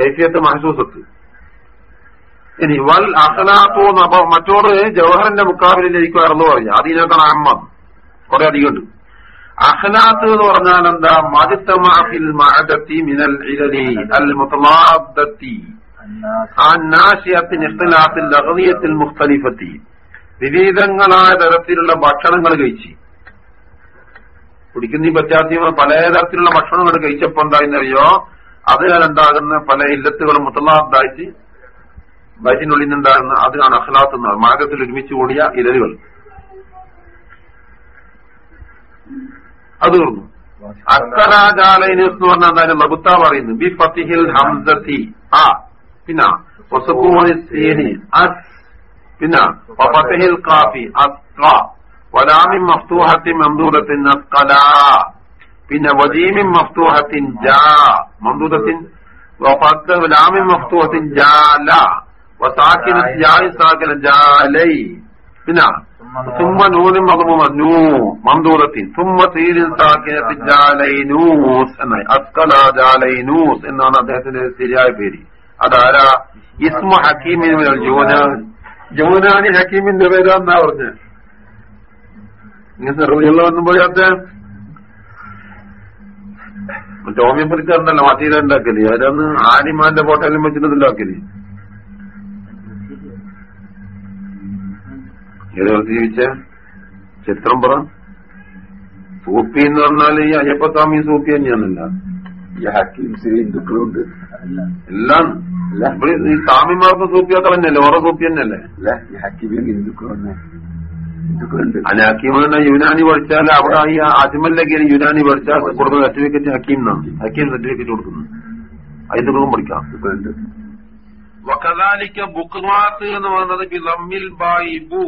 കൈഫിയത്ത് മഹസൂസത്ത്. ഇനി വൽ അഖലാത്തോ അപ്പൊ മറ്റോട് ജവഹറിന്റെ മുക്കാബിലേക്ക് അറിഞ്ഞു അത് അതിനകത്താണ് അമ്മ കുറെ അധികം ഉണ്ട് അഖലാത്ത് എന്ന് പറഞ്ഞാൽ എന്താ? മതിത്തമാഫിൽ മഅദത്തി മിനൽ ഇലലി അൽ മുതലാദത്തി ആ നാശിയത്തിന് ഇഖ്തിലാത്തിൽ ലഹദിയത്തിൽ മുഖ്തലിഫത്തി. വിവിധങ്ങളായ തരത്തിലുള്ള ഭക്ഷണങ്ങൾ കഴിച്ച്. കുടിക്കുന്ന ഈ പശ്ചാത്തലം പല തരത്തിലുള്ള ഭക്ഷണങ്ങൾ കഴിച്ചപ്പോ എന്തായെന്നറിയോ അതിലുണ്ടാകുന്ന പല ഇല്ലത്തുകളും മുത്തലാദായിട്ട് വയറ്റിനുള്ളിൽ നിന്നുണ്ടാകുന്ന അതിനാണ് അഹ്ലാത്ത് എന്ന് മാർഗത്തിൽ ഒരുമിച്ച് കൂടിയ ഇരലുകൾ അത് തീർന്നു. അക്കരാജാലൈനസ് എന്ന് പറഞ്ഞാൽ എന്തായാലും ലബുത്ത പറയുന്നു. ബി ഫത്തിഹിൽ ഹംസത്തി. ആ പിന്നെ പിന്നെ വലാമിൻ മഫ്തൂഹത്തിൻ മംദൂദത്തിൻ അസ്കല പിന്നെ വജീമിൻ മഫ്തൂഹത്തിൻ ജാ മംദൂദത്തിൻ വഫത്ത് ലാമിൻ മഫ്തൂഹത്തിൻ ജാല വസാക്കിന ജായി സാക്കിന ജാലൈ പിന്നെ ثم نون مضمومة نو ممدودة ثم سين ساكنة ജാലൈനൂസ് എന്നായി അസ്കല ജാലൈനൂസ് എന്നാണ് അദ്ദേഹത്തിന്റെ ശരിയായ പേര് അതാരാ ഇസ്മ ഹക്കീമിന് മേൽ ജൂനാൻ ജൂനാനി ഹക്കീമിന്റെ പേരാന്നാ പറഞ്ഞ് ഇങ്ങനെ ഒന്നും പോയാത്ത? മറ്റേ ഹോമിയോപ്പതിക്കാരനല്ല മാറ്റിയില്ല ഉണ്ടാക്കൽ. അവരന്ന് ആനിമാന്റെ ഫോട്ടോയിലും വെച്ചിട്ട് ഉണ്ടാക്കൽ. ജീവിച്ച? ചിത്രം പറ സൂപ്പി എന്ന് പറഞ്ഞാൽ ഈ അയ്യപ്പസ്വാമി സൂപ്പി തന്നെയാണല്ല. ഹിന്ദുക്കളുണ്ട്. എല്ലാം. ഈ സ്വാമിമാർക്ക് സൂപ്പിയൊക്കെ തന്നെയല്ലേ? ഓരോ സൂപ്പി തന്നെയല്ലേ? അല്ല ഈ ഹക്കീമിൽ ഹിന്ദുക്കളുണ്ട് ഹിന്ദുക്കളുണ്ട് അല്ല ഹക്കീം തന്നെ യുനാനി പഠിച്ചാൽ അവിടെ ഈ അജ്മലിലൊക്കെ യുനാനി പഠിച്ചാൽ കൊടുക്കുന്ന സർട്ടിഫിക്കറ്റ് ഹക്കീം എന്നാണ്. ഹക്കീം സർട്ടിഫിക്കറ്റ് കൊടുക്കുന്നു. അതിന്റെ പഠിക്കാം. ഹിന്ദുക്കളുണ്ട് വകദാലിക എന്ന് പറയുന്നത് ബിലമ്മിൽ ബായിബു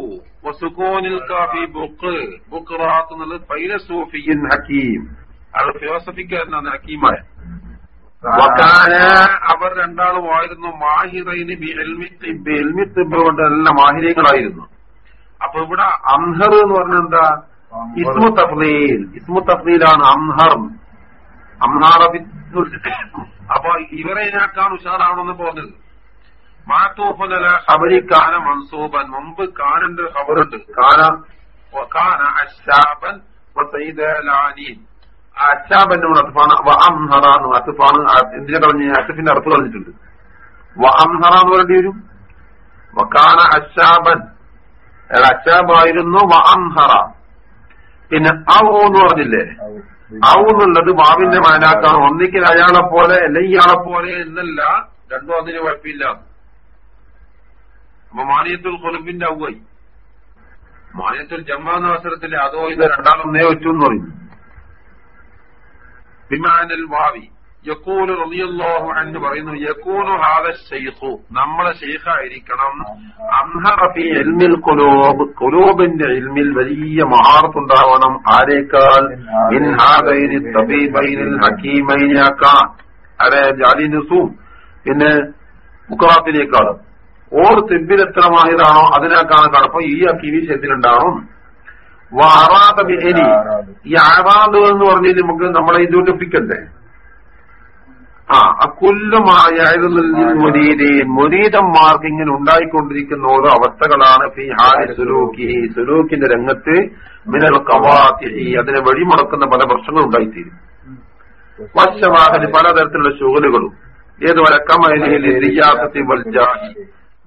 വസുക്കോനിൽ കാഫി ബുക്ക്. ബുക്റാത്ത് എന്നുള്ളത് ഫൈലസൂഫിയൻ ഹക്കീം. അത് ഫിലോസഫിക്കാരനാണ് ഹക്കീമായ. വകാന അവർ രണ്ടാളും ആയിരുന്നു മാഹിറൈന് ബി എൽമി തിബ് എൽമി തിബ് കൊണ്ട് നല്ല മാഹിര്യങ്ങളായിരുന്നു അപ്പൊ ഇവിടെ അംഹർ എന്ന് പറഞ്ഞ എന്താ? ഇസ്മു തഫ്ലീൽ ഇസ്മു തഫ്ലീലാണ് അംഹർ. അംഹാറബി അപ്പൊ ഇവരെ ഇതിനേക്കാൾ ഉഷാറാവണമെന്ന് പറഞ്ഞത്. മാത്തൂഫല ഹബരി കാന മൻസൂബൻ. മുമ്പ് കാനന്റെ ഹബറുണ്ട് കാന. കാന അശാബൻ അശാബന്റെ അത്തുഫാണ് വ അംഹറ എന്ന് അത്തുഫാണ് എന്തിനെ കളഞ്ഞ് അസഫിന്റെ അർത്ഥം കളഞ്ഞിട്ടുണ്ട് വ അംഹറ എന്ന് പറയേണ്ടി വരും. വക്കാന അശാബൻ അയാൾ അച്ചാബായിരുന്നു വഅംഹറ അംഹറ പിന്നെ ഔ എന്ന് പറഞ്ഞില്ലേ? ഔ. എന്നുള്ളത് വാവിന്റെ മാനാക്കാണ്. ഒന്നിക്കൽ അയാളെ പോലെ അല്ലെങ്കിൽ ഇയാളെ പോലെ എന്നല്ല രണ്ടും അതിന് കുഴപ്പമില്ല. അപ്പൊ മാനിയത്തുൽ കൊലുബിന്റെ ഔവായി മാനിയത്തുൽ ജമ്മാന്ന അവസരത്തിൽ അതോ ഇത് രണ്ടാളൊന്നേ ഒറ്റ എന്ന് പറയുന്നു. ബിമാനൽ വാവി. യക്കൂലു റളിയല്ലാഹു അൻഹു പറയുന്നു യക്കൂനു ഹാദ ശൈഖു നമ്മളെ ശൈഖായിരിക്കണം. അംഹറ എൽമിൽ ഖുലൂബ് ഖുലൂബിന്റെ ഇൽമിൽ വലിയ മഹാർത്തുണ്ടാവണം ആരേക്കാൾ? ഇൻ ഹാദൈനി തബീബൈനിൽ ഹക്കീമൈനാക്കാൻ അരെ ജാലി നുസൂം. പിന്നെ മുക്കറാത്തിനേക്കാൾ ഓർ തെബിൽ എത്ര മാഹിതാണോ അതിനേക്കാണ് കടപ്പം. ഈ അക്കീവി ശരിത്തിലുണ്ടാവണം വാറാത്ത ഇനി ഈ ആറാദ് എന്ന് പറഞ്ഞാൽ നമുക്ക് നമ്മളെ ഇതുകൊണ്ട് ഒപ്പിക്കണ്ടേ? ആ അക്കുല്ലുമായ മുരീദി. മുരീദന്മാർക്ക് ഇങ്ങനെ ഉണ്ടായിക്കൊണ്ടിരിക്കുന്ന ഓരോ അവസ്ഥകളാണ് ഫി ഹാരി സുലൂക്കി സുലൂക്കിന്റെ രംഗത്ത് മിനൽ കവാത്തി അതിനെ വഴിമുടക്കുന്ന പല പ്രശ്നങ്ങളും ഉണ്ടായിത്തീരും വശവാഹന് പലതരത്തിലുള്ള ശൂലുകളും ഏത് വരക്കമൈലിഹിൽ റിയാസത്തി വൽ ജാഹി.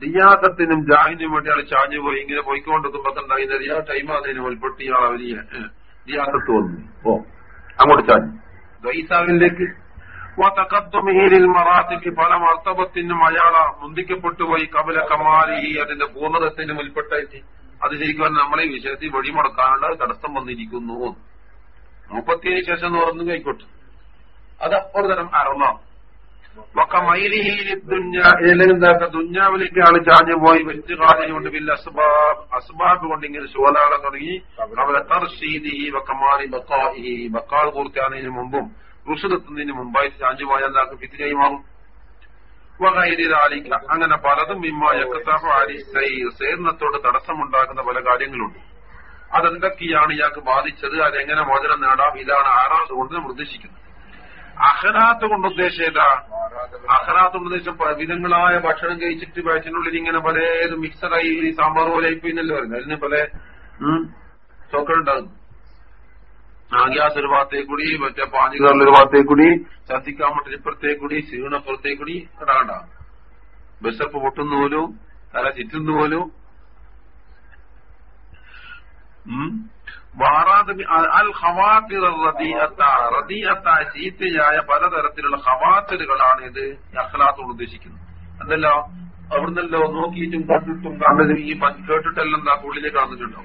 റിയാസത്തിനും ജാഹിനും വേണ്ടി ആൾ ചാഞ്ഞു പോയി. ഇങ്ങനെ പോയിക്കൊണ്ടിരിക്കുമ്പോ ഉണ്ടായിരുന്ന റിയാ വലിയ റിയാസത്ത് വന്നു. ഓ അങ്ങോട്ട് ചാഞ്ഞു. ദൈസാവിലേക്ക് മറാത്തിക്ക് പല മർത്തബത്തിനും അയാളെ മുന്തിക്കപ്പെട്ടുപോയി കബല കമാലിഹി അതിന്റെ പൂർണതത്തിന് മുൽപ്പെട്ടായിട്ട് അത് ശരിക്കും നമ്മളെ ഈ വിഷയത്തിൽ വഴിമുടക്കാനുള്ള തടസ്സം വന്നിരിക്കുന്നു. മുപ്പത്തിയേഴ് ശേഷം എന്ന് പറഞ്ഞു കൈക്കോട്ടെ അത് ഒരു തരം അറളാം ദുഞ്ഞാവിലേക്ക് ആൾ ചാഞ്ഞു പോയി. വെച്ചുകാലം കൊണ്ട് പിന്നെ അസ്ബാബ് അസ്ബാബ് കൊണ്ട് ഇങ്ങനെ ശോലാളം തുടങ്ങി. അവരെ വക്കമാറി ബക്കാഹി ബക്കാൾ പൂർത്തിയാണതിനു മുമ്പും ഋഷുദെത്തുന്നതിന് മുമ്പായി പോയാൽ എന്താക്ക് ഫിത്തിനായി മാറും. വകൈരിതാലിക്ക അങ്ങനെ പലതും സേരണത്തോട് തടസ്സമുണ്ടാക്കുന്ന പല കാര്യങ്ങളുണ്ട്. അതെന്തൊക്കെയാണ് ഇയാൾക്ക് ബാധിച്ചത്? അതെങ്ങനെ മോചനം നേടാം? ഇതാണ് ആറാത്ത് കൊണ്ട് നമ്മൾ ഉദ്ദേശിക്കുന്നത്. അഹനാത്ത് കൊണ്ട് ഉദ്ദേശം ഏതാ കൊണ്ട് ഉദ്ദേശം വിധങ്ങളായ ഭക്ഷണം കഴിച്ചിട്ട് വയറ്റിനുള്ളിൽ ഇങ്ങനെ പല മിക്സറായി സാമ്പാർ പോലെ ആയിപ്പോയിന്നല്ലേ പറയുന്നത്? അതിന് പല ചോക്കളുണ്ടാകുന്നു. ആ ഗ്യാസ് ഒരു ഭാഗത്തേ കൂടി മറ്റേ പാഞ്ഞുകാരിൽ ഒരു ഭാഗത്തേ കൂടി ഛർദിക്കാൻ മറ്റൊരു ഇപ്പുറത്തേക്ക് കൂടി സീണപ്പുറത്തേക്ക് കൂടി ഇടാണ്ട ബിഷപ്പ് പൊട്ടുന്ന പോലും തല ചുറ്റുന്ന പോലും അൽ ഹവാത്തിർ റദീഅത്ത ചീത്തയായ പലതരത്തിലുള്ള ഹവാത്തലുകളാണ് ഇത് അഹ്ലാത്തോട് ഉദ്ദേശിക്കുന്നത്. അതല്ലോ അവിടുന്നല്ലോ നോക്കിയിട്ടും കണ്ടിട്ടും കണ്ടതും ഈ കേട്ടിട്ടെല്ലാം എന്താ ഉള്ളിലേക്ക് വന്നിട്ടുണ്ടോ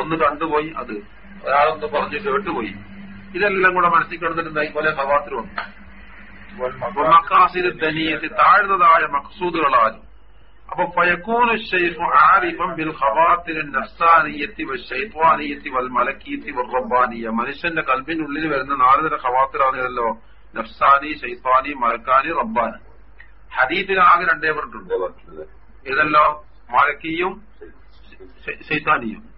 ഒന്ന് കണ്ടുപോയി അത്. ഒരാളൊന്ന് പറഞ്ഞു കേട്ടുപോയി ഇതെല്ലാം കൂടെ മനസ്സിൽ കിടന്നിട്ടുണ്ടായി പോലെ ഹവാത്തിലുണ്ട് താഴ്ന്നതായ മക്സൂദുകളാലും അപ്പൊ ഫയക്കൂനു ഷെയ്ഖു ആരിഫം ബിൽ ഖവാത്തിൻ നഫ്സാനിയത്തി വൽ ഷൈത്വാനിയത്തി വൽ മലക്കീത്തി വൽ റബ്ബാനിയ. മനുഷ്യന്റെ കൽബിനുള്ളിൽ വരുന്ന നാല് തരം ഖവാത്തിലാണല്ലോ നഫ്സാനി ഷെയ്ഫാനി മലക്കാനി റബ്ബാനി. ഹദീത്തിന് ആകെ രണ്ടേ പറഞ്ഞിട്ടുണ്ട്. ഇതെല്ലാം മലക്കിയും ഷൈത്താനിയും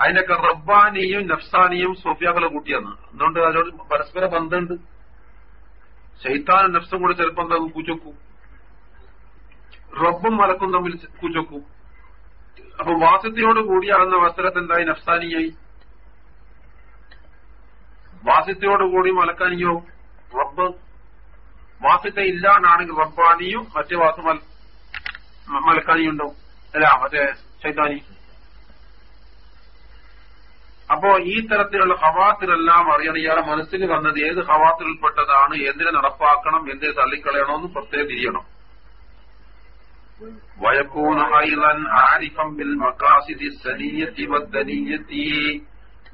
അതിനൊക്കെ റബ്ബാനിയും നഫ്സാനിയും സോഫിയാക്കളെ കൂട്ടിയാണ്. എന്തുകൊണ്ട്? അതിനോട് പരസ്പര ബന്ധമുണ്ട്. ശൈത്താനും നഫ്സും കൂടെ ചിലപ്പോൾ എന്താ കൂച്ചൊക്കും? റബ്ബും മലക്കും തമ്മിൽ കൂച്ചൊക്കും. അപ്പൊ വാസത്തിനോട് കൂടിയാകുന്ന അവസരത്തിൽ എന്തായി? നഫ്സാനിയായി. വാസത്തിനോട് കൂടി മലക്കാനിയോ? റബ്ബ്. വാസത്തെ ഇല്ലാണ്ടാണെങ്കിൽ റബ്ബാനിയും മറ്റേ വാസം മലക്കാനിയും ഉണ്ടാവും. അല്ല മറ്റേ ശൈതാനി അപ്പോ ഈ തരത്തിലുള്ള ഹവാത്തിലെല്ലാം അറിയണം. ഇയാളെ മനസ്സിൽ വന്നത് ഏത് ഹവാത്തിൽപ്പെട്ടതാണ് എന്തിനെ നടപ്പാക്കണം എന്തിനെ തള്ളിക്കളയണമെന്ന് പ്രത്യേകം തിരിയണം.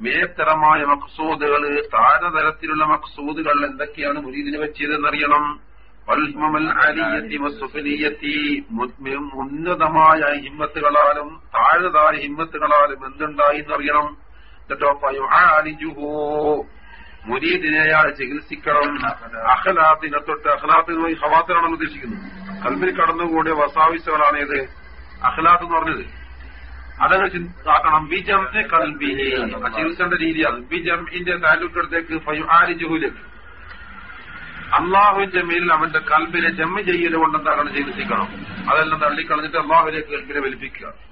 മേത്തരമായ മക്സൂദുകൾ താരതരത്തിലുള്ള തരത്തിലുള്ള മക്സൂദുകൾ എന്തൊക്കെയാണ് മുരീദിന് വെച്ചതെന്നറിയണം ഉന്നതമായ ഹിമ്മത്തുകളാലും താഴ്ന്നതായ ഹിമ്മത്തുകളാലും എന്തുണ്ടായി എന്നറിയണം. എന്നിട്ടോ ഫയുആലിജുഹു മുരീദിനെ അയാൾ ചികിത്സിക്കണം. അഖലാത്തിനെ തൊട്ട് അഖലാത്തിന് പോയി ഹവാത്തിനാണെന്ന് ഉദ്ദേശിക്കുന്നു. കൽബിൽ കടന്നുകൂടിയ വസാവിച്ചവരാണ് ഇത് അഖലാത്ത് എന്ന് പറഞ്ഞത്. അതങ്ങനെ ആക്കണം. ബിജം കൽബിഹി. ആ ചികിത്സന്റെ രീതിയാണ്. ബിജംഇന്റെ താലൂക്കടുത്തേക്ക് ഫയുആലിജുഹുലേക്ക് അള്ളാഹുവിന്റെ മേലിൽ അവന്റെ കൽബിനെ ജമ്മ ചെയ്യലുകൊണ്ട് എന്താണ് ചികിത്സിക്കണം. അതെല്ലാം തള്ളിക്കളഞ്ഞിട്ട് അള്ളാഹുലേക്ക് കൽബിനെ വലിപ്പിക്കുക.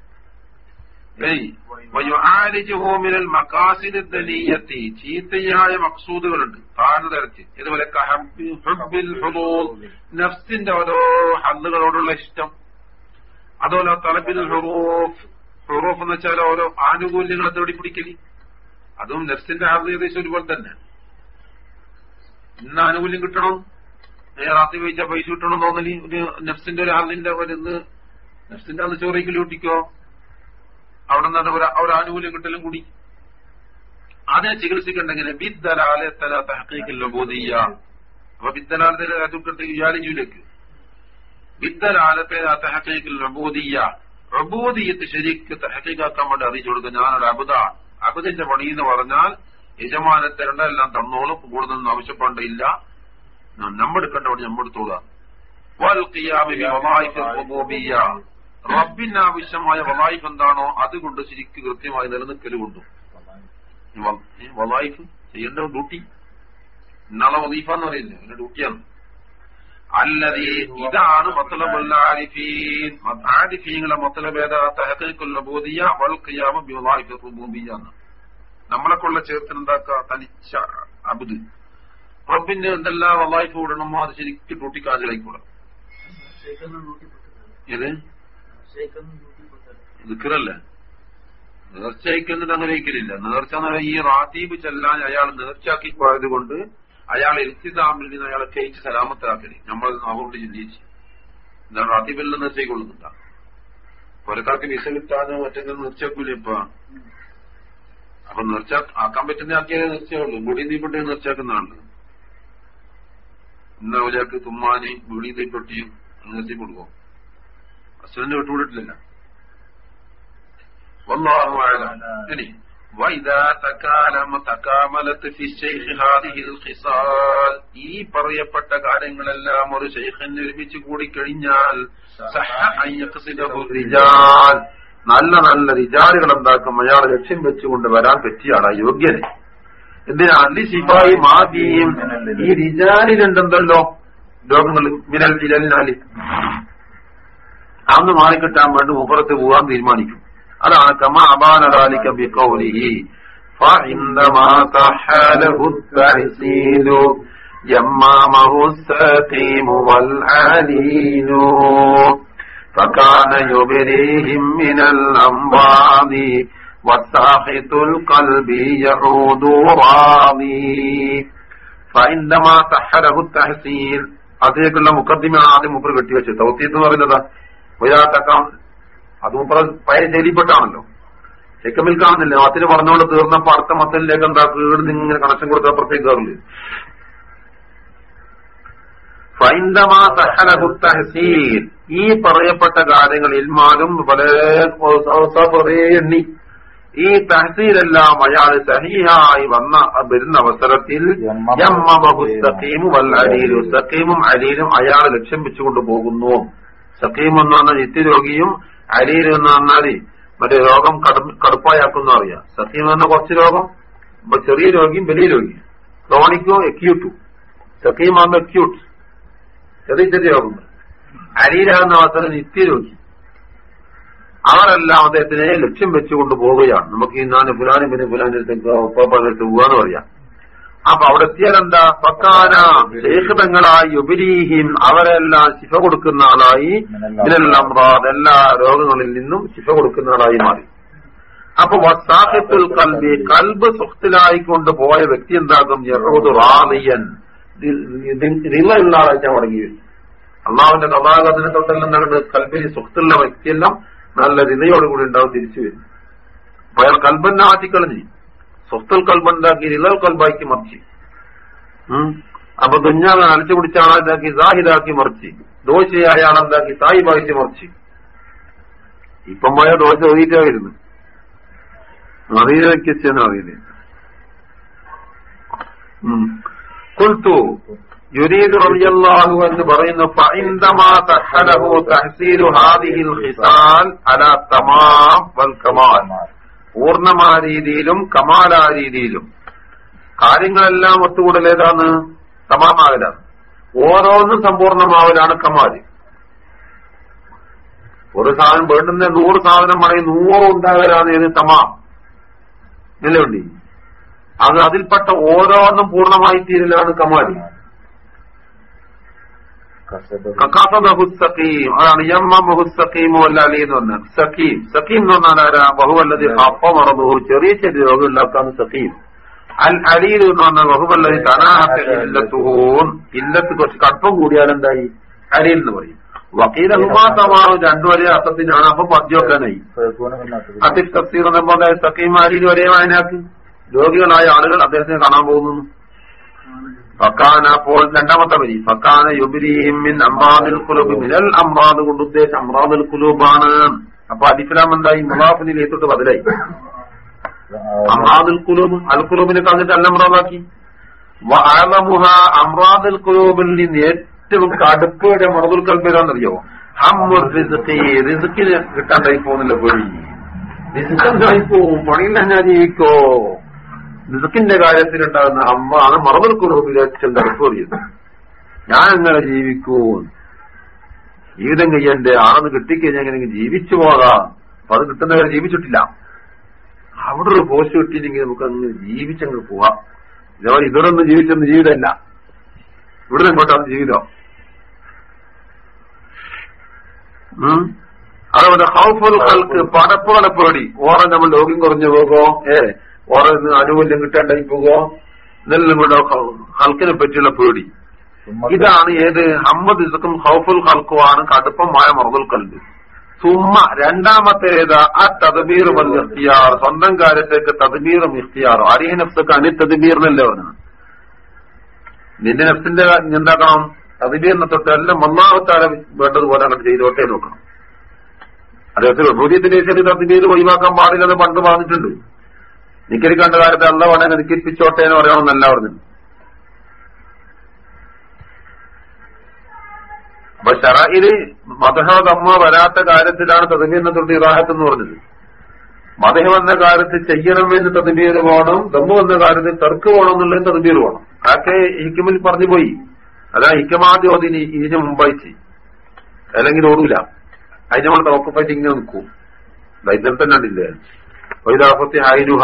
ചീത്തയായ മക്സൂദുകളുണ്ട് താഴ്ന്ന തരത്തിൽ ഇതുപോലെ നഫ്സിന്റെ ഓരോ ഹല്ലുകളോടുള്ള ഇഷ്ടം. അതുപോലെ തലബിൽ ഹുറൂഫ് ഹുറൂഫ് എന്ന് വെച്ചാൽ ഓരോ ആനുകൂല്യങ്ങൾ തേടി പിടിക്കൽ? അതും നഫ്സിന്റെ ഹാർദ് ഏകദേശം ഒരുപോലെ തന്നെ. ഇന്ന് ആനുകൂല്യം കിട്ടണം. റാത്തി വഹിച്ച പൈസ കിട്ടണം തോന്നലി? ഒരു നഫ്സിന്റെ ഒരു ഹർദിന്റെ ഒരു നെഫ്സിന്റെ അന്ന് ചോറയ്ക്കൽ കൂട്ടിക്കോ അവിടെ നിന്ന് ഒരു ആനുകൂല്യം കിട്ടലും കൂടി. അതിനെ ചികിത്സിക്കണ്ടെങ്കിൽ ബിദ്ദലാലത്തല തഹക്കീക്കല്ലോ ബോധിയ അപ്പൊ അതുക്കെട്ട് ഇയാലിജുലേക്ക് ബിദ്ദലാലത്തെ തഹക്കീക്കിൽ ബോധിയ റബൂദിയത്ത് ശരിക്ക് തഹക്കീക്കാക്കാൻ വേണ്ടി അറിയിച്ചു കൊടുക്കുക ഞാനൊരു അബുദാണ് അബുദിന്റെ പണി എന്ന് പറഞ്ഞാൽ യജമാനത്തെ എല്ലാം തന്നോളും കൂടുതലൊന്നും ആവശ്യപ്പെടേണ്ടയില്ല. നമ്മെടുക്കേണ്ട പണി നമ്മെടുത്തോളുക റബ്ബിന് ആവശ്യമായ വലായിഫ് എന്താണോ അതുകൊണ്ട് ശരിക്ക് കൃത്യമായി നിലനിൽക്കലുകൊണ്ടും വലായിഫ് ചെയ്യേണ്ട ഡ്യൂട്ടി. ഇന്നാളെ വലീഫ എന്ന് പറയുന്നത്. അതിന്റെ ഡ്യൂട്ടിയാണ്. അല്ലതീ ഇതാണ് മത്തലബുള്ള മത്തലഭേദ ആരിഫീങ്ങളെ എന്ന്. നമ്മളെ കൊള്ള ചേർത്തിന് എന്താക്കുക തനിച്ച അബുദ്. റബ്ബിന്റെ എന്തെല്ലാം വലായിഫ് വിടണമോ അത് ശരിക്കും ഡ്യൂട്ടിക്കാരിലായിക്കൂടാ ഇത് ദിക്കറല്ലേ നേർച്ചയ്ക്കുന്നത് അങ്ങനെ ഇരിക്കലില്ല. നേർച്ച എന്ന് പറഞ്ഞാൽ ഈ റാത്തീബ് ചെല്ലാൻ അയാൾ നേർച്ചയാക്കി പോയത് കൊണ്ട് അയാൾ എത്തിതാമിൽ നിന്ന് അയാളെ കേച്ച് സലാമത്താക്കണി. നമ്മൾ അവരോട് ചിന്തിച്ച്. എന്താണ് റാത്തീബിൽ നേർച്ചയ്ക്കൊള്ളുന്നുണ്ട. പുരക്കാർക്ക് വിസ കിട്ടാതെ മറ്റെങ്കിലും നേർച്ചയാക്കൂല ഇപ്പൊ. അപ്പൊ നേർച്ച ആക്കാൻ പറ്റുന്ന ആക്കിയാലേ നേർച്ചയുള്ളൂ മുടി നീപ്പെട്ടി നേർച്ചയാക്കുന്നതാണ് ഇന്ന ഒരാൾക്ക് തുമ്മാന് വീടി നീപ്പെട്ടിയും നേർച്ചയ്ക്ക് കൊടുക്കും അസുരന്റെ വിട്ടുകൊടുത്തില്ല ഇനി ഈ പറയപ്പെട്ട കാര്യങ്ങളെല്ലാം ഒരു ശൈഖൻ ഒരുമിച്ച് കൂടിക്കഴിഞ്ഞാൽ നല്ല നല്ല റിജാലുകൾ എന്താക്കും? അയാൾ ലക്ഷ്യം വെച്ചുകൊണ്ട് വരാൻ പറ്റിയാണ് യോഗ്യന് എന്തിനാ? അല്ലി സിബായി മാതിയും ഈ റിജാലിലുണ്ടെന്തല്ലോ ലോകങ്ങളിൽ മിനൽ വിരലിനാലി അന്ന് മാറിക്കിട്ടാൻ വേണ്ടി മുപ്പുറത്ത് പോകാൻ തീരുമാനിക്കും അതാണ് കമ അബാനദാലിക ബിഖൗലിഹി فعندما تحاله التحسين يمامه السقيم والعليل فكان يبريهم من الأمراض والساخط القلب يعود راضي فعندما تحاله التحسين അതിലേക്കുള്ള മുക്കദ്ദിമ ആദ്യം മുപ്പർ കെട്ടിവെച്ച് തൗത്തീത്ത് എന്ന് പറയുന്നതാ ഒരാത്തക്കാം അത് മുപ്പറ പയ ശൈലിപ്പെട്ടാണല്ലോ ചെക്കമിൽ കാണുന്നില്ല? മത്തിന് പറഞ്ഞുകൊണ്ട് തീർന്നപ്പോ അടുത്ത മത്തലിലേക്ക് എന്താ? കീട് ഇങ്ങനെ കണക്ഷൻ കൊടുത്ത അപ്പുറത്തേക്ക് കയറില്ല? ഈ പറയപ്പെട്ട കാര്യങ്ങൾ ഇൽമാലും പല കുറേ എണ്ണി. ഈ തഹസീലെല്ലാം അയാൾ സഹിയായി വന്ന വരുന്ന അവസരത്തിൽ സക്കീമും അലീലും അയാൾ ലക്ഷ്യം വെച്ചുകൊണ്ട് പോകുന്നു. സഖീം എന്ന് പറഞ്ഞാൽ നിത്യരോഗിയും അലീൽ എന്ന് പറഞ്ഞാൽ മറ്റേ രോഗം കടുപ്പായാക്കും കടുപ്പായാക്കുന്ന അറിയാം സഖീം എന്ന് പറഞ്ഞാൽ കുറച്ച് രോഗം. ചെറിയ രോഗിയും വലിയ രോഗിയും. ക്രോണിക്കും എക്യൂട്ടും സഖീമാകുമ്പോ എക്യൂട്ട് ചെറിയ ചെറിയ രോഗങ്ങൾ. അലീലാകുന്ന അവസരം നിത്യരോഗി അവരെല്ലാം അദ്ദേഹത്തിനെ ലക്ഷ്യം വെച്ചുകൊണ്ട് പോവുകയാണ്. നമുക്ക് നാല് ഫുലാനും പിന്നെ ഫുലാന്റെ അടുത്ത് ഉപ്പാപ്പാന്റെ അടുത്ത് പോവാന്ന് പറയാം. അപ്പൊ അവിടെ എത്തിയാൽ എന്താ പക്കാന ലേഖിതങ്ങളായി ഉപരീഹിം അവരെല്ലാം ശിഫ കൊടുക്കുന്ന ആളായി. ഇതിനെല്ലാം എല്ലാ രോഗങ്ങളിൽ നിന്നും ശിഫ കൊടുക്കുന്ന ആളായി മാറി. അപ്പൊ വസാഹിത്തുൽ കൽബി കൽബ് സുഖത്തിലായിക്കൊണ്ട് പോയ വ്യക്തി എന്താകും? യഹൂദ് റാലിയൻ റിലുള്ള ആളായിട്ട് മടങ്ങി അള്ളാവിന്റെ കഥാഗതനെ തൊട്ടെല്ലാം നടന്ന് കൽബിന് സുഖത്തുള്ള വ്യക്തിയെല്ലാം നല്ല റിതയോടുകൂടി ഉണ്ടാവും തിരിച്ചു വരും അയാൾ കൽബന്നെ മാറ്റിക്കളഞ്ഞു സ്വസ്ഥൽ കൽബുണ്ടാക്കി ഇലൽ കൽബാക്കി മറിച്ച്. അപ്പൊ ദുഞ്ഞാവെ അലച്ചു പിടിച്ച ആളാക്കി സാഹിദാക്കി മറിച്ച്. ദോശയായ ആളെന്താക്കി സായിബാക്കി മറിച്ച്. ഇപ്പം പോയ ദോശ ഒഴിയിട്ടാ വരുന്നു അറിയിലേക്ക് ചെന്ന് അറിയില്ല കൊൽത്തു യുരീദ് റളിയല്ലാഹു എന്ന് പറയുന്നു ഫഇൻദമാ തഹലഹു തഹ്സീലു ഹാദിഹിൽ ഖിസാൽ അലാ തമാം വൽ പൂർണമായ രീതിയിലും കമാലാ രീതിയിലും. കാര്യങ്ങളെല്ലാം ഒത്തുകൂടൽ ഏതാണ്? തമാമാകലാണ് ഓരോന്നും സമ്പൂർണമാവലാണ് കമാൽ. ഒരു സാധനം വേണ്ടുന്ന നൂറ് സാധനം പറയും നൂറ് ഉണ്ടാകലാണ് ഇത് തമാം. നിലയുണ്ട് അത് അതിൽപ്പെട്ട ഓരോന്നും പൂർണമായി തീരലാണ് കമാൽ. അതാണ് എന്ന് പറഞ്ഞ സഖീം. സഖീം എന്ന് പറഞ്ഞാൽ ആരാ? ബഹുവല്ലതി ഹപ്പ മറന്നു ചെറിയ ചെറിയ രോഗമില്ലാത്താണ് സഖീം. അൽ അലീൽ എന്ന് പറഞ്ഞാൽ ബഹുവല്ലതി തനാഹത്തെ ഇല്ലത്തുഹൂൻ. ഇല്ലത്ത് കുറച്ച് കടുപ്പം കൂടിയാൽ എന്തായി അലീൽ എന്ന് പറയും. വക്കീൽ രണ്ടു രണ്ടുവരെ അർത്ഥത്തിനാണ്. അപ്പൊ മദ്യമൊക്കാനായി അതിൽ തഫ്സീർ സഖീം അലീൽ വരെ വായനാക്കി രോഗികളായ ആളുകൾ അദ്ദേഹത്തിന് കാണാൻ പോകുന്നു. ഫക്കാന അപ്പോൾ രണ്ടാമത്തെ വരി. ഫക്കാന യുബിരിഹിമിൻ അമ്രാദിൽ കുലൂബ് മിനൽ അമ്രാദ് കൊണ്ട് ഉദ്ദേശം അമ്രാദുൽ കുലൂബാണ് അപ്പൊ അലിഫ്ലാം എന്തായി? മുലാഫിനിൽ ഏത്തോട്ട് ബദലായി അമ്രാദുൽ കുലൂബ് അൽ കുലൂബിനെ കണ്ടിട്ട് അല്ല അമ്രാദാക്കി അമ്രാദുൽ കുലൂബിൽ നിന്ന് ഏറ്റവും കടുപ്പയുടെ മറദുൽ കൽബേതാണെന്നറിയോ ഹമ്മുർ റിസ്ക്കിന് കിട്ടാണ്ടായി പോകുന്നില്ല പേടി. റിസ്ക് എന്തായി പോവും പണിയില്ല ഞാൻ ജീവിക്കോ റിസ്ക്കിന്റെ കാര്യത്തിലുണ്ടാകുന്ന അമ്മാണ് ഏറ്റവും കടുപ്പേറിയത് ഞാൻ എങ്ങനെ ജീവിക്കൂ? ജീവിതം കയ്യന്റെ ആണെന്ന് കിട്ടിക്കഴിഞ്ഞാൽ എങ്ങനെ ജീവിച്ചു പോകാം. അപ്പൊ അത് കിട്ടുന്നവരെ ജീവിച്ചിട്ടില്ല. അവിടെ ഒരു പോസ്റ്റ് കിട്ടിയില്ലെങ്കിൽ നമുക്ക് അങ്ങ് ജീവിച്ചങ്ങ് പോവാം. ഇതേപോലെ ഇതൊന്നും ജീവിച്ചൊന്നും ജീവിതമല്ല. ഇവിടെ ഇങ്ങോട്ടാണ് ജീവിതം? അതേപോലെ ഹൗഫുൽ ഹൽക്ക് പടപ്പുകളെ പേടി ഓറെ നമ്മൾ ലോകം കുറഞ്ഞു പോകോ. ഏ? ഓറെ ഇന്ന് ആനുകൂല്യം കിട്ടാണ്ടായി പോകോ ഇതെല്ലാം ഇവിടെ ഹൽക്കിനെ പറ്റിയുള്ള പേടി. ഇതാണ് ഏത് ഹമ്മദ് ഇസക്കും ഹൗഫുൽ ഹൽക്കുമാണ് കടുപ്പമായ മറുതൽ കൽബ്. സുമ്മ രണ്ടാമത്തേത് ആ തദ്ബീർ വൽ ഇഖ്തിയാർ. സ്വന്തം കാര്യത്തേക്ക് തദ്ബീറും ഇഖ്തിയാറും. അരിഹ നഫ്സക്ക് അനി തദ്ബീറിനല്ലേ പറഞ്ഞു നിന്റെ നഫ്സിന്റെ എന്താക്കണം? തദ്ബീറിനെ തൊട്ട് എല്ലാം ഒന്നാമത്താല വേണ്ടതുപോലെ അങ്ങോട്ട് ചെയ്തോട്ടേ നോക്കണം. അദ്ദേഹത്തിന് ഉപൂര്യത്തിന്റെ ശരി തദ്ബീർ ഒഴിവാക്കാൻ പാടില്ലെന്ന് പണ്ട് പറഞ്ഞിട്ടുണ്ട്. നിക്കരിക്കേണ്ട കാര്യത്തെ അല്ല വേണേ നിക്കരിപ്പിച്ചോട്ടെ എന്ന് പറയണമെന്നല്ല പറഞ്ഞു അപ്പൊ ഷറയിൽ മതഹ വരാത്ത കാര്യത്തിലാണ് തദ്ബീറിനെ തൊട്ട് എന്ന് പറഞ്ഞത്. മതഹ വന്ന കാര്യത്തിൽ ചെയ്യണമെന്ന് തദ്ബീർ വേണം ദമ്മ വന്ന കാര്യത്തിൽ തെർക്ക് വേണം എന്നുള്ളത് തദ്ബീർ വേണം അതൊക്കെ ഹിക്കുമിൽ പറഞ്ഞു പോയി. അതാ ഇക്കമാദ്യോതി ഇതിന് മുമ്പായിച്ച് അല്ലെങ്കിൽ ഓടൂല. അതിന് നമ്മൾ തോക്കപ്പായിട്ട് ഇങ്ങനെ നിൽക്കും. ഇന്നലെ തന്നെ ഉണ്ടില്ലേ ഫൈദാഫത്തി ഹൈനുഹ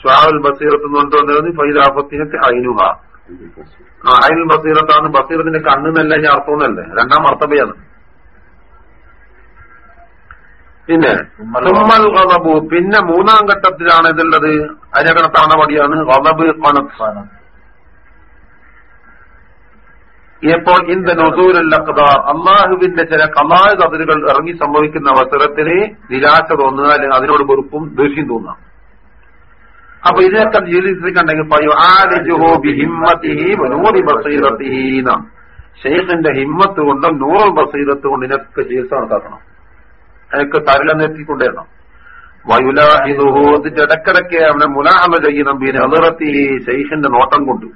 ഷ്വാൽ ബസീറത്ത് എന്ന് കൊണ്ടുവന്നത് ഫൈദാഫത്തിനത്തെ അയിനുഹ ആ അയിൻ ബസീറത്താണ് ബസീറത്തിന്റെ കണ്ണെന്നല്ല ഞാൻ അർത്ഥമൊന്നല്ലേ രണ്ടാം അർത്ഥമയാണ് പിന്നെ ഗളബു പിന്നെ മൂന്നാം ഘട്ടത്തിലാണ് ഇതുള്ളത്. അതിനകത്ത് താണപടിയാണ് ഗളബ് കണത്ത് ഇപ്പോൾ ഇന്ത നൊസൂരൽ അഖ്ദാർ അള്ളാഹുവിന്റെ ചില കലായ കതിരുകൾ ഇറങ്ങി സംഭവിക്കുന്ന അവസരത്തിന് നിരാശ തോന്നുക അല്ലെങ്കിൽ അതിനോട് വെറുപ്പും ദേഷ്യം തോന്നാം അപ്പൊ ഇതിനൊക്കെ ജീവിതത്തിലുണ്ടെങ്കിൽ പറയൂ ആലിജുഹോ ബിഹിമ്മത്തിഹി നൂറി ബസീറത്തിഹീന ഷെയ്ഖിന്റെ ഹിമ്മത്ത് കൊണ്ടും നൂറ് ബസീറത്ത് കൊണ്ടും ഇതിനൊക്കെ ചികിത്സ നടത്താക്കണം. അതിനൊക്കെ തരലെന്നെത്തിക്കൊണ്ടേരണം വയുലാഹിദുഹു ഇതിന്റെ ഇടക്കിടയ്ക്ക് അവനെ മുലാഹമ ചെയ്യണം ബിൻ അതിറത്തി ഷെയ്ഖിന്റെ നോട്ടം കൊണ്ട്.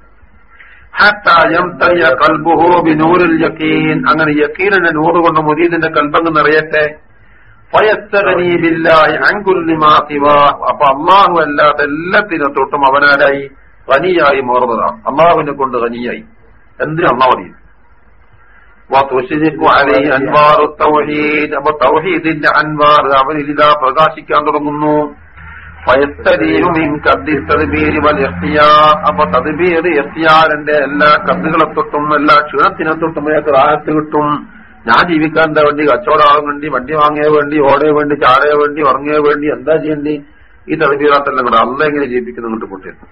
അങ്ങനെ യക്കീലിന്റെ നൂറ് കൊണ്ട് മുരീദിന്റെ കൽബങ്ങ് നിറയട്ടെ. അപ്പൊ അള്ളാഹു അല്ലാതെ എല്ലാത്തിനും തൊട്ടും അവനാരായി ഖനിയായി മാറുന്നതാണ്. അള്ളാഹുവിനെ കൊണ്ട് ഖനിയായി എന്തിനു അള്ളാഹ് അറിയും? അപ്പൊ തൗഹീദിന്റെ അൻവാർ അവനിൽ ഇതാ പ്രകാശിക്കാൻ തുടങ്ങുന്നു. അപ്പൊ തദ്ബീർ എഫ്തിയാറിന്റെ എല്ലാ കത്തുകളെ തൊട്ടും എല്ലാ ക്ഷീണത്തിനെ തൊട്ടും അയാൾക്ക് റാഹത്ത് കിട്ടും? ഞാൻ ജീവിക്കാൻ എന്താ വേണ്ടി കച്ചവടമാകാൻ വേണ്ടി വണ്ടി വാങ്ങിയ വേണ്ടി ഓടേ വേണ്ടി ചാടേ വേണ്ടി ഉറങ്ങിയ വേണ്ടി എന്താ ചെയ്യേണ്ടി? ഈ തദ്ബീറാത്തെല്ലാം കൂടെ അല്ല എങ്ങനെ ജീവിക്കുന്ന ഇങ്ങോട്ട് പൊട്ടിയത്.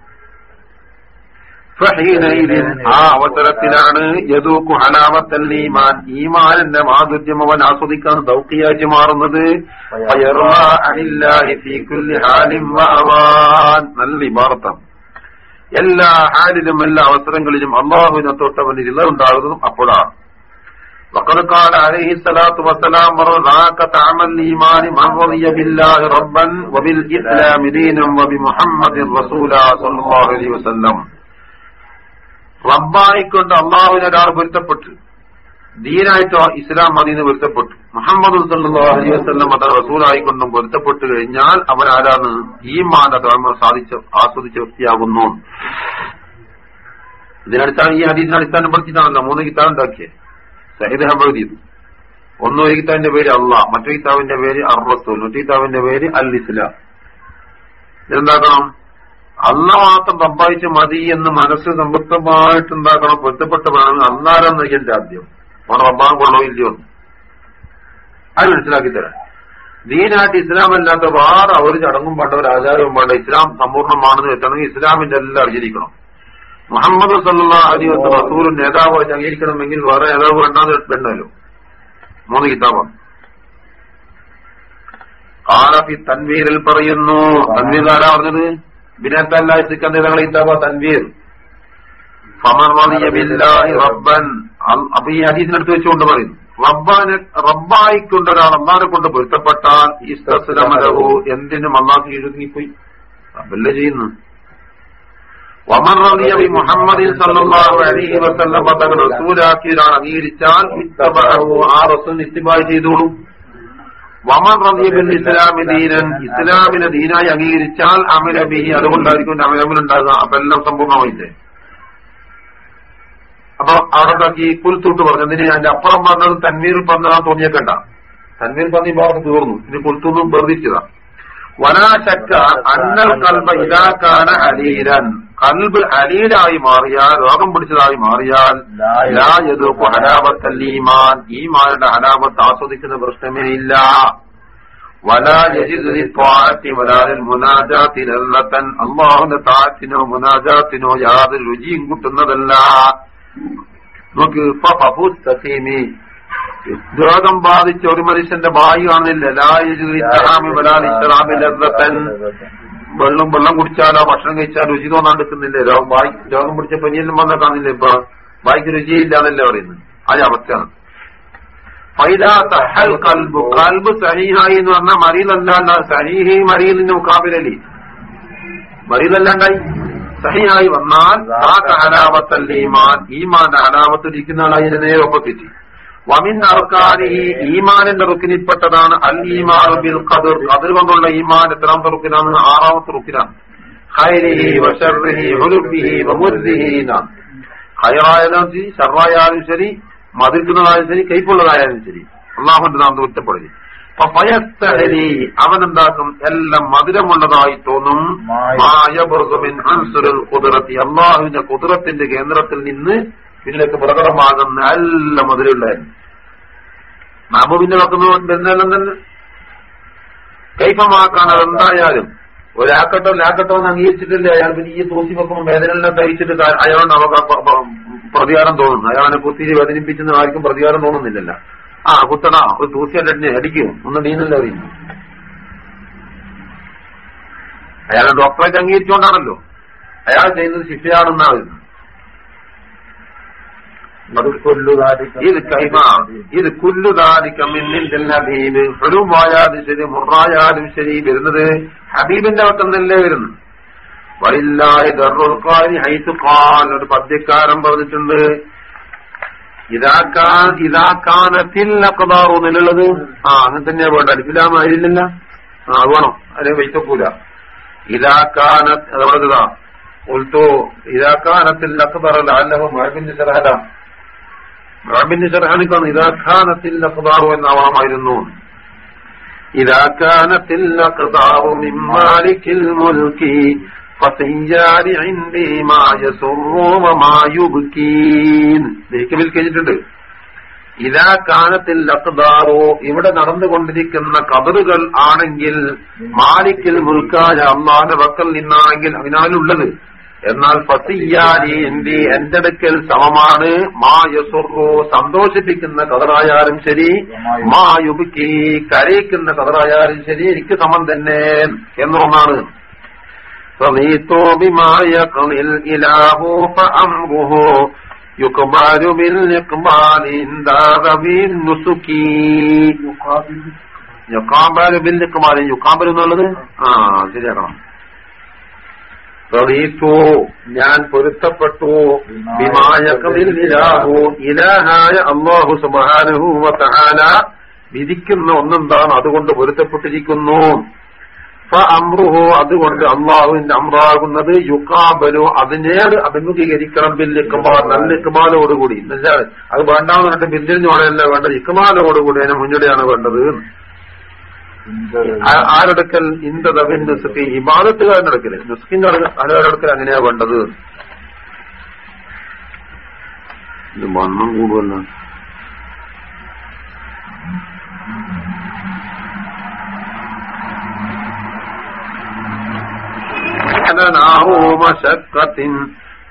ആ അവസരത്തിലാണ് യദൂക്കു ഹലാവത്തൽ ഈമാൻ ഈമാനിന്റെ മാധുര്യം അവൻ ആസ്വദിക്കാൻ ദൗക്കിയാക്കി മാറുന്നത്. നല്ല ഇമാർത്തം എല്ലാ ഹാലിലും എല്ലാ അവസരങ്ങളിലും അള്ളാഹുവിനെ തൊട്ടവനിൽ ഇളവുണ്ടാകുന്നതും അപ്പോഴാണ്. وقد قال عليه الصلاة والسلام ذاك طعم الإيمان من رضي بالله ربا وبالإسلام دينا وبمحمد رسولا صلى الله عليه وسلم റബ്ബായിക്കൊണ്ട് അള്ളാഹുവിനെ ഒരാൾ പൊരുത്തപ്പെട്ടു ദീനായിട്ടോ ഇസ്ലാം മദീന് പൊരുത്തപ്പെട്ടു മുഹമ്മദ് സല്ലല്ലാഹു അലൈഹി വസല്ലം അത് റസൂലായിക്കൊണ്ടും പൊരുത്തപ്പെട്ടു കഴിഞ്ഞാൽ അവൻ ആരാണ് ഈ മാന ധർമ്മം സാധിച്ച ആസ്വദിച്ച വ്യക്തിയാകുന്നു ഇതിനടിസ്ഥാനം ഈ ഹദീസിനെ അടിസ്ഥാനപ്പെടുത്തിയിട്ടാണല്ലോ മൂന്ന് കിതാബ് ഉണ്ടാക്കിയത് സഹിദ് ഹബീദ് ഒന്നു ഒരു കിതാബിന്റെ പേര് അള്ളാഹ് മറ്റൊരു കിതാബിന്റെ പേര് അർ മറ്റു പേര് അൽ ഇസ്ലാം ഇതെന്താക്കണം? അല്ല മാത്രം റബ്ബായിട്ട് മതി എന്ന് മനസ്സ് സംതൃപ്തമായിട്ടുണ്ടാക്കണം പൊരുത്തപ്പെട്ടവരാണ് അന്നാരം എന്റെ ആദ്യം. അവിടെ റബ്ബാൻ കൊള്ളോ ഇല്ലയോ. അത് മനസ്സിലാക്കി തരാം. ദീനായിട്ട് ഇസ്ലാം അല്ലാത്ത വേറെ ഒരു ചടങ്ങും വേണ്ട ഒരു ആചാരവും വേണ്ട. ഇസ്ലാം സമ്പൂർണമാണെന്ന് വെച്ചാണെങ്കിൽ ഇസ്ലാമിന്റെ എല്ലാം അറിഞ്ഞിരിക്കണം. മുഹമ്മദ് സല്ലാ അലി റസൂലും റസൂൽ നേതാവ് അംഗീകരിക്കണമെങ്കിൽ വേറെ നേതാവ് വേണ്ടാന്ന് വേണ്ടല്ലോ. മൂന്ന് കിതാബാണ് കാലഫി തൻവീരിൽ പറയുന്നു? തൻവീർ ആരാ പറഞ്ഞത്? ബിനത്തല്ല സിക്കന്തികളെ കിതാബ തൻവീർ. അപ്പൊ ഈ ഹദീസിനടുത്ത് വെച്ചുകൊണ്ട് പറയുന്നു. റബ്ബാനെ റബ്ബായിക്കൊണ്ട് ഒരാൾ അള്ളാനെ കൊണ്ട് പൊരുത്തപ്പെട്ടാൽ ഇസ്തസ്ലമലഹു എന്തിനും അമ്മാക്ക് എഴുതിപ്പോയി റബ്ബല്ലേ ചെയ്യുന്നു ഇസ്ലാമിനെ ദീനായി അംഗീകരിച്ചാൽ അമല ബിഹി അതുകൊണ്ടായിരിക്കും അമലമുണ്ടാകുക അപ്പൊ എല്ലാം സമ്പൂർണമായില്ലേ അപ്പൊ അവിടെ ഈ കുൽത്തൂട്ട് പറഞ്ഞു. ഇനി അതിന്റെ അപ്പുറം പറഞ്ഞത് തന്നീർ പറഞ്ഞതാ തോന്നിയേക്കണ്ട. തന്മീർ പന്നി ഭാഗം തീർന്നു. ഇനി കുൽത്തൂന്നും വെറുതിച്ചതാ വനാശക്ക അന്നൽ കൽബ ഇതാക്കാന അലീരൻ കൽബ് അലീലായി മാറിയാൽ രോഗം പിടിച്ചതായി മാറിയാൽ ഈമാൻ. ഈമാന്റെ ഹലാവത്ത് ആസ്വദിക്കുന്ന പ്രശ്നമേ ഇല്ല. അല്ലാഹുവിന്റെ താഴത്തിനോ മുനാജാത്തിനോ യാതൊരു രുചിയും കിട്ടുന്നതല്ല. രോഗം ബാധിച്ച ഒരു മനുഷ്യന്റെ ഇസ്ലാമി ലാ യജിദു വെള്ളം വെള്ളം കുടിച്ചാലോ ഭക്ഷണം കഴിച്ചാലോ രുചി തോന്നാണ്ടിക്കുന്നില്ലേ രോഗം വായി രോഗം പിടിച്ച പനിയെല്ലാം വന്ന കാണില്ലേ? ഇപ്പൊ വായിക്ക് രുചിയില്ല എന്നല്ലേ പറയുന്നത്? അത് അവസ്ഥയാണ്. കൽബ്. കൽബ് സഹീഹായി എന്ന് പറഞ്ഞാൽ മരീലല്ല സഹീഹി മരീലിന്റെ മുക്കാബിലി മറിയതല്ലാണ്ടായി സഹിയായി വന്നാൽ ഈമാന്റെ ഹലാവത്തിൽ ഇരിക്കുന്ന ആളായി നേരെ ഒപ്പത്തിച്ച്. വമിൻ അർക്കാനി ഈമാനിന്റെ റുക്കിനിൽപ്പെട്ടതാണ് അൽ ഈമാൻ ബിൽ ഖദർ ഖദർ കൊണ്ടുള്ള ഈമാൻ എത്രാമത്തെ റുക്കിനാണ്? ആറാമത്തെ റുക്കിനാണ്. ഖൈരിഹി വശർറിഹി ഹുലുബിഹി വമുർദിഹി ഖൈറായാലും ശരി ഷർറായാലും ശരി മതിക്കുന്നതായാലും ശരി കൈപ്പുള്ളതായാലും ശരി. അള്ളാഹുന്റെ നാം കുറ്റപ്പെടുകയും അപ്പൊ അവൻ അവനെന്താക്കും? എല്ലാം മധുരമുള്ളതായി തോന്നും. അള്ളാഹുവിന്റെ കുതിരത്തിന്റെ കേന്ദ്രത്തിൽ നിന്ന് ഇതിലേക്ക് പ്രകടമാകുന്ന എല്ലാം മധുരമുള്ളതായിരുന്നു മാമൂബിന്റെ വെക്കുന്ന വരുന്നതെല്ലാം തന്നെ? കൈഫമാക്കാൻ അതെന്തായാലും ഒരാക്കട്ടോ ലാക്കട്ടോ എന്ന് അംഗീകരിച്ചിട്ടില്ലേ. അയാൾ പിന്നെ ഈ തൂക്കി വെക്കുമ്പോൾ വേദനയെല്ലാം തയ്ച്ചിട്ട് അയാളുടെ അവ- പ്രതികാരം തോന്നുന്നു. അയാളെ കുത്തി വേദനിപ്പിച്ചെന്ന് ആർക്കും പ്രതികാരം തോന്നുന്നില്ലല്ല. ആ കുത്തടാ ഒരു തൂസിയല്ല അടിക്കും. ഒന്ന് നീന്തല്ല അറിയുന്നു അയാളെ ഡോക്ടറെ അംഗീകരിച്ചുകൊണ്ടാണല്ലോ. അയാൾ ചെയ്യുന്നത് ശിക്ഷയാണെന്നാണ്. ഇത് കൈമ. ഇത് കുല്ലുദാലിക്ക മിന്നിൽ ഹബീബ്. ഹെടുമായാലും ശരി മുറായാലും ശരി വരുന്നത് ഹബീബിന്റെ വരുന്നു. ദർറുൽഖാരി ഹൈത്ത് ഖാൻ ഒരു പദ്യക്കാരൻ പറഞ്ഞിട്ടുണ്ട്. ഇതാക്കാൻ ഇതാക്കാനത്തിൽ അക്കതാറു എന്നുള്ളത് ആ അങ്ങനെ തന്നെയാ വേണ്ട. അലിഫിലാമായിരുന്നില്ല ആ വേണം. അതിനെ വൈത്തക്കൂല ഇതാക്കാനത്ത് അതവിടെ പറഞ്ഞതാ. ഉൾത്തോ ഇതാക്കാനത്തിൽ അക്കതറല്ല അല്ലഹോ മഴബിന്റെ ചെറഹല റബിന്റെ ചെറുഹാനിക്കാണ് ഇതാഖാനത്തിൽ അഫ്താറു എന്നാവണമായിരുന്നു ഇതാഖാനത്തിൽ അഖ്താറു മിമ്മാലിക്കിൽ മുൽക്കി ിട്ടുണ്ട് ഇതാ കാലത്തിൽ ലക്താറോ ഇവിടെ നടന്നുകൊണ്ടിരിക്കുന്ന കബറുകൾ ആണെങ്കിൽ മാലിക്കിൽ മുൽക്കായ അമ്മാന്റെ വക്കൽ നിന്നാണെങ്കിൽ അതിനാലുള്ളത് എന്നാൽ ഫസിയാനി എന്തി എന്റെ അടുക്കൽ സമമാണ്. മാ യസുറു സന്തോഷിപ്പിക്കുന്ന കതറായാലും ശരി മാ യുബിക്കി കരയിക്കുന്ന കതറായാലും ശരി എനിക്ക് സമം തന്നെ എന്നൊന്നാണ്. യുക്കാബാലു ബിൽ നിക്കുമാലി ആ ശരിയാക്കണം. റളീത്തു ഞാൻ പൊരുത്തപ്പെട്ടു. ഇലാഹായ അള്ളാഹു തആല വിധിക്കുന്ന ഒന്നെന്താണ്? അതുകൊണ്ട് പൊരുത്തപ്പെട്ടിരിക്കുന്നു. അമ്രുഹു അതുകൊണ്ട് അള്ളാഹുവിന്റെ അമ്രാകുന്നത് യുക്കാബലു അതിനേർ അഭിമുഖീകരിക്കണം. ബില്ല് ഇക്കുമാൽ നല്ല ഇക്കുമാലോടുകൂടി എന്നുവെച്ചാൽ അത് വേണ്ടാന്ന് പറഞ്ഞിട്ട് ബില്ലിന് വേണമല്ല വേണ്ടത്. ഇക്കുമാലോടുകൂടി അതിനെ മുന്നോടിയാണ് വേണ്ടത്. ആരടുക്കൽ ഇന്ദവിൻ നുസ്ഖി ഇബാദത്തുകാരൻ്റെ അടുക്കൽ നുസ്ഖിന്റെ ആരടുക്കൽ അങ്ങനെയാ വേണ്ടത് ഇത് വണ്ണം കൂടുതലാണ് نار مشقة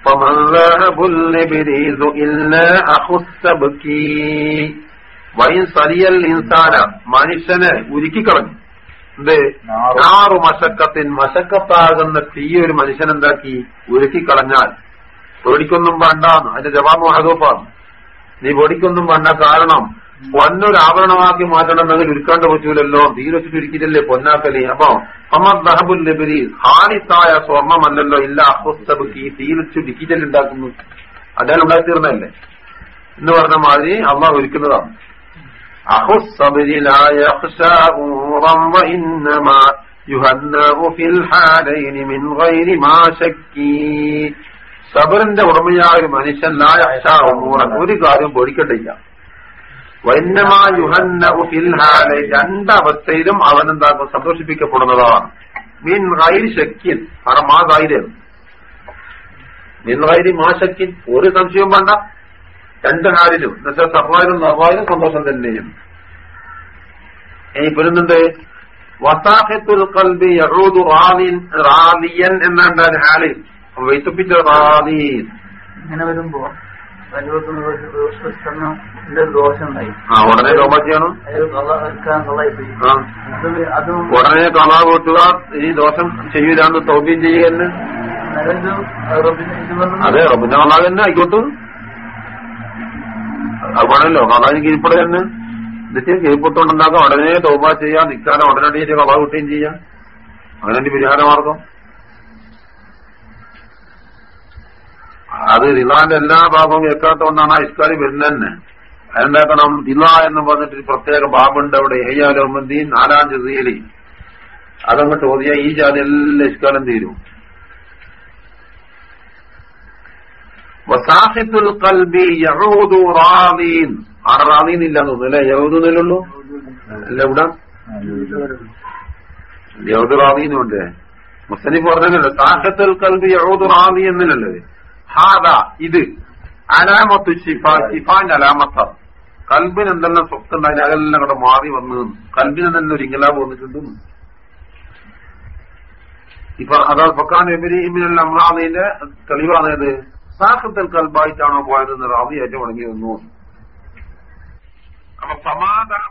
فمن ذهب الإبريز إلا أخو السبكي വൈൻ സലിയൽ ഇൻസാന മനുഷ്യനെ ഉരുക്കിക്കളഞ്ഞു. എന്ത്? ആറു മശക്കത്തിൻ മശക്കത്താകുന്ന തീ ഒരു മനുഷ്യൻ എന്താക്കി? ഉരുക്കിക്കളഞ്ഞാൽ. പേടിക്കൊന്നും വേണ്ടാന്ന് അതിന്റെ ജവാബ് മഹദൂഫാണ്. നീ പേടിക്കൊന്നും വേണ്ട കാരണം പൊന്നൊരു ആഭരണമാക്കി മാറ്റണമെങ്കിൽ ഉരുക്കാണ്ട് പറ്റൂലല്ലോ. തീ വെച്ചിട്ട് ഉരുക്കിയിട്ടല്ലേ പൊന്നാക്കലി. അപ്പൊ അമ്മദ് ദഹബുൽ ലബരി ഹാരിത്തായ സ്വർണമല്ലല്ലോ ഇല്ല അഹുസ്തബുക്കി തീ വെച്ച് ഡിക്കിറ്റൽ ഉണ്ടാക്കുന്നു. അദ്ദേഹം ഉണ്ടാക്കിത്തീർന്നല്ലേ എന്ന് പറഞ്ഞ മാതിരി അമ്മ ഒരുക്കുന്നതാണ് أخو الصبر لا يخشى أمورا وإنما يهنأ في الحالين من غير ما شكي സബറിന്റെ ഉടമയായ ഒരു മനുഷ്യൻ ലായക്ഷ ഉമൂറൻ ഒരു കാര്യം പേടിക്കട്ടില്ല വൈന്നമാ യുഹന്ന ഫിൽ ഹാലെ രണ്ടവസ്ഥയിലും അവനെന്താക്കും സന്തോഷിപ്പിക്കപ്പെടുന്നതാണ് മീൻ ഗൈരി ശക്കിൻ കാരണം മാ ഗൈരാണ് മീൻ ഗൈരി മാ ശക്കിൻ ഒരു സംശയവും വേണ്ട രണ്ട് ഹാരിലും എന്നുവെച്ചാൽ സർവായിലും നർവായിലും സന്തോഷം തന്നെയും. ഇനി പിന്നെന്തുണ്ട് വസാഹത്തുൽ കൽബി യഹൂദു റാദിയൻ എന്നാണ് ഹാലിൽ വൈത്തപ്പിച്ച റാദീൻ ഇങ്ങനെ വരുമ്പോ ആ ഉടനെ തോമ ചെയ്യണം. കലാ കൂട്ടുക ഇനി ദോഷം ചെയ്യൂലാന്ന് തോപ്യം ചെയ്യുക അതെ റബിന്റെ കളാ തന്നെ ആയിക്കോട്ടെ. അത് വേണമല്ലോ കീഴ്പ്പെടുക തന്നെ എന്നിട്ട് കീഴ്പ്പെട്ടുകൊണ്ടുണ്ടാക്കാം ഉടനെ തോബ ചെയ്യാം നിൽക്കാതെ ഉടനടി കള കിട്ടുകയും ചെയ്യാം. അങ്ങനെ പരിഹാര മാർഗം. അത് റിലാന്റെ എല്ലാ ഭാഗവും കേൾക്കാത്തതുകൊണ്ടാണ് ആ ഇസ്കാരി വരുന്നത് തന്നെ അതെന്താക്കണം? ദില എന്ന് പറഞ്ഞിട്ട് പ്രത്യേക ബാബുണ്ട് അവിടെ ഹയ്യാലോമന്തി നാലാം ജസീലി. അതങ്ങോട്ട് ഓതിയ ഈ ജാതി എല്ലാ ഇഷ്കാലം തീരും. വസാഹിത്തുൽ കൽബി യഹൂദു റാദീൻ ആറ് റാദീൻ ഇല്ലാന്ന് തോന്നുന്നു അല്ലെ? യഹൂദു എന്നല്ലുള്ളൂ അല്ല ഇവിടെ യഹൂദ് റാദീനുണ്ട് മുസ്ലിം പറഞ്ഞല്ലോ സാഹത്തുൽ കൽബി യഹൂദു റാദി എന്നല്ലേ? ഹാദ ഇത്. അലാമത്തു ഷിഫ ഷിഫാന്റെ അലാമത്ത. കൽബിന് എന്തെല്ലാം സ്വത്തുണ്ടായി അതെല്ലാം കൂടെ മാറി വന്നു കൽബിന് തന്നെ ഒരു ഇംഗലാബ് വന്നിട്ടുണ്ട്. ഇപ്പൊ അതാ ഫക്കാൻ എബിരിമിനുള്ള അമ്രാദിന്റെ തെളിവാണേത് സാഹത്തിൽ കൽബായിട്ടാണോ പോയതെന്ന് റാവി ഏറ്റവും ഉണങ്ങി വന്നു അപ്പൊ സമാധാന